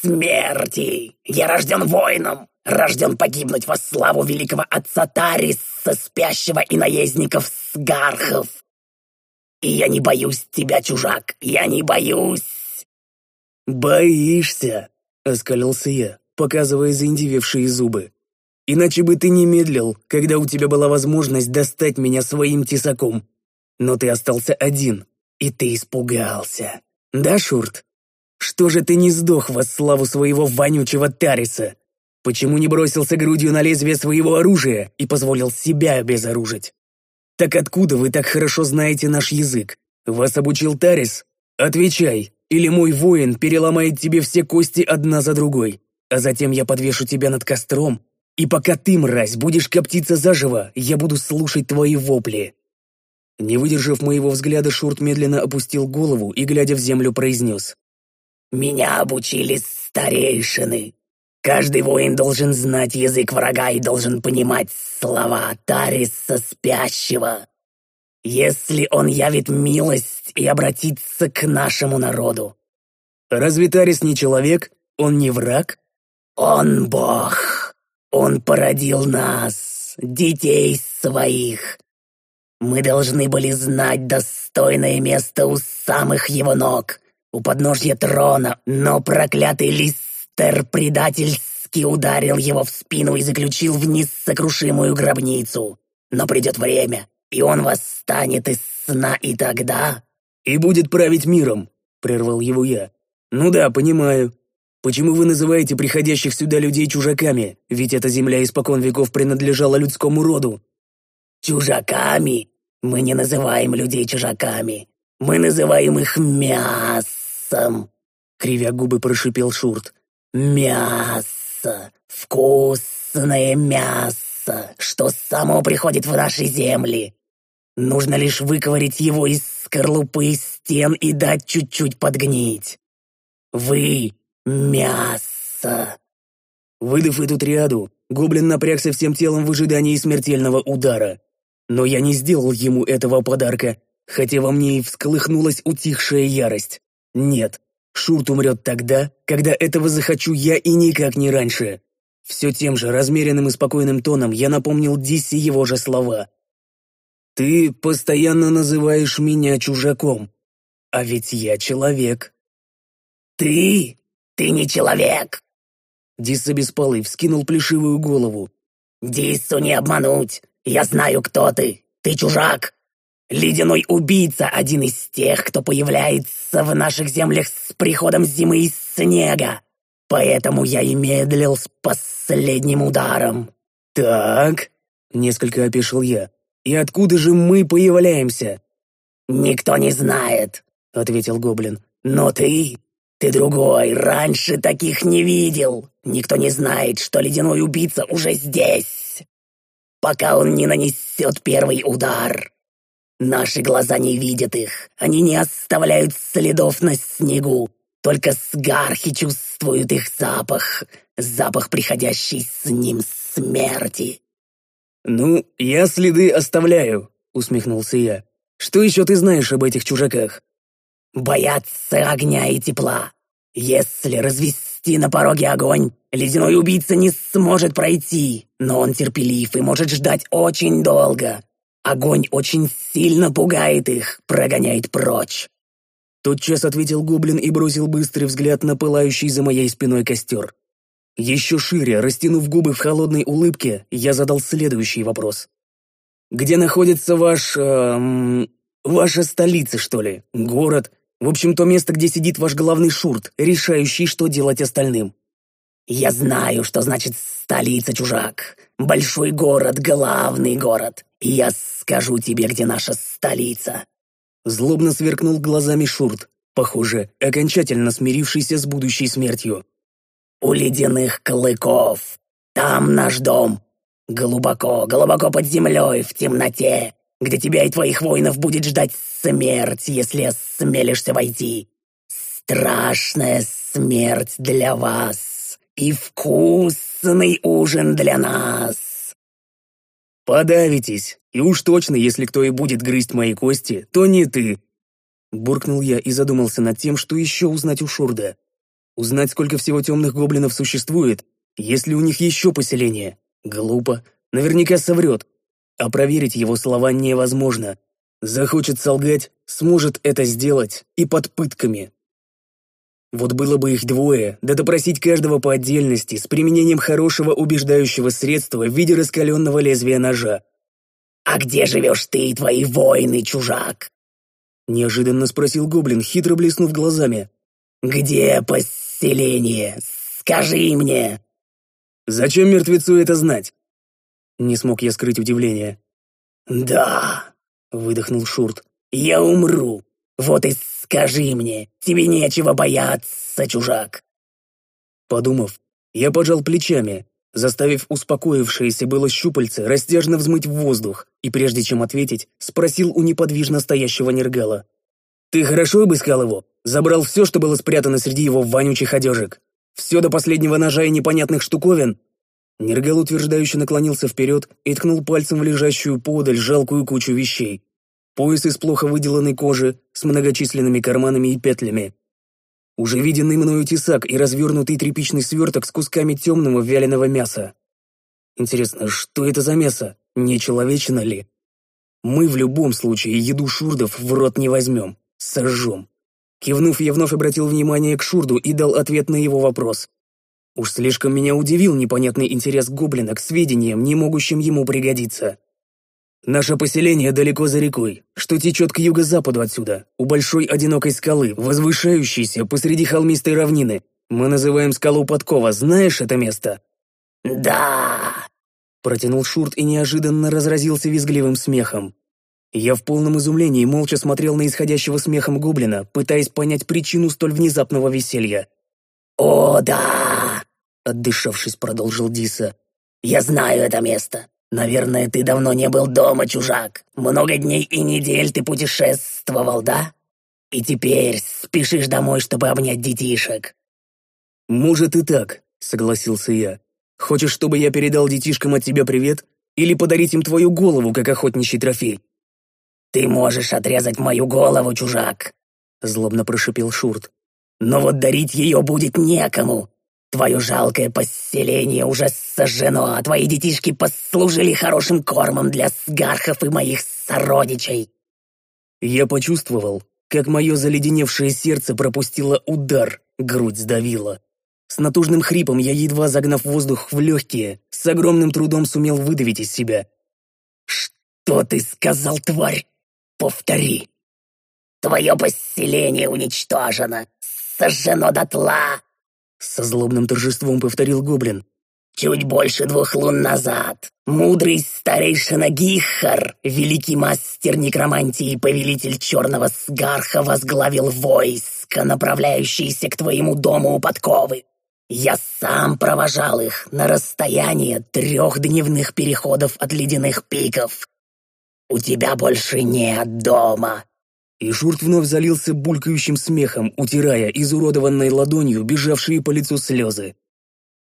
смерти. Я рожден воином, рожден погибнуть во славу великого отца Тариса, спящего и наездников Сгархов. И я не боюсь тебя, чужак, я не боюсь». «Боишься?» — оскалился я, показывая заиндевевшие зубы. Иначе бы ты не медлил, когда у тебя была возможность достать меня своим тесаком. Но ты остался один, и ты испугался. Да, Шурт?» Что же ты не сдох во славу своего вонючего Тариса? Почему не бросился грудью на лезвие своего оружия и позволил себя обезоружить? Так откуда вы так хорошо знаете наш язык? Вас обучил Тарис? Отвечай, или мой воин переломает тебе все кости одна за другой, а затем я подвешу тебя над костром, и пока ты, мразь, будешь коптиться заживо, я буду слушать твои вопли». Не выдержав моего взгляда, Шурт медленно опустил голову и, глядя в землю, произнес. «Меня обучили старейшины. Каждый воин должен знать язык врага и должен понимать слова Тариса Спящего если он явит милость и обратится к нашему народу. Разве Тарис не человек? Он не враг? Он бог. Он породил нас, детей своих. Мы должны были знать достойное место у самых его ног, у подножья трона, но проклятый Листер предательски ударил его в спину и заключил в несокрушимую гробницу. Но придет время, и он восстанет из сна и тогда...» «И будет править миром», — прервал его я. «Ну да, понимаю. Почему вы называете приходящих сюда людей чужаками? Ведь эта земля испокон веков принадлежала людскому роду». «Чужаками? Мы не называем людей чужаками. Мы называем их мясом», — кривя губы прошипел Шурт. «Мясо! Вкусное мясо, что само приходит в наши земли. Нужно лишь выковырить его из скорлупы стен и дать чуть-чуть подгнить. Вы — мясо. Выдав эту триаду, гоблин напрягся всем телом в ожидании смертельного удара. Но я не сделал ему этого подарка, хотя во мне и всколыхнулась утихшая ярость. Нет, Шурт умрет тогда, когда этого захочу я и никак не раньше. Все тем же размеренным и спокойным тоном я напомнил Дисси его же слова — ты постоянно называешь меня чужаком, а ведь я человек. Ты? Ты не человек. Дисса Беспалый вскинул плешивую голову. Диссу не обмануть. Я знаю, кто ты. Ты чужак. Ледяной убийца, один из тех, кто появляется в наших землях с приходом зимы и снега. Поэтому я и медлил с последним ударом. Так, несколько опешил я. И откуда же мы появляемся?» «Никто не знает», — ответил гоблин. «Но ты... ты другой, раньше таких не видел. Никто не знает, что ледяной убийца уже здесь, пока он не нанесет первый удар. Наши глаза не видят их, они не оставляют следов на снегу, только сгархи чувствуют их запах, запах, приходящий с ним смерти. «Ну, я следы оставляю», — усмехнулся я. «Что еще ты знаешь об этих чужаках?» «Боятся огня и тепла. Если развести на пороге огонь, ледяной убийца не сможет пройти, но он терпелив и может ждать очень долго. Огонь очень сильно пугает их, прогоняет прочь». Тотчас ответил гоблин и бросил быстрый взгляд на пылающий за моей спиной костер. Еще шире, растянув губы в холодной улыбке, я задал следующий вопрос. «Где находится ваш... Эм, ваша столица, что ли? Город? В общем, то место, где сидит ваш главный шурт, решающий, что делать остальным». «Я знаю, что значит столица, чужак. Большой город, главный город. Я скажу тебе, где наша столица». Злобно сверкнул глазами Шурт, похоже, окончательно смирившийся с будущей смертью у ледяных клыков. Там наш дом. Глубоко, глубоко под землей, в темноте, где тебя и твоих воинов будет ждать смерть, если осмелишься войти. Страшная смерть для вас и вкусный ужин для нас. Подавитесь, и уж точно, если кто и будет грызть мои кости, то не ты. Буркнул я и задумался над тем, что еще узнать у Шурда. Узнать, сколько всего темных гоблинов существует, есть ли у них еще поселение. Глупо. Наверняка соврет. А проверить его слова невозможно. Захочет солгать, сможет это сделать и под пытками. Вот было бы их двое, да допросить каждого по отдельности с применением хорошего убеждающего средства в виде раскаленного лезвия ножа. «А где живешь ты и твои воины, чужак?» Неожиданно спросил гоблин, хитро блеснув глазами. Где поселение? Скажи мне!» «Зачем мертвецу это знать?» Не смог я скрыть удивление. «Да», — выдохнул Шурт, — «я умру. Вот и скажи мне, тебе нечего бояться, чужак». Подумав, я пожал плечами, заставив успокоившееся было щупальце растяжно взмыть в воздух, и прежде чем ответить, спросил у неподвижно стоящего Нергала. «Ты хорошо обыскал его? Забрал все, что было спрятано среди его вонючих одежек? Все до последнего ножа и непонятных штуковин?» Нергал утверждающе наклонился вперед и ткнул пальцем в лежащую подаль жалкую кучу вещей. Пояс из плохо выделанной кожи с многочисленными карманами и петлями, уже виденный мною тесак и развернутый тряпичный сверток с кусками темного вяленого мяса. Интересно, что это за мясо? Не человечина ли? Мы в любом случае еду шурдов в рот не возьмем, сожжем. Кивнув, я вновь обратил внимание к Шурду и дал ответ на его вопрос. Уж слишком меня удивил непонятный интерес гоблина к сведениям, не могущим ему пригодиться. Наше поселение далеко за рекой, что течет к юго-западу отсюда, у большой одинокой скалы, возвышающейся посреди холмистой равнины. Мы называем скалу Подкова, знаешь это место?» «Да!» Протянул Шурт и неожиданно разразился визгливым смехом. Я в полном изумлении молча смотрел на исходящего смехом гоблина, пытаясь понять причину столь внезапного веселья. «О, да!» Отдышавшись, продолжил Диса. «Я знаю это место. Наверное, ты давно не был дома, чужак. Много дней и недель ты путешествовал, да? И теперь спешишь домой, чтобы обнять детишек». «Может и так», — согласился я. «Хочешь, чтобы я передал детишкам от тебя привет? Или подарить им твою голову, как охотничий трофей?» «Ты можешь отрезать мою голову, чужак», — злобно прошипел Шурт. «Но вот дарить ее будет некому. Твое жалкое поселение уже сожжено, а твои детишки послужили хорошим кормом для сгархов и моих сородичей». Я почувствовал, как мое заледеневшее сердце пропустило удар, грудь сдавила. С натужным хрипом я, едва загнав воздух в легкие, с огромным трудом сумел выдавить из себя. «Что ты сказал, тварь? Повтори!» «Твое поселение уничтожено, сожжено дотла, со злобным торжеством повторил гоблин. «Чуть больше двух лун назад мудрый старейшина Гихар, великий мастер некромантии и повелитель черного сгарха, возглавил войско, направляющееся к твоему дому у подковы. Я сам провожал их на расстояние трех дневных переходов от ледяных пиков. У тебя больше нет дома, и Шурт вновь залился булькающим смехом, утирая изуродованной ладонью бежавшие по лицу слезы.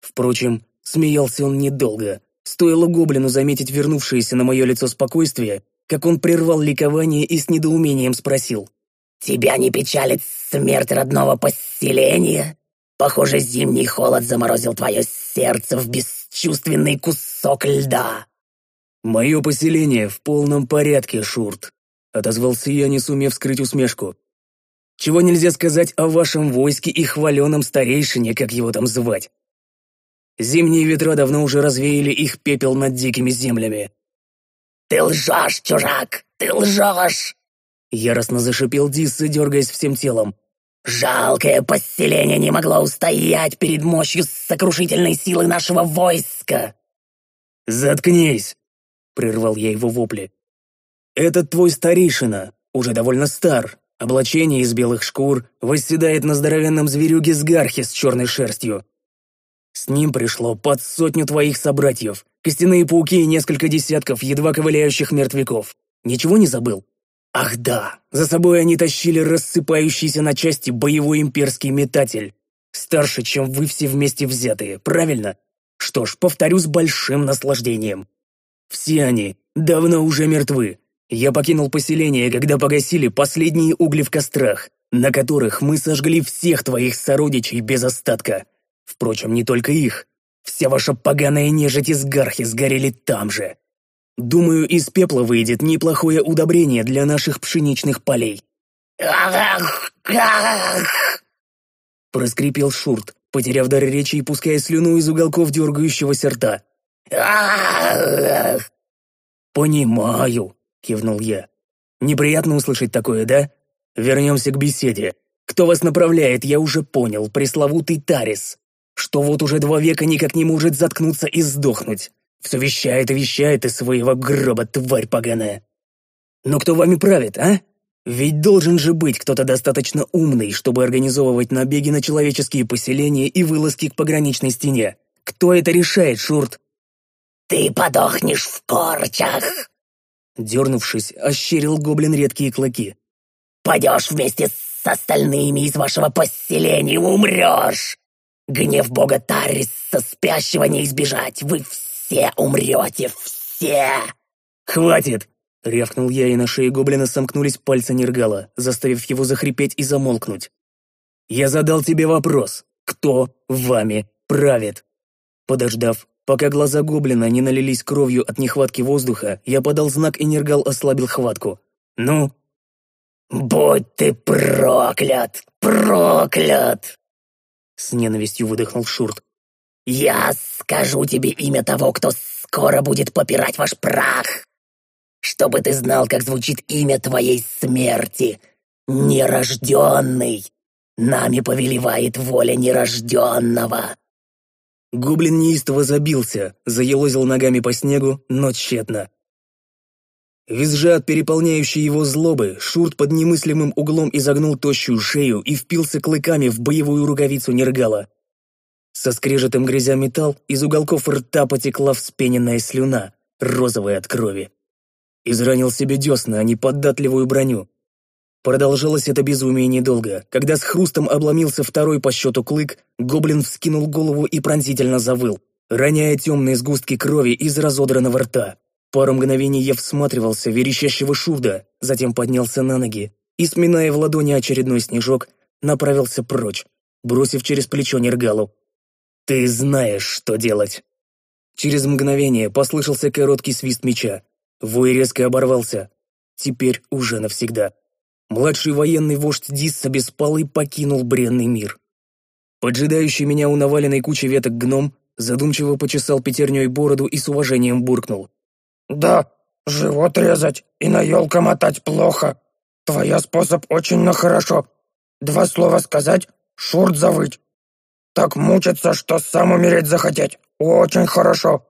Впрочем, смеялся он недолго. Стоило гоблину заметить вернувшееся на мое лицо спокойствие, как он прервал ликование и с недоумением спросил. «Тебя не печалит смерть родного поселения? Похоже, зимний холод заморозил твое сердце в бесчувственный кусок льда». «Мое поселение в полном порядке, Шурт», Отозвался я, не сумев скрыть усмешку. Чего нельзя сказать о вашем войске и хваленом старейшине, как его там звать. Зимние ветра давно уже развеяли их пепел над дикими землями. «Ты лжешь, чужак! Ты лжешь!» Яростно зашипел Дисса, дергаясь всем телом. «Жалкое поселение не могло устоять перед мощью сокрушительной силы нашего войска!» «Заткнись!» — прервал я его вопли. «Этот твой старейшина, уже довольно стар, облачение из белых шкур, восседает на здоровенном зверюге с гархи с черной шерстью. С ним пришло под сотню твоих собратьев, костяные пауки и несколько десятков едва ковыляющих мертвяков. Ничего не забыл? Ах да, за собой они тащили рассыпающийся на части боевой имперский метатель. Старше, чем вы все вместе взятые, правильно? Что ж, повторю с большим наслаждением. Все они давно уже мертвы, я покинул поселение, когда погасили последние угли в кострах, на которых мы сожгли всех твоих сородичей без остатка. Впрочем, не только их. Вся ваша поганая нежить из гархи сгорели там же. Думаю, из пепла выйдет неплохое удобрение для наших пшеничных полей. Проскрипел Шурт, потеряв дар речи и пуская слюну из уголков дергающегося рта. «Понимаю», кивнул я. «Неприятно услышать такое, да? Вернемся к беседе. Кто вас направляет, я уже понял, пресловутый Тарис, что вот уже два века никак не может заткнуться и сдохнуть. Все вещает и вещает из своего гроба, тварь поганая. Но кто вами правит, а? Ведь должен же быть кто-то достаточно умный, чтобы организовывать набеги на человеческие поселения и вылазки к пограничной стене. Кто это решает, Шурт? «Ты подохнешь в корчах!» Дернувшись, ощерил гоблин редкие клыки. «Пойдешь вместе с остальными из вашего поселения, умрешь! Гнев бога Тариса спящего не избежать, вы все умрете, все!» «Хватит!» — рявкнул я, и на шее гоблина сомкнулись пальцы Нергала, заставив его захрипеть и замолкнуть. «Я задал тебе вопрос. Кто вами правит?» Подождав, пока глаза гоблина не налились кровью от нехватки воздуха, я подал знак, и Нергал ослабил хватку. «Ну?» «Будь ты проклят! Проклят!» С ненавистью выдохнул Шурт. «Я скажу тебе имя того, кто скоро будет попирать ваш прах, чтобы ты знал, как звучит имя твоей смерти. Нерожденный. Нами повелевает воля нерожденного». Гоблин неистово забился, заелозил ногами по снегу, но тщетно. Визжа от переполняющей его злобы, Шурт под немыслимым углом изогнул тощую шею и впился клыками в боевую рукавицу Нергала. Со скрежетом грязя металл, из уголков рта потекла вспененная слюна, розовая от крови. Изранил себе десна, а не податливую броню. Продолжалось это безумие недолго. Когда с хрустом обломился второй по счету клык, гоблин вскинул голову и пронзительно завыл, роняя темные сгустки крови из разодранного рта. Пару мгновений я всматривался верещащего шурда, затем поднялся на ноги и, сминая в ладони очередной снежок, направился прочь, бросив через плечо Нергалу. «Ты знаешь, что делать!» Через мгновение послышался короткий свист меча. Вой резко оборвался. Теперь уже навсегда. Младший военный вождь Дисса Беспалый покинул бренный мир. Поджидающий меня у наваленной кучи веток гном задумчиво почесал пятерней бороду и с уважением буркнул. «Да, живот резать и на елка мотать плохо. Твоя способ очень на хорошо. Два слова сказать, шурт завыть. Так мучиться, что сам умереть захотеть. Очень хорошо».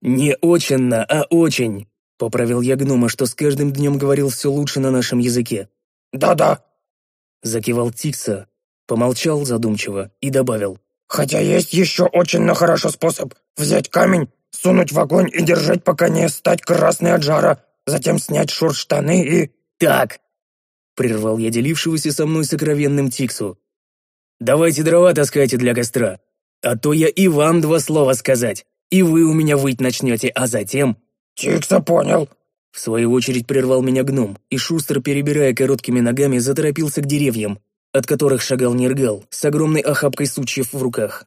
«Не очень, а очень», — поправил я гнома, что с каждым днем говорил все лучше на нашем языке. «Да-да», — закивал Тикса, помолчал задумчиво и добавил. «Хотя есть еще очень на хорошо способ взять камень, сунуть в огонь и держать, пока не стать красной от жара, затем снять шурт штаны и...» «Так!» — прервал я делившегося со мной сокровенным Тиксу. «Давайте дрова таскайте для костра, а то я и вам два слова сказать, и вы у меня выть начнете, а затем...» «Тикса понял», в свою очередь прервал меня гном, и шустро, перебирая короткими ногами, заторопился к деревьям, от которых шагал Нергал, с огромной охапкой сучьев в руках.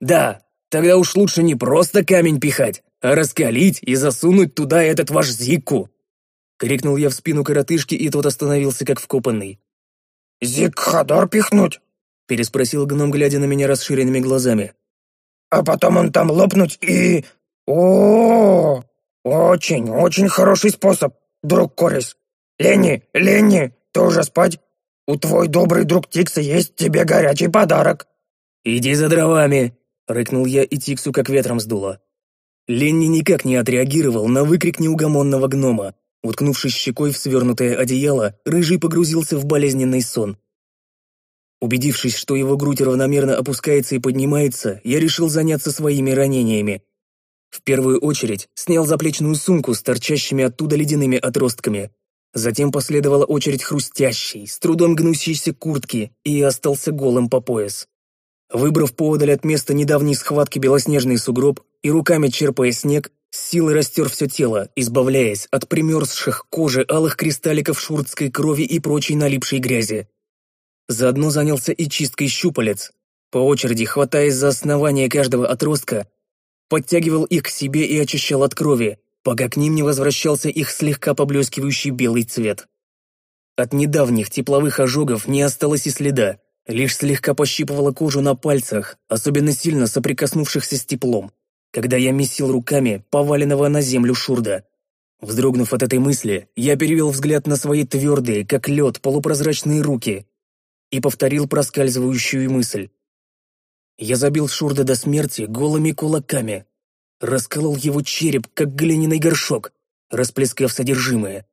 «Да, тогда уж лучше не просто камень пихать, а раскалить и засунуть туда этот ваш зикку!» Крикнул я в спину коротышки, и тот остановился как вкопанный. «Зикхадор пихнуть?» переспросил гном, глядя на меня расширенными глазами. «А потом он там лопнуть и... о, -о, -о «Очень, очень хороший способ, друг Корис. Ленни, Ленни, ты уже спать? У твой добрый друг Тикса есть тебе горячий подарок». «Иди за дровами!» — рыкнул я, и Тиксу как ветром сдуло. Ленни никак не отреагировал на выкрик неугомонного гнома. Уткнувшись щекой в свернутое одеяло, Рыжий погрузился в болезненный сон. Убедившись, что его грудь равномерно опускается и поднимается, я решил заняться своими ранениями. В первую очередь снял заплечную сумку с торчащими оттуда ледяными отростками. Затем последовала очередь хрустящей, с трудом гнущейся куртки, и остался голым по пояс. Выбрав поодаль от места недавней схватки белоснежный сугроб и руками черпая снег, с силой растер все тело, избавляясь от примерзших кожи алых кристалликов шуртской крови и прочей налипшей грязи. Заодно занялся и чисткой щупалец, по очереди хватаясь за основание каждого отростка подтягивал их к себе и очищал от крови, пока к ним не возвращался их слегка поблескивающий белый цвет. От недавних тепловых ожогов не осталось и следа, лишь слегка пощипывала кожу на пальцах, особенно сильно соприкоснувшихся с теплом, когда я месил руками поваленного на землю шурда. Вздрогнув от этой мысли, я перевел взгляд на свои твердые, как лед, полупрозрачные руки. и повторил проскальзывающую мысль. Я забил Шурда до смерти голыми кулаками, расколол его череп, как глиняный горшок, расплескав содержимое,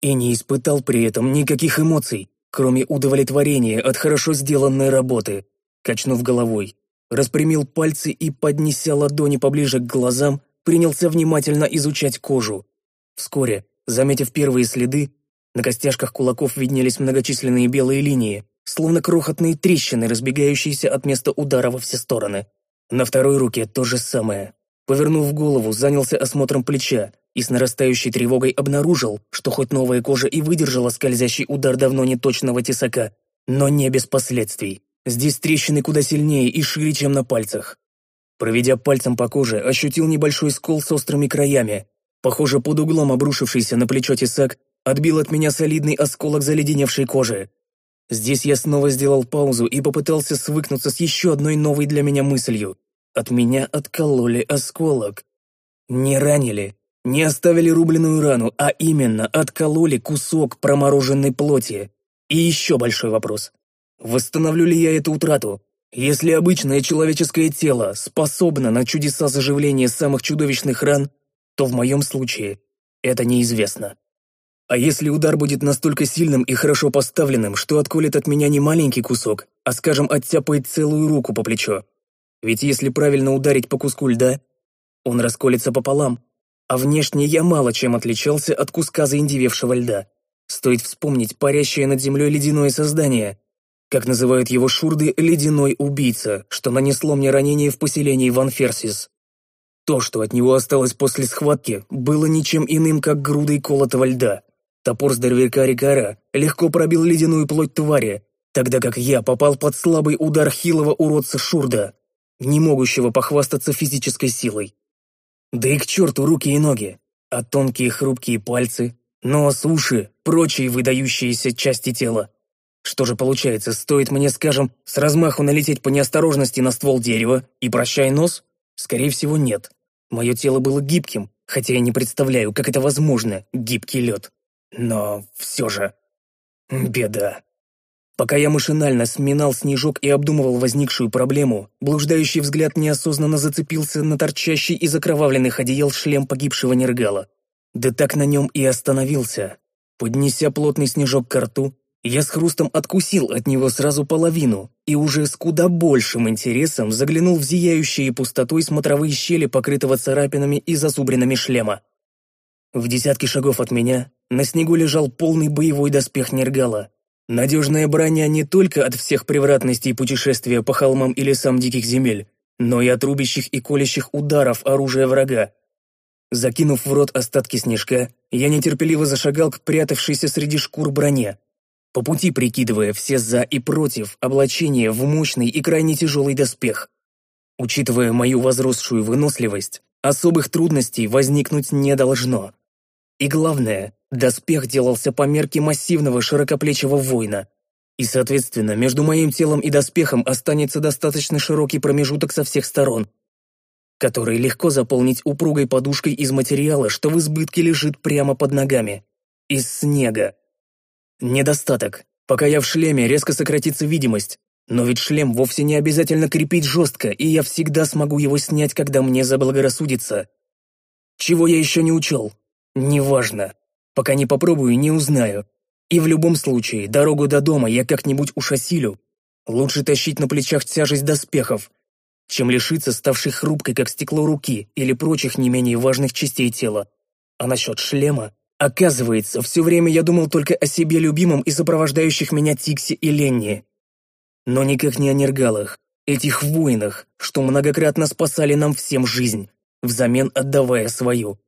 и не испытал при этом никаких эмоций, кроме удовлетворения от хорошо сделанной работы. Качнув головой, распрямил пальцы и, поднеся ладони поближе к глазам, принялся внимательно изучать кожу. Вскоре, заметив первые следы, на костяшках кулаков виднелись многочисленные белые линии, словно крохотные трещины, разбегающиеся от места удара во все стороны. На второй руке то же самое. Повернув голову, занялся осмотром плеча и с нарастающей тревогой обнаружил, что хоть новая кожа и выдержала скользящий удар давно неточного тесака, но не без последствий. Здесь трещины куда сильнее и шире, чем на пальцах. Проведя пальцем по коже, ощутил небольшой скол с острыми краями. Похоже, под углом обрушившийся на плечо тесак отбил от меня солидный осколок заледеневшей кожи. Здесь я снова сделал паузу и попытался свыкнуться с еще одной новой для меня мыслью. От меня откололи осколок. Не ранили, не оставили рубленную рану, а именно откололи кусок промороженной плоти. И еще большой вопрос. Восстановлю ли я эту утрату? Если обычное человеческое тело способно на чудеса заживления самых чудовищных ран, то в моем случае это неизвестно. А если удар будет настолько сильным и хорошо поставленным, что отколет от меня не маленький кусок, а, скажем, оттяпает целую руку по плечо? Ведь если правильно ударить по куску льда, он расколется пополам, а внешне я мало чем отличался от куска заиндевевшего льда. Стоит вспомнить парящее над землей ледяное создание, как называют его шурды «ледяной убийца», что нанесло мне ранение в поселении Ван Ферсис. То, что от него осталось после схватки, было ничем иным, как грудой колотого льда. Топор здоровяка Рикара легко пробил ледяную плоть твари, тогда как я попал под слабый удар хилого уродца Шурда, не могущего похвастаться физической силой. Да и к черту руки и ноги, а тонкие хрупкие пальцы, нос, уши, прочие выдающиеся части тела. Что же получается, стоит мне, скажем, с размаху налететь по неосторожности на ствол дерева и прощай нос? Скорее всего, нет. Мое тело было гибким, хотя я не представляю, как это возможно, гибкий лед. Но все же... Беда. Пока я машинально сминал снежок и обдумывал возникшую проблему, блуждающий взгляд неосознанно зацепился на торчащий из окровавленных одеял шлем погибшего Нергала. Да так на нем и остановился. Поднеся плотный снежок к рту, я с хрустом откусил от него сразу половину и уже с куда большим интересом заглянул в зияющие пустотой смотровые щели, покрытого царапинами и зазубринами шлема. В десятке шагов от меня на снегу лежал полный боевой доспех Нергала. Надежная броня не только от всех превратностей путешествия по холмам и лесам диких земель, но и от рубящих и колющих ударов оружия врага. Закинув в рот остатки снежка, я нетерпеливо зашагал к прятавшейся среди шкур броне, по пути прикидывая все «за» и «против» облачения в мощный и крайне тяжелый доспех. Учитывая мою возросшую выносливость, особых трудностей возникнуть не должно. И главное, доспех делался по мерке массивного широкоплечего воина. И, соответственно, между моим телом и доспехом останется достаточно широкий промежуток со всех сторон, который легко заполнить упругой подушкой из материала, что в избытке лежит прямо под ногами. Из снега. Недостаток. Пока я в шлеме, резко сократится видимость. Но ведь шлем вовсе не обязательно крепить жестко, и я всегда смогу его снять, когда мне заблагорассудится. Чего я еще не учел? Неважно. Пока не попробую, не узнаю. И в любом случае, дорогу до дома я как-нибудь уж осилю. Лучше тащить на плечах тяжесть доспехов, чем лишиться ставшей хрупкой, как стекло руки или прочих не менее важных частей тела. А насчет шлема? Оказывается, все время я думал только о себе любимом и сопровождающих меня Тикси и Ленни. Но никак не о нергалах, этих воинах, что многократно спасали нам всем жизнь, взамен отдавая свою.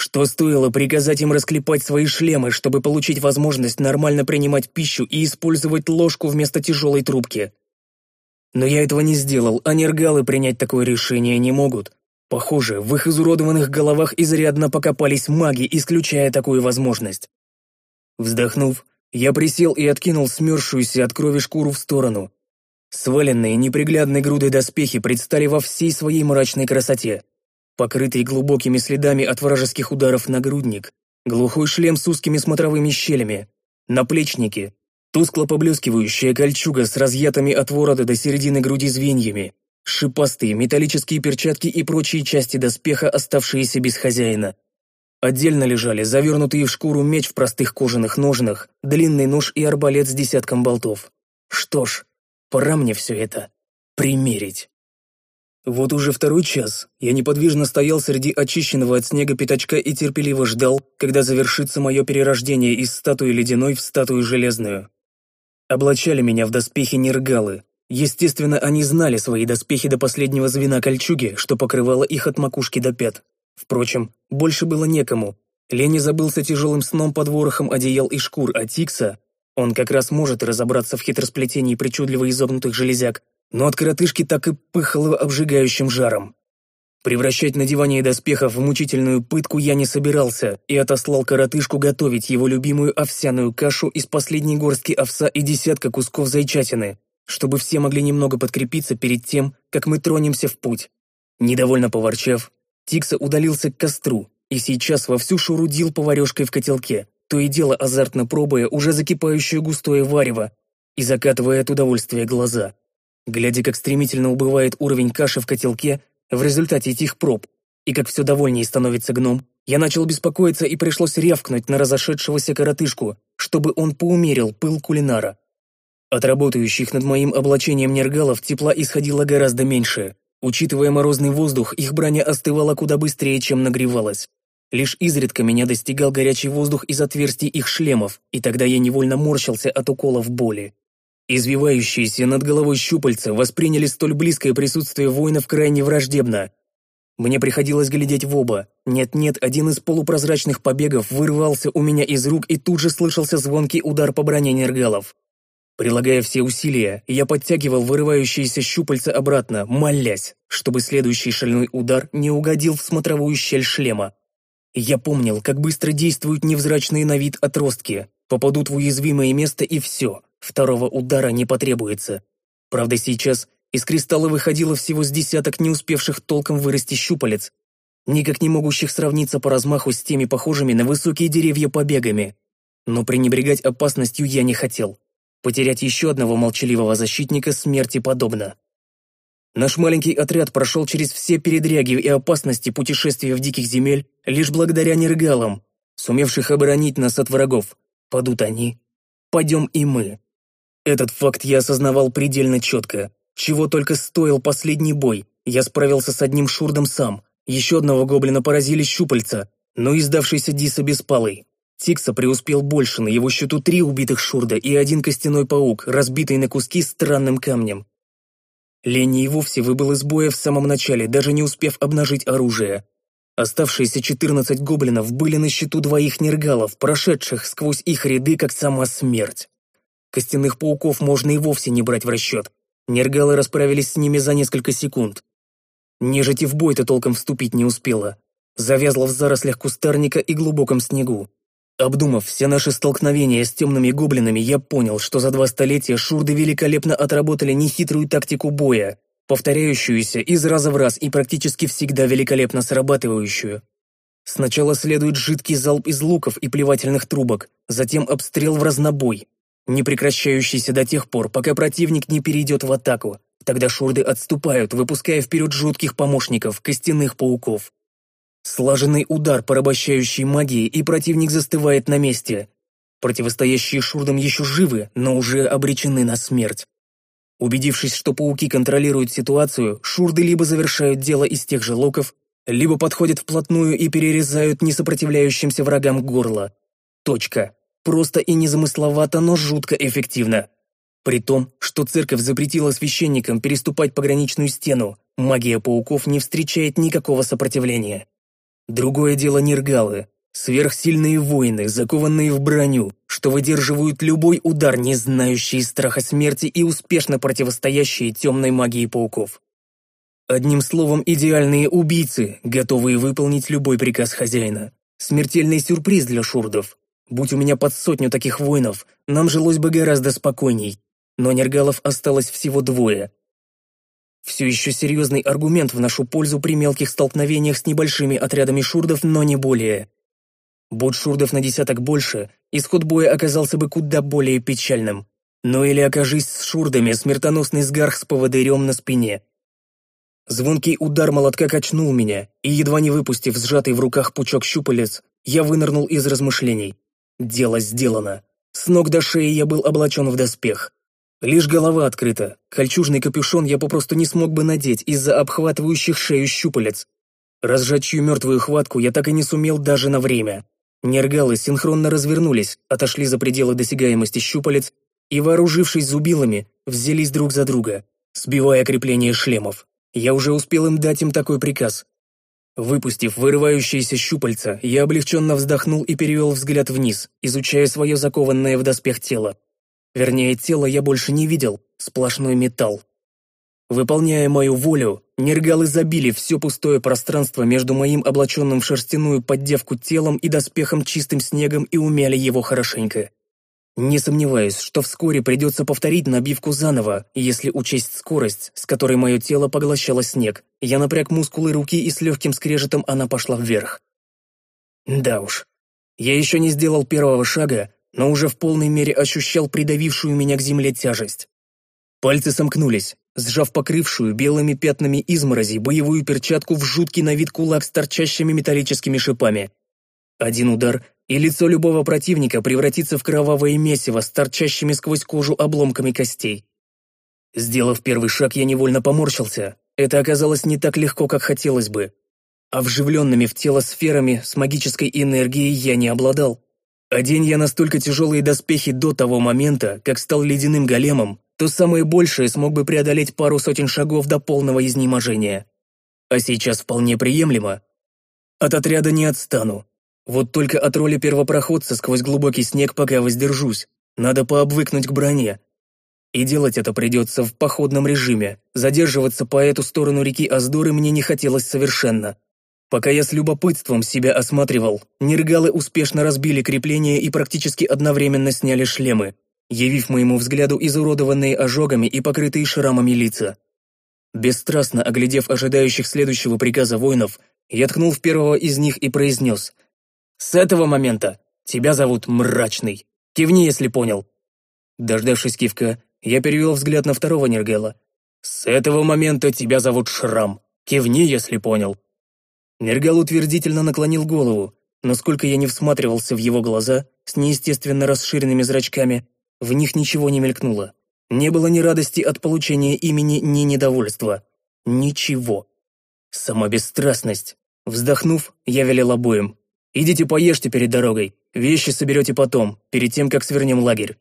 Что стоило приказать им расклепать свои шлемы, чтобы получить возможность нормально принимать пищу и использовать ложку вместо тяжелой трубки? Но я этого не сделал, а нергалы принять такое решение не могут. Похоже, в их изуродованных головах изрядно покопались маги, исключая такую возможность. Вздохнув, я присел и откинул смерзшуюся от крови шкуру в сторону. Сваленные неприглядной грудой доспехи предстали во всей своей мрачной красоте покрытый глубокими следами от вражеских ударов нагрудник, глухой шлем с узкими смотровыми щелями, наплечники, Тускло поблескивающая кольчуга с разъятыми от ворота до середины груди звеньями, шипастые металлические перчатки и прочие части доспеха, оставшиеся без хозяина. Отдельно лежали завернутые в шкуру меч в простых кожаных ножнах, длинный нож и арбалет с десятком болтов. Что ж, пора мне все это примерить. Вот уже второй час я неподвижно стоял среди очищенного от снега пятачка и терпеливо ждал, когда завершится мое перерождение из статуи ледяной в статую железную. Облачали меня в доспехи нергалы. Естественно, они знали свои доспехи до последнего звена кольчуги, что покрывало их от макушки до пят. Впрочем, больше было некому. Лени забылся тяжелым сном под ворохом одеял и шкур, а Тикса, он как раз может разобраться в хитросплетении причудливо изогнутых железяк, но от коротышки так и пыхало обжигающим жаром. Превращать надевание доспехов в мучительную пытку я не собирался и отослал коротышку готовить его любимую овсяную кашу из последней горстки овса и десятка кусков зайчатины, чтобы все могли немного подкрепиться перед тем, как мы тронемся в путь. Недовольно поворчав, Тикса удалился к костру и сейчас вовсю шурудил поварешкой в котелке, то и дело азартно пробуя уже закипающее густое варево и закатывая от удовольствия глаза. Глядя, как стремительно убывает уровень каши в котелке в результате этих проб, и как все довольнее становится гном, я начал беспокоиться и пришлось рявкнуть на разошедшегося коротышку, чтобы он поумерил пыл кулинара. От работающих над моим облачением нергалов тепла исходило гораздо меньше. Учитывая морозный воздух, их броня остывала куда быстрее, чем нагревалась. Лишь изредка меня достигал горячий воздух из отверстий их шлемов, и тогда я невольно морщился от уколов боли. Извивающиеся над головой щупальца восприняли столь близкое присутствие воинов крайне враждебно. Мне приходилось глядеть в оба. Нет-нет, один из полупрозрачных побегов вырвался у меня из рук, и тут же слышался звонкий удар по броне нергалов. Прилагая все усилия, я подтягивал вырывающиеся щупальца обратно, молясь, чтобы следующий шальной удар не угодил в смотровую щель шлема. Я помнил, как быстро действуют невзрачные на вид отростки. Попадут в уязвимое место и все. Второго удара не потребуется. Правда, сейчас из кристалла выходило всего с десяток не успевших толком вырасти щупалец, никак не могущих сравниться по размаху с теми похожими на высокие деревья побегами. Но пренебрегать опасностью я не хотел. Потерять еще одного молчаливого защитника смерти подобно. Наш маленький отряд прошел через все передряги и опасности путешествия в диких земель лишь благодаря нергалам, сумевших оборонить нас от врагов. Падут они, падем и мы. Этот факт я осознавал предельно четко. Чего только стоил последний бой. Я справился с одним шурдом сам. Еще одного гоблина поразили щупальца, но издавшийся Диса беспалый. Тикса преуспел больше, на его счету три убитых шурда и один костяной паук, разбитый на куски странным камнем. Ленни и вовсе выбыл из боя в самом начале, даже не успев обнажить оружие. Оставшиеся четырнадцать гоблинов были на счету двоих нергалов, прошедших сквозь их ряды, как сама смерть. Костяных пауков можно и вовсе не брать в расчет. Нергалы расправились с ними за несколько секунд. Нежить и в бой-то толком вступить не успела. Завязла в зарослях кустарника и глубоком снегу. Обдумав все наши столкновения с темными гоблинами, я понял, что за два столетия шурды великолепно отработали нехитрую тактику боя, повторяющуюся из раза в раз и практически всегда великолепно срабатывающую. Сначала следует жидкий залп из луков и плевательных трубок, затем обстрел в разнобой, не прекращающийся до тех пор, пока противник не перейдет в атаку. Тогда шурды отступают, выпуская вперед жутких помощников, костяных пауков. Слаженный удар, порабощающий магией, и противник застывает на месте. Противостоящие шурдам еще живы, но уже обречены на смерть. Убедившись, что пауки контролируют ситуацию, шурды либо завершают дело из тех же локов, либо подходят вплотную и перерезают несопротивляющимся врагам горло. Точка. Просто и незамысловато, но жутко эффективно. При том, что церковь запретила священникам переступать пограничную стену, магия пауков не встречает никакого сопротивления. Другое дело нергалы, сверхсильные воины, закованные в броню, что выдерживают любой удар, не знающие страха смерти и успешно противостоящие темной магии пауков. Одним словом, идеальные убийцы, готовые выполнить любой приказ хозяина. Смертельный сюрприз для шурдов, Будь у меня под сотню таких воинов, нам жилось бы гораздо спокойней. Но нергалов осталось всего двое. Все еще серьезный аргумент в нашу пользу при мелких столкновениях с небольшими отрядами шурдов, но не более. Будь шурдов на десяток больше, исход боя оказался бы куда более печальным. Но или окажись с шурдами смертоносный сгарх с поводырем на спине. Звонкий удар молотка качнул меня, и, едва не выпустив сжатый в руках пучок щупалец, я вынырнул из размышлений. Дело сделано. С ног до шеи я был облачен в доспех. Лишь голова открыта, кольчужный капюшон я попросту не смог бы надеть из-за обхватывающих шею щупалец. Разжать чью мертвую хватку я так и не сумел даже на время. Нергалы синхронно развернулись, отошли за пределы досягаемости щупалец и, вооружившись зубилами, взялись друг за друга, сбивая крепление шлемов. Я уже успел им дать им такой приказ. Выпустив вырывающиеся щупальца, я облегченно вздохнул и перевел взгляд вниз, изучая свое закованное в доспех тело. Вернее, тело я больше не видел, сплошной металл. Выполняя мою волю, нергалы забили все пустое пространство между моим облаченным в шерстяную поддевку телом и доспехом чистым снегом и умяли его хорошенько. Не сомневаюсь, что вскоре придется повторить набивку заново, если учесть скорость, с которой мое тело поглощало снег. Я напряг мускулы руки, и с легким скрежетом она пошла вверх. Да уж. Я еще не сделал первого шага, но уже в полной мере ощущал придавившую меня к земле тяжесть. Пальцы сомкнулись, сжав покрывшую белыми пятнами изморози боевую перчатку в жуткий на вид кулак с торчащими металлическими шипами. Один удар, и лицо любого противника превратится в кровавое месиво с торчащими сквозь кожу обломками костей. Сделав первый шаг, я невольно поморщился. Это оказалось не так легко, как хотелось бы. А вживленными в тело сферами с магической энергией я не обладал. Одень я настолько тяжелые доспехи до того момента, как стал ледяным големом, то самое большее смог бы преодолеть пару сотен шагов до полного изнеможения. А сейчас вполне приемлемо. От отряда не отстану. Вот только от роли первопроходца сквозь глубокий снег пока воздержусь. Надо пообвыкнуть к броне. И делать это придется в походном режиме. Задерживаться по эту сторону реки Аздоры мне не хотелось совершенно. Пока я с любопытством себя осматривал, нергалы успешно разбили крепление и практически одновременно сняли шлемы, явив моему взгляду изуродованные ожогами и покрытые шрамами лица. Бесстрастно оглядев ожидающих следующего приказа воинов, я ткнул в первого из них и произнес «С этого момента тебя зовут Мрачный. Кивни, если понял». Дождавшись кивка, я перевел взгляд на второго Нергела. «С этого момента тебя зовут Шрам. Кивни, если понял». Нергал утвердительно наклонил голову, но сколько я не всматривался в его глаза с неестественно расширенными зрачками, в них ничего не мелькнуло. Не было ни радости от получения имени, ни недовольства. Ничего. Сама бесстрастность. Вздохнув, я велел обоим. «Идите поешьте перед дорогой. Вещи соберете потом, перед тем, как свернем лагерь».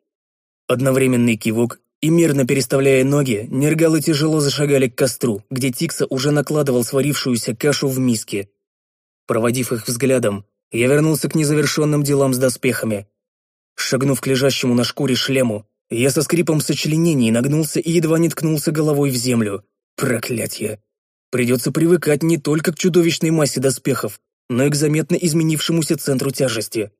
Одновременный кивок, и мирно переставляя ноги, нергалы тяжело зашагали к костру, где Тикса уже накладывал сварившуюся кашу в миске. Проводив их взглядом, я вернулся к незавершенным делам с доспехами, Шагнув к лежащему на шкуре шлему, я со скрипом сочленений нагнулся и едва не ткнулся головой в землю. Проклятье! Придется привыкать не только к чудовищной массе доспехов, но и к заметно изменившемуся центру тяжести.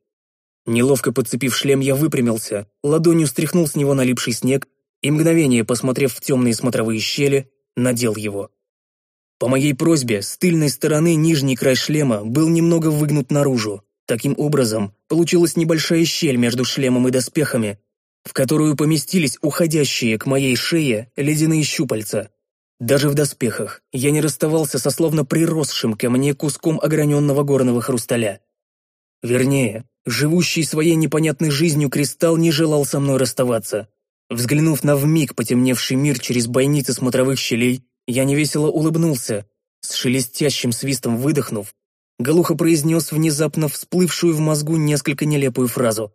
Неловко подцепив шлем, я выпрямился, ладонью стряхнул с него налипший снег и, мгновение посмотрев в темные смотровые щели, надел его. По моей просьбе, с тыльной стороны нижний край шлема был немного выгнут наружу, Таким образом, получилась небольшая щель между шлемом и доспехами, в которую поместились уходящие к моей шее ледяные щупальца. Даже в доспехах я не расставался со словно приросшим ко мне куском ограненного горного хрусталя. Вернее, живущий своей непонятной жизнью кристалл не желал со мной расставаться. Взглянув на вмиг потемневший мир через бойницы смотровых щелей, я невесело улыбнулся, с шелестящим свистом выдохнув, Галуха произнес внезапно всплывшую в мозгу несколько нелепую фразу.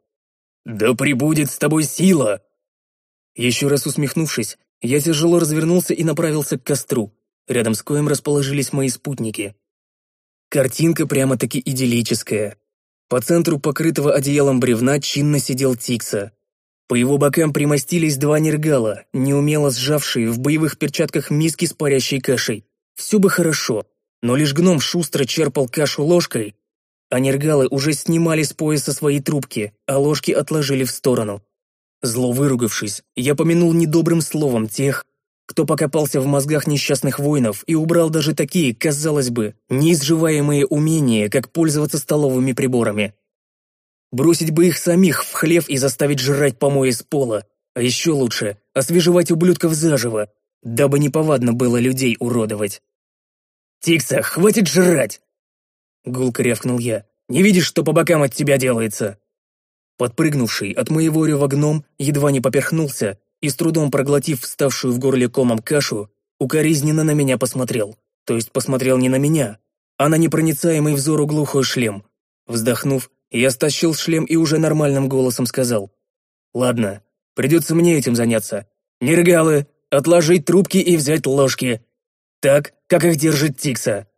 «Да прибудет с тобой сила!» Еще раз усмехнувшись, я тяжело развернулся и направился к костру, рядом с коем расположились мои спутники. Картинка прямо-таки идиллическая. По центру покрытого одеялом бревна чинно сидел Тикса. По его бокам примостились два нергала, неумело сжавшие в боевых перчатках миски с парящей кашей. Все бы хорошо, но лишь гном шустро черпал кашу ложкой, а нергалы уже снимали с пояса свои трубки, а ложки отложили в сторону. Зло выругавшись, я помянул недобрым словом тех, кто покопался в мозгах несчастных воинов и убрал даже такие, казалось бы, неизживаемые умения, как пользоваться столовыми приборами. Бросить бы их самих в хлев и заставить жрать помои с пола. А еще лучше — освежевать ублюдков заживо, дабы неповадно было людей уродовать. «Тикса, хватит жрать!» Гулко рявкнул я. «Не видишь, что по бокам от тебя делается?» Подпрыгнувший от моего рева гном едва не поперхнулся и, с трудом проглотив вставшую в горле комом кашу, укоризненно на меня посмотрел. То есть посмотрел не на меня, а на непроницаемый взору глухой шлем. Вздохнув, я стащил шлем и уже нормальным голосом сказал. «Ладно, придется мне этим заняться. Нергалы, отложить трубки и взять ложки. Так, как их держит Тикса».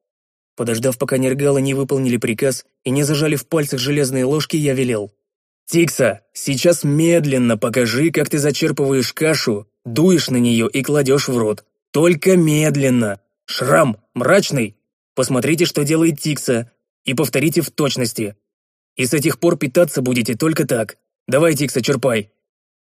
Подождав, пока нергалы не выполнили приказ и не зажали в пальцах железные ложки, я велел. «Тикса, сейчас медленно покажи, как ты зачерпываешь кашу, дуешь на нее и кладешь в рот. Только медленно. Шрам, мрачный. Посмотрите, что делает Тикса, и повторите в точности. И с этих пор питаться будете только так. Давай, Тикса, черпай».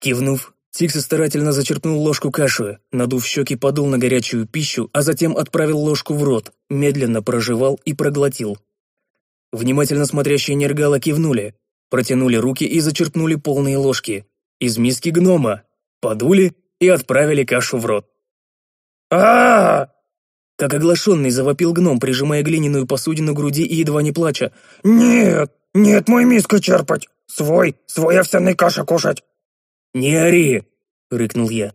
Кивнув, Тикса старательно зачерпнул ложку каши, надув щеки, подул на горячую пищу, а затем отправил ложку в рот, медленно прожевал и проглотил. Внимательно смотрящие нергала кивнули, протянули руки и зачерпнули полные ложки. Из миски гнома, подули и отправили кашу в рот. а, Как оглашенный завопил гном, прижимая глиняную посудину к груди и едва не плача. «Нет, нет, мой миска черпать! Свой, свой овсяный каша кушать!» «Не ори!» — рыкнул я.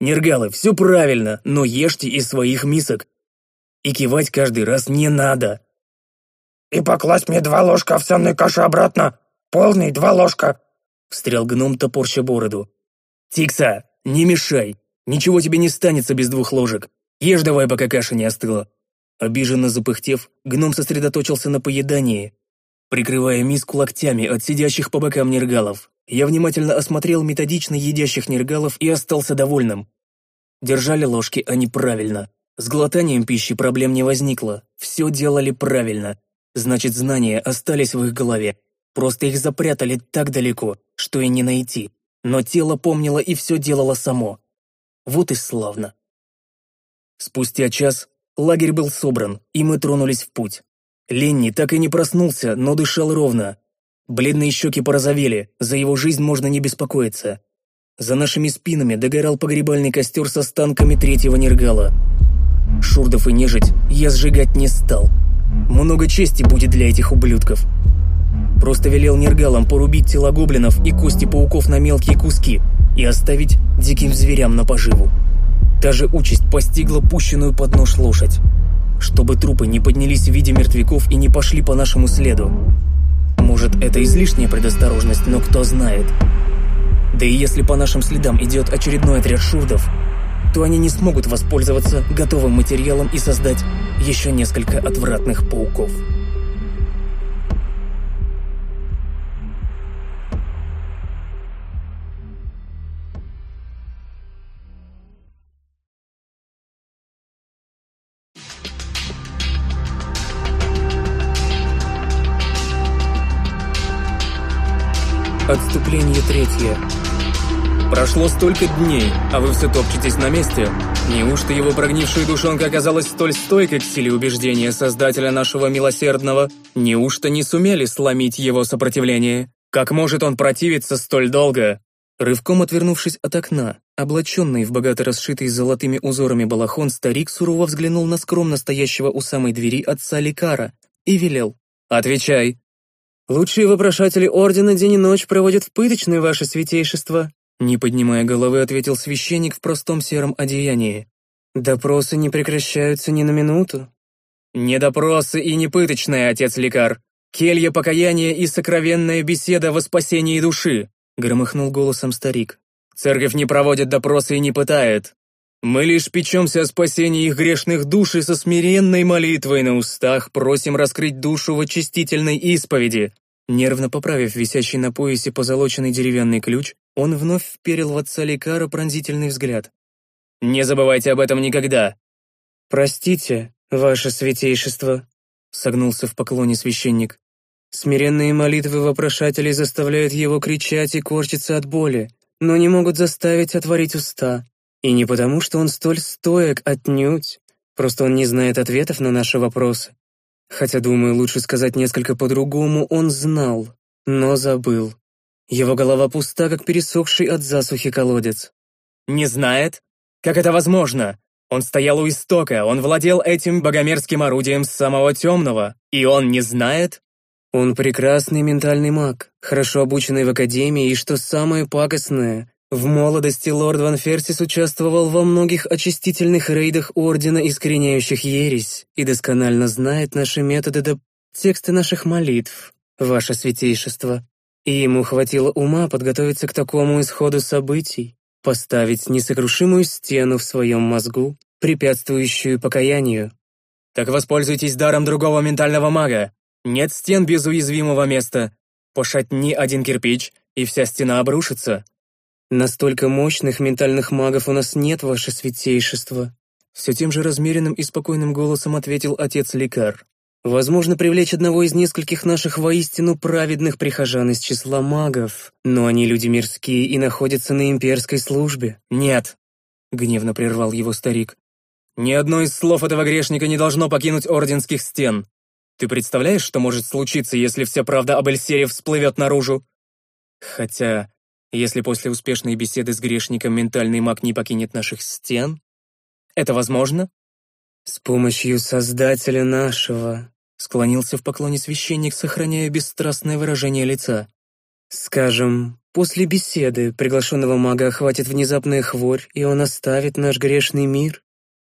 «Нергалы, все правильно, но ешьте из своих мисок. И кивать каждый раз не надо!» «И покласть мне два ложка овсяной каши обратно! Полный два ложка!» — встрял гном, топорща бороду. «Тикса, не мешай! Ничего тебе не станется без двух ложек. Ешь давай, пока каша не остыла». Обиженно запыхтев, гном сосредоточился на поедании, прикрывая миску локтями от сидящих по бокам нергалов. Я внимательно осмотрел методично едящих нергалов и остался довольным. Держали ложки они правильно. С глотанием пищи проблем не возникло. Все делали правильно. Значит, знания остались в их голове. Просто их запрятали так далеко, что и не найти. Но тело помнило и все делало само. Вот и славно. Спустя час лагерь был собран, и мы тронулись в путь. Ленни так и не проснулся, но дышал ровно, Бледные щеки порозовели, за его жизнь можно не беспокоиться. За нашими спинами догорал погребальный костер с останками третьего нергала. Шурдов и нежить я сжигать не стал. Много чести будет для этих ублюдков. Просто велел нергалам порубить тела гоблинов и кости пауков на мелкие куски и оставить диким зверям на поживу. Та же участь постигла пущенную под нож лошадь. Чтобы трупы не поднялись в виде мертвяков и не пошли по нашему следу. Может, это излишняя предосторожность, но кто знает. Да и если по нашим следам идет очередной отряд шурдов, то они не смогут воспользоваться готовым материалом и создать еще несколько отвратных пауков. Отступление третье. Прошло столько дней, а вы все топчетесь на месте. Неужто его прогнившая душонка оказалась столь стойкой к силе убеждения Создателя нашего милосердного? Неужто не сумели сломить его сопротивление? Как может он противиться столь долго? Рывком отвернувшись от окна, облаченный в богато расшитый золотыми узорами балахон, старик сурово взглянул на скромно стоящего у самой двери отца Лекара и велел. «Отвечай, Лучшие вопрошатели Ордена день и ночь проводят в пыточной, ваше святейшество», не поднимая головы, ответил священник в простом сером одеянии. «Допросы не прекращаются ни на минуту». «Не допросы и не пыточные, отец-лекар. Келья покаяния и сокровенная беседа во спасении души», громыхнул голосом старик. «Церковь не проводит допросы и не пытает. Мы лишь печемся о спасении их грешных душ и со смиренной молитвой на устах просим раскрыть душу в очистительной исповеди». Нервно поправив висящий на поясе позолоченный деревянный ключ, он вновь вперил в отца Лекара пронзительный взгляд. «Не забывайте об этом никогда!» «Простите, ваше святейшество», — согнулся в поклоне священник. «Смиренные молитвы вопрошателей заставляют его кричать и корчиться от боли, но не могут заставить отворить уста. И не потому, что он столь стоек отнюдь, просто он не знает ответов на наши вопросы. Хотя, думаю, лучше сказать несколько по-другому, он знал, но забыл. Его голова пуста, как пересохший от засухи колодец. «Не знает? Как это возможно? Он стоял у истока, он владел этим богомерзким орудием самого темного, и он не знает?» Он прекрасный ментальный маг, хорошо обученный в академии, и что самое пакостное, в молодости лорд Ван Ферсис участвовал во многих очистительных рейдах Ордена Искореняющих Ересь и досконально знает наши методы до тексты наших молитв, ваше святейшество. И ему хватило ума подготовиться к такому исходу событий, поставить несокрушимую стену в своем мозгу, препятствующую покаянию. «Так воспользуйтесь даром другого ментального мага. Нет стен без уязвимого места. Пошатни один кирпич, и вся стена обрушится». «Настолько мощных ментальных магов у нас нет, ваше святейшество», все тем же размеренным и спокойным голосом ответил отец Лекар. «Возможно, привлечь одного из нескольких наших воистину праведных прихожан из числа магов, но они люди мирские и находятся на имперской службе». «Нет», — гневно прервал его старик. «Ни одно из слов этого грешника не должно покинуть орденских стен. Ты представляешь, что может случиться, если вся правда об Эльсере всплывет наружу? Хотя, если после успешной беседы с грешником ментальный маг не покинет наших стен, это возможно? С помощью Создателя нашего, склонился в поклоне священник, сохраняя бесстрастное выражение лица. Скажем, после беседы приглашенного мага охватит внезапная хворь, и он оставит наш грешный мир?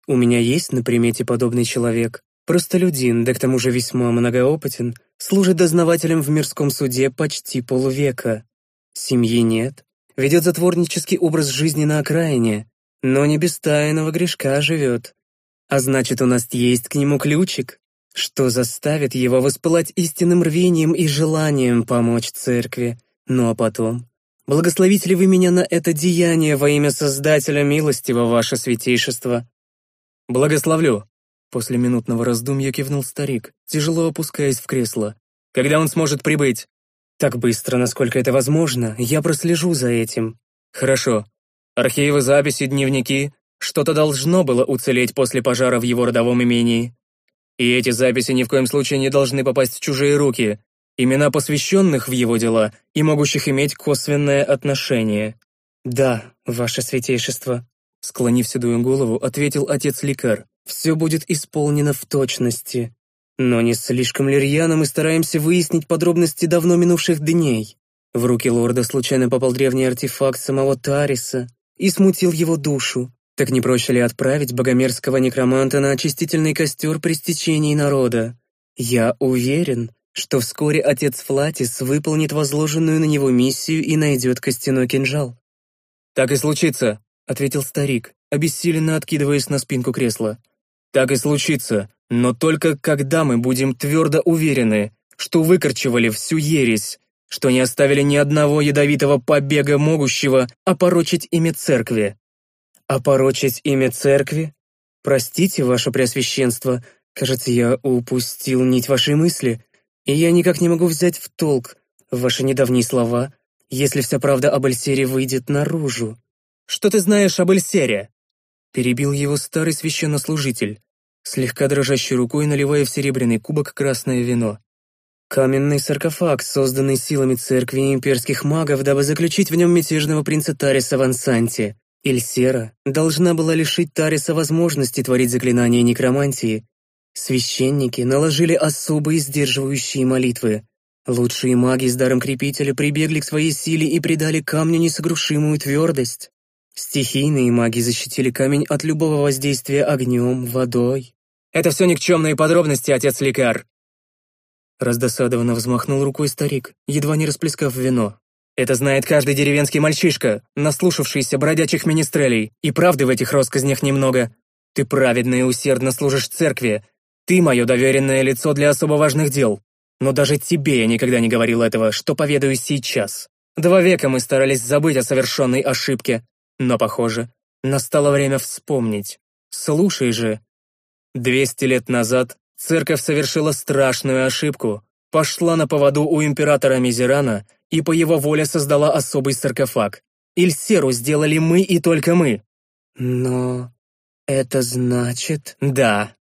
У меня есть на примете подобный человек. Простолюдин, да к тому же весьма многоопытен, служит дознавателем в мирском суде почти полувека. Семьи нет, ведет затворнический образ жизни на окраине, но не без тайного грешка живет. А значит, у нас есть к нему ключик, что заставит его воспылать истинным рвением и желанием помочь церкви. Ну а потом, благословите ли вы меня на это деяние во имя Создателя милостива, ваше святейшество? Благословлю, После минутного раздумья кивнул старик, тяжело опускаясь в кресло. «Когда он сможет прибыть?» «Так быстро, насколько это возможно, я прослежу за этим». «Хорошо. Архивы, записи, дневники. Что-то должно было уцелеть после пожара в его родовом имении. И эти записи ни в коем случае не должны попасть в чужие руки. Имена посвященных в его дела и могущих иметь косвенное отношение». «Да, ваше святейшество», — склонив седую голову, ответил отец-лекарь. Все будет исполнено в точности. Но не слишком ли рьяно мы стараемся выяснить подробности давно минувших дней? В руки лорда случайно попал древний артефакт самого Тариса и смутил его душу. Так не проще ли отправить богомерзкого некроманта на очистительный костер при стечении народа? Я уверен, что вскоре отец Флатис выполнит возложенную на него миссию и найдет костяной кинжал. «Так и случится», — ответил старик, обессиленно откидываясь на спинку кресла. Так и случится, но только когда мы будем твердо уверены, что выкорчевали всю ересь, что не оставили ни одного ядовитого побега могущего опорочить имя церкви. Опорочить имя церкви? Простите, ваше преосвященство, кажется, я упустил нить вашей мысли, и я никак не могу взять в толк ваши недавние слова, если вся правда об Эльсере выйдет наружу. Что ты знаешь об Эльсере? Перебил его старый священнослужитель, слегка дрожащей рукой наливая в серебряный кубок красное вино. Каменный саркофаг, созданный силами церкви и имперских магов, дабы заключить в нем мятежного принца Тариса в Ансанте. Ильсера должна была лишить Тариса возможности творить заклинания некромантии. Священники наложили особые сдерживающие молитвы. Лучшие маги с даром крепителя прибегли к своей силе и придали камню несогрушимую твердость. Стихийные маги защитили камень от любого воздействия огнем, водой. «Это все никчемные подробности, отец Лекар!» Раздосадованно взмахнул рукой старик, едва не расплескав вино. «Это знает каждый деревенский мальчишка, наслушавшийся бродячих министрелей, и правды в этих россказнях немного. Ты праведно и усердно служишь церкви. Ты мое доверенное лицо для особо важных дел. Но даже тебе я никогда не говорил этого, что поведаю сейчас. Два века мы старались забыть о совершенной ошибке, но, похоже, настало время вспомнить. Слушай же. Двести лет назад церковь совершила страшную ошибку, пошла на поводу у императора Мизерана и по его воле создала особый саркофаг. Ильсеру сделали мы и только мы. Но это значит... Да.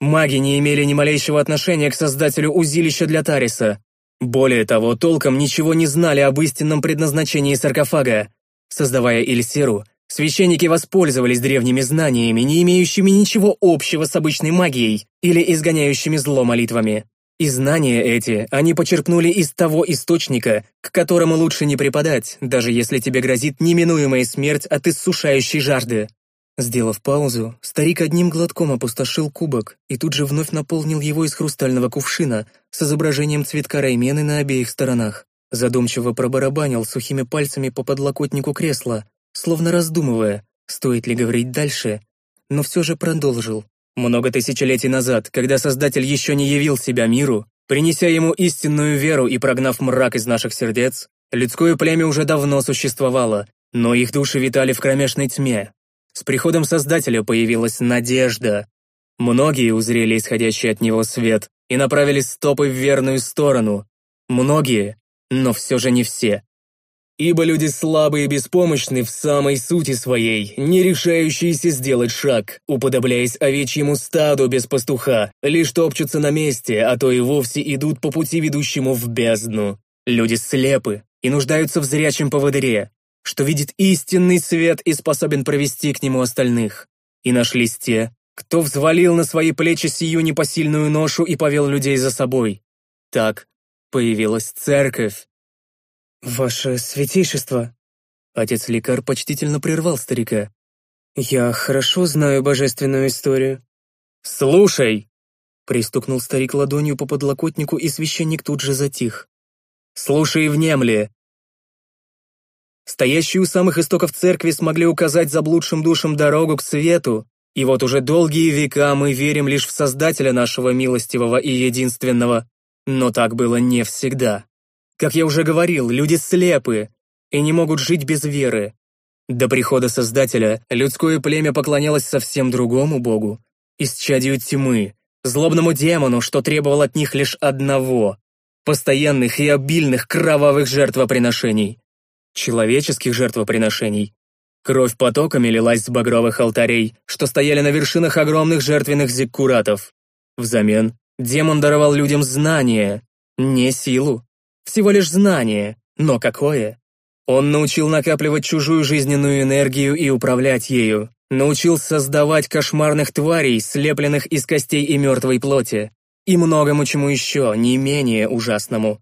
Маги не имели ни малейшего отношения к создателю узилища для Тариса. Более того, толком ничего не знали об истинном предназначении саркофага. Создавая Ильсеру, священники воспользовались древними знаниями, не имеющими ничего общего с обычной магией или изгоняющими зло молитвами. И знания эти они почерпнули из того источника, к которому лучше не преподать, даже если тебе грозит неминуемая смерть от иссушающей жажды. Сделав паузу, старик одним глотком опустошил кубок и тут же вновь наполнил его из хрустального кувшина с изображением цветка раймены на обеих сторонах. Задумчиво пробарабанил сухими пальцами по подлокотнику кресла, словно раздумывая, стоит ли говорить дальше, но все же продолжил. Много тысячелетий назад, когда Создатель еще не явил себя миру, принеся ему истинную веру и прогнав мрак из наших сердец, людское племя уже давно существовало, но их души витали в кромешной тьме, с приходом Создателя появилась надежда. Многие узрели исходящий от него свет и направили стопы в верную сторону. Многие, но все же не все. Ибо люди слабые и беспомощны в самой сути своей, не решающиеся сделать шаг, уподобляясь овечьему стаду без пастуха, лишь топчутся на месте, а то и вовсе идут по пути, ведущему в бездну. Люди слепы и нуждаются в зрячем поводыре, что видит истинный свет и способен провести к нему остальных. И нашлись те, кто взвалил на свои плечи сию непосильную ношу и повел людей за собой. Так появилась церковь. «Ваше святейшество!» Отец-лекар почтительно прервал старика. «Я хорошо знаю божественную историю». «Слушай!» Пристукнул старик ладонью по подлокотнику, и священник тут же затих. «Слушай внемли, Стоящие у самых истоков церкви смогли указать заблудшим душам дорогу к свету, и вот уже долгие века мы верим лишь в Создателя нашего милостивого и единственного. Но так было не всегда. Как я уже говорил, люди слепы и не могут жить без веры. До прихода Создателя людское племя поклонялось совсем другому богу, исчадию тьмы, злобному демону, что требовал от них лишь одного – постоянных и обильных кровавых жертвоприношений человеческих жертвоприношений. Кровь потоками лилась с багровых алтарей, что стояли на вершинах огромных жертвенных зиккуратов. Взамен демон даровал людям знание, не силу, всего лишь знание, но какое? Он научил накапливать чужую жизненную энергию и управлять ею, научил создавать кошмарных тварей, слепленных из костей и мертвой плоти, и многому чему еще, не менее ужасному.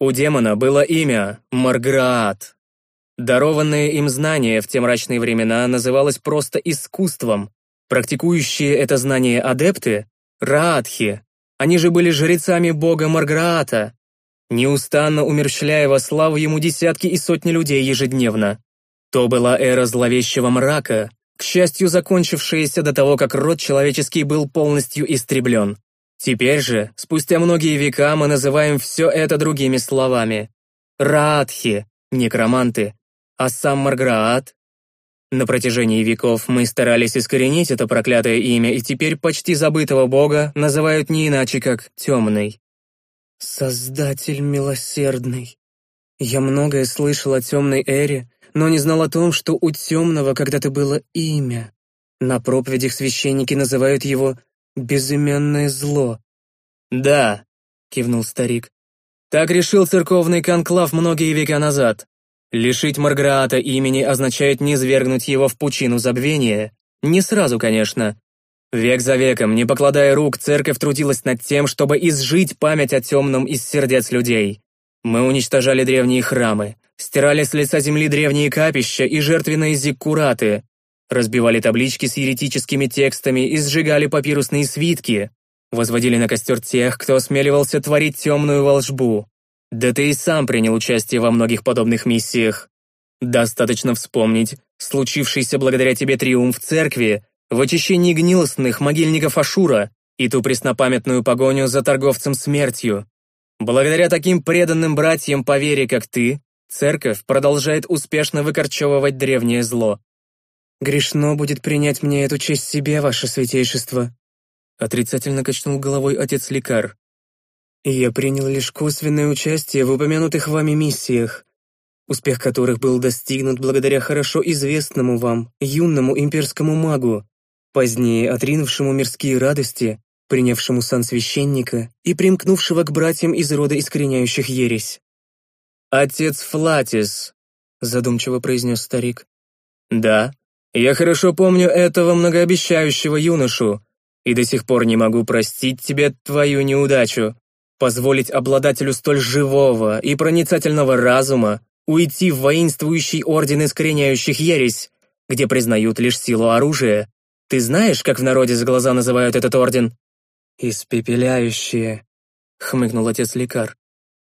У демона было имя Марграат, Дарованное им знание в те мрачные времена называлось просто искусством. Практикующие это знание адепты — Раатхи. Они же были жрецами бога Марграата, неустанно умерщвляя во славу ему десятки и сотни людей ежедневно. То была эра зловещего мрака, к счастью, закончившаяся до того, как род человеческий был полностью истреблен. Теперь же, спустя многие века, мы называем все это другими словами. Раатхи, некроманты, а сам Марграат? На протяжении веков мы старались искоренить это проклятое имя, и теперь почти забытого бога называют не иначе, как Темный. Создатель милосердный. Я многое слышал о темной эре, но не знал о том, что у темного когда-то было имя. На проповедях священники называют его «безымянное зло». «Да», — кивнул старик, — «так решил церковный конклав многие века назад. Лишить Марграата имени означает низвергнуть его в пучину забвения. Не сразу, конечно. Век за веком, не покладая рук, церковь трудилась над тем, чтобы изжить память о темном из сердец людей. Мы уничтожали древние храмы, стирали с лица земли древние капища и жертвенные зиккураты, разбивали таблички с еретическими текстами и сжигали папирусные свитки, возводили на костер тех, кто осмеливался творить темную волшбу. Да ты и сам принял участие во многих подобных миссиях. Достаточно вспомнить случившийся благодаря тебе триумф церкви в очищении гнилостных могильников Ашура и ту преснопамятную погоню за торговцем смертью. Благодаря таким преданным братьям по вере, как ты, церковь продолжает успешно выкорчевывать древнее зло. «Грешно будет принять мне эту честь себе, ваше святейшество», отрицательно качнул головой отец Лекар я принял лишь косвенное участие в упомянутых вами миссиях, успех которых был достигнут благодаря хорошо известному вам, юному имперскому магу, позднее отринувшему мирские радости принявшему сан священника и примкнувшего к братьям из рода искореняющих ересь. «Отец Флатис», — задумчиво произнес старик. «Да, я хорошо помню этого многообещающего юношу, и до сих пор не могу простить тебе твою неудачу, позволить обладателю столь живого и проницательного разума уйти в воинствующий орден искореняющих ересь, где признают лишь силу оружия. Ты знаешь, как в народе за глаза называют этот орден?» «Испепеляющие», — хмыкнул отец Лекар.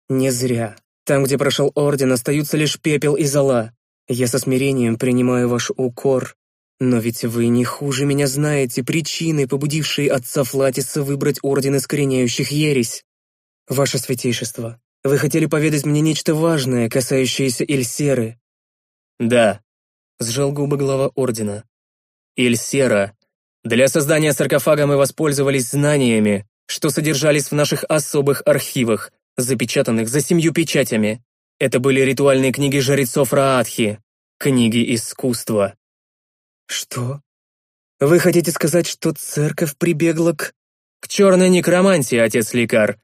«Не зря. Там, где прошел орден, остаются лишь пепел и зола. Я со смирением принимаю ваш укор, но ведь вы не хуже меня знаете причины, побудившие отца Флатиса выбрать орден искореняющих ересь. Ваше святейшество, вы хотели поведать мне нечто важное, касающееся Эльсеры?» «Да», — сжал губы глава ордена. «Эльсера для создания саркофага мы воспользовались знаниями, что содержались в наших особых архивах, запечатанных за семью печатями. Это были ритуальные книги жрецов Раатхи, книги искусства. Что? Вы хотите сказать, что церковь прибегла к... К черной некромантии, отец Ликар?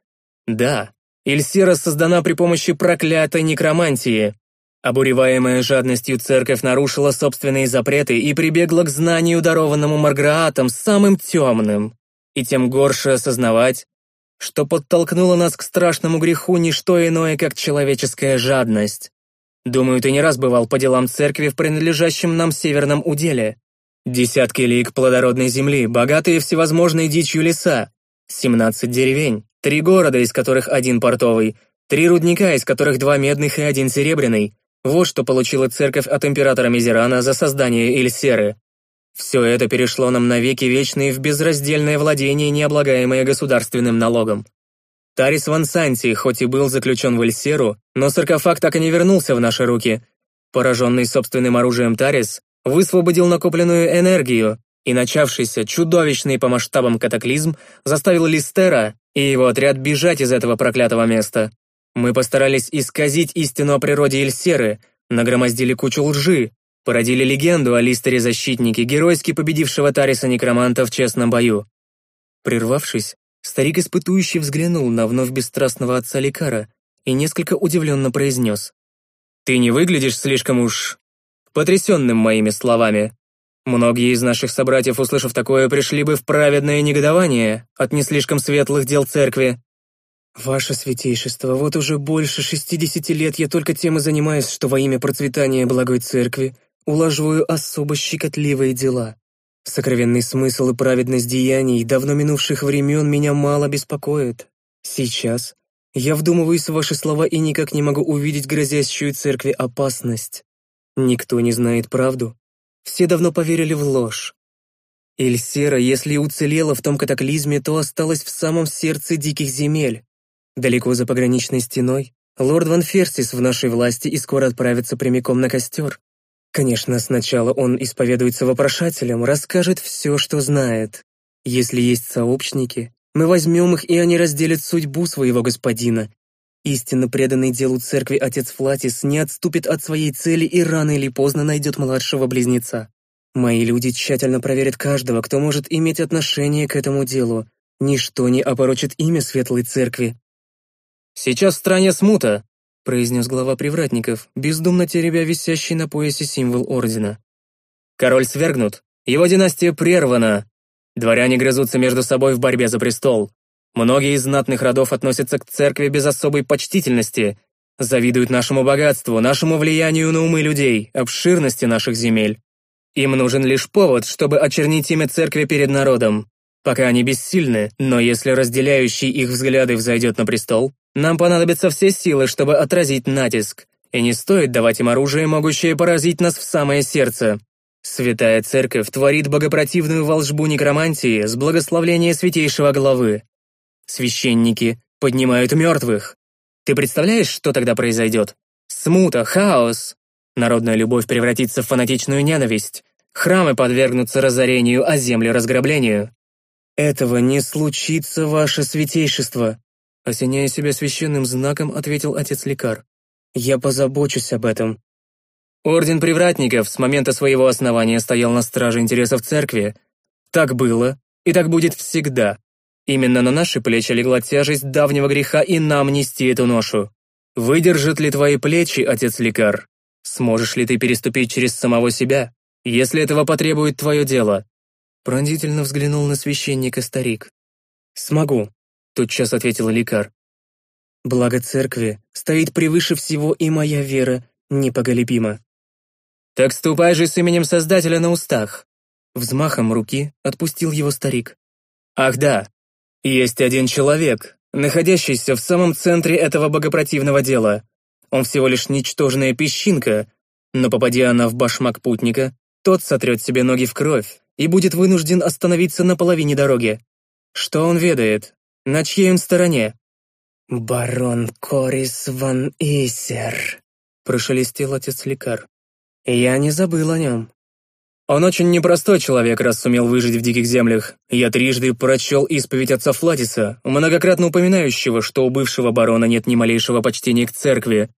Да, Ильсера создана при помощи проклятой некромантии, Обуреваемая жадностью церковь нарушила собственные запреты и прибегла к знанию, дарованному Марграатом, самым темным. И тем горше осознавать, что подтолкнуло нас к страшному греху не что иное, как человеческая жадность. Думаю, ты не раз бывал по делам церкви в принадлежащем нам северном уделе. Десятки лиг плодородной земли, богатые всевозможной дичью леса, 17 деревень, три города, из которых один портовый, три рудника, из которых два медных и один серебряный, вот что получила церковь от императора Мизерана за создание Ильсеры. Все это перешло нам навеки вечные в безраздельное владение, необлагаемое государственным налогом. Тарис Ван Санти, хоть и был заключен в Эльсеру, но саркофаг так и не вернулся в наши руки. Пораженный собственным оружием Тарис высвободил накопленную энергию, и начавшийся чудовищный по масштабам катаклизм заставил Листера и его отряд бежать из этого проклятого места. Мы постарались исказить истину о природе Эльсеры, нагромоздили кучу лжи, породили легенду о Листере-защитнике, геройски победившего Тариса Некроманта в честном бою. Прервавшись, старик испытующий взглянул на вновь бесстрастного отца Лекара и несколько удивленно произнес. «Ты не выглядишь слишком уж потрясенным моими словами. Многие из наших собратьев, услышав такое, пришли бы в праведное негодование от не слишком светлых дел церкви. «Ваше святейшество, вот уже больше шестидесяти лет я только тем и занимаюсь, что во имя процветания благой церкви улаживаю особо щекотливые дела. Сокровенный смысл и праведность деяний давно минувших времен меня мало беспокоят. Сейчас я вдумываюсь в ваши слова и никак не могу увидеть грозящую церкви опасность. Никто не знает правду. Все давно поверили в ложь. Эльсера, если уцелела в том катаклизме, то осталась в самом сердце диких земель. Далеко за пограничной стеной лорд Ван Ферсис в нашей власти и скоро отправится прямиком на костер. Конечно, сначала он исповедуется вопрошателем, расскажет все, что знает. Если есть сообщники, мы возьмем их, и они разделят судьбу своего господина. Истинно преданный делу церкви отец Флатис не отступит от своей цели и рано или поздно найдет младшего близнеца. Мои люди тщательно проверят каждого, кто может иметь отношение к этому делу. Ничто не опорочит имя Светлой Церкви, «Сейчас в стране смута», — произнес глава привратников, бездумно теребя висящий на поясе символ ордена. «Король свергнут, его династия прервана. Дворяне грызутся между собой в борьбе за престол. Многие из знатных родов относятся к церкви без особой почтительности, завидуют нашему богатству, нашему влиянию на умы людей, обширности наших земель. Им нужен лишь повод, чтобы очернить имя церкви перед народом. Пока они бессильны, но если разделяющий их взгляды взойдет на престол, нам понадобятся все силы, чтобы отразить натиск, и не стоит давать им оружие, могущее поразить нас в самое сердце. Святая Церковь творит богопротивную волшбу некромантии с благословления святейшего главы. Священники поднимают мертвых. Ты представляешь, что тогда произойдет? Смута, хаос. Народная любовь превратится в фанатичную ненависть. Храмы подвергнутся разорению, а земли разграблению. Этого не случится, ваше святейшество, Осеняя себя священным знаком, ответил отец Лекар. «Я позабочусь об этом». Орден Привратников с момента своего основания стоял на страже интересов церкви. Так было, и так будет всегда. Именно на наши плечи легла тяжесть давнего греха и нам нести эту ношу. Выдержат ли твои плечи, отец-лекар? Сможешь ли ты переступить через самого себя, если этого потребует твое дело?» Пронзительно взглянул на священника старик. «Смогу», — тотчас ответил лекар. «Благо церкви стоит превыше всего и моя вера непоголебима». «Так ступай же с именем Создателя на устах!» Взмахом руки отпустил его старик. «Ах да, есть один человек, находящийся в самом центре этого богопротивного дела. Он всего лишь ничтожная песчинка, но попади она в башмак путника, тот сотрет себе ноги в кровь и будет вынужден остановиться на половине дороги. Что он ведает? На чьей он стороне?» «Барон Корис ван Исер», — прошелестел отец-лекар. «Я не забыл о нем. Он очень непростой человек, раз сумел выжить в диких землях. Я трижды прочел исповедь отца Флатиса, многократно упоминающего, что у бывшего барона нет ни малейшего почтения к церкви.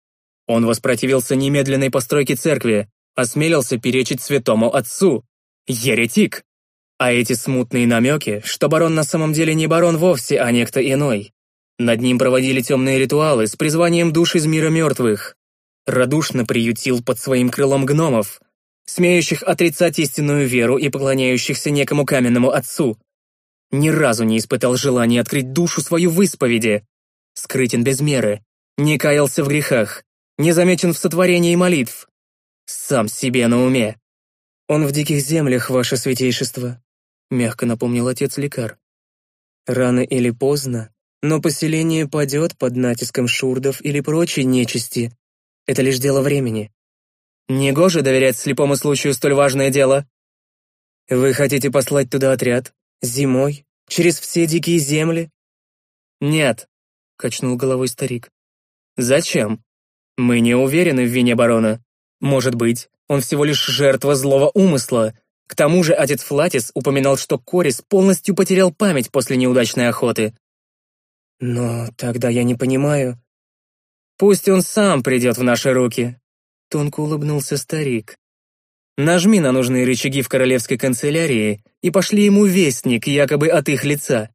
Он воспротивился немедленной постройке церкви, осмелился перечить святому отцу. Еретик! А эти смутные намеки, что барон на самом деле не барон вовсе, а некто иной. Над ним проводили темные ритуалы с призванием душ из мира мертвых. Радушно приютил под своим крылом гномов, смеющих отрицать истинную веру и поклоняющихся некому каменному отцу. Ни разу не испытал желания открыть душу свою в исповеди. Скрытен без меры, не каялся в грехах, не замечен в сотворении молитв. Сам себе на уме. «Он в диких землях, ваше святейшество», — мягко напомнил отец-лекар. «Рано или поздно, но поселение падет под натиском шурдов или прочей нечисти. Это лишь дело времени. Негоже доверять слепому случаю столь важное дело. Вы хотите послать туда отряд? Зимой? Через все дикие земли? Нет, качнул головой старик. Зачем? Мы не уверены в вине барона. Может быть, он всего лишь жертва злого умысла. К тому же отец Флатис упоминал, что Корис полностью потерял память после неудачной охоты. Но тогда я не понимаю. Пусть он сам придет в наши руки, Тонко улыбнулся старик. «Нажми на нужные рычаги в королевской канцелярии и пошли ему вестник, якобы от их лица.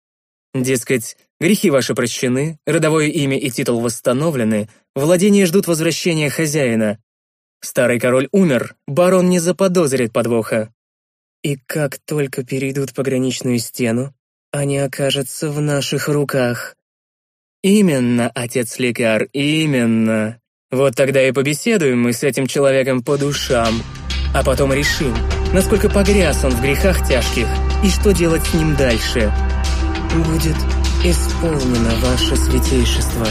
Дескать, грехи ваши прощены, родовое имя и титул восстановлены, владения ждут возвращения хозяина. Старый король умер, барон не заподозрит подвоха. И как только перейдут пограничную стену, они окажутся в наших руках. Именно, отец-лекар, именно. Вот тогда и побеседуем мы с этим человеком по душам, а потом решим, насколько погряз он в грехах тяжких и что делать с ним дальше. Будет исполнено ваше святейшество.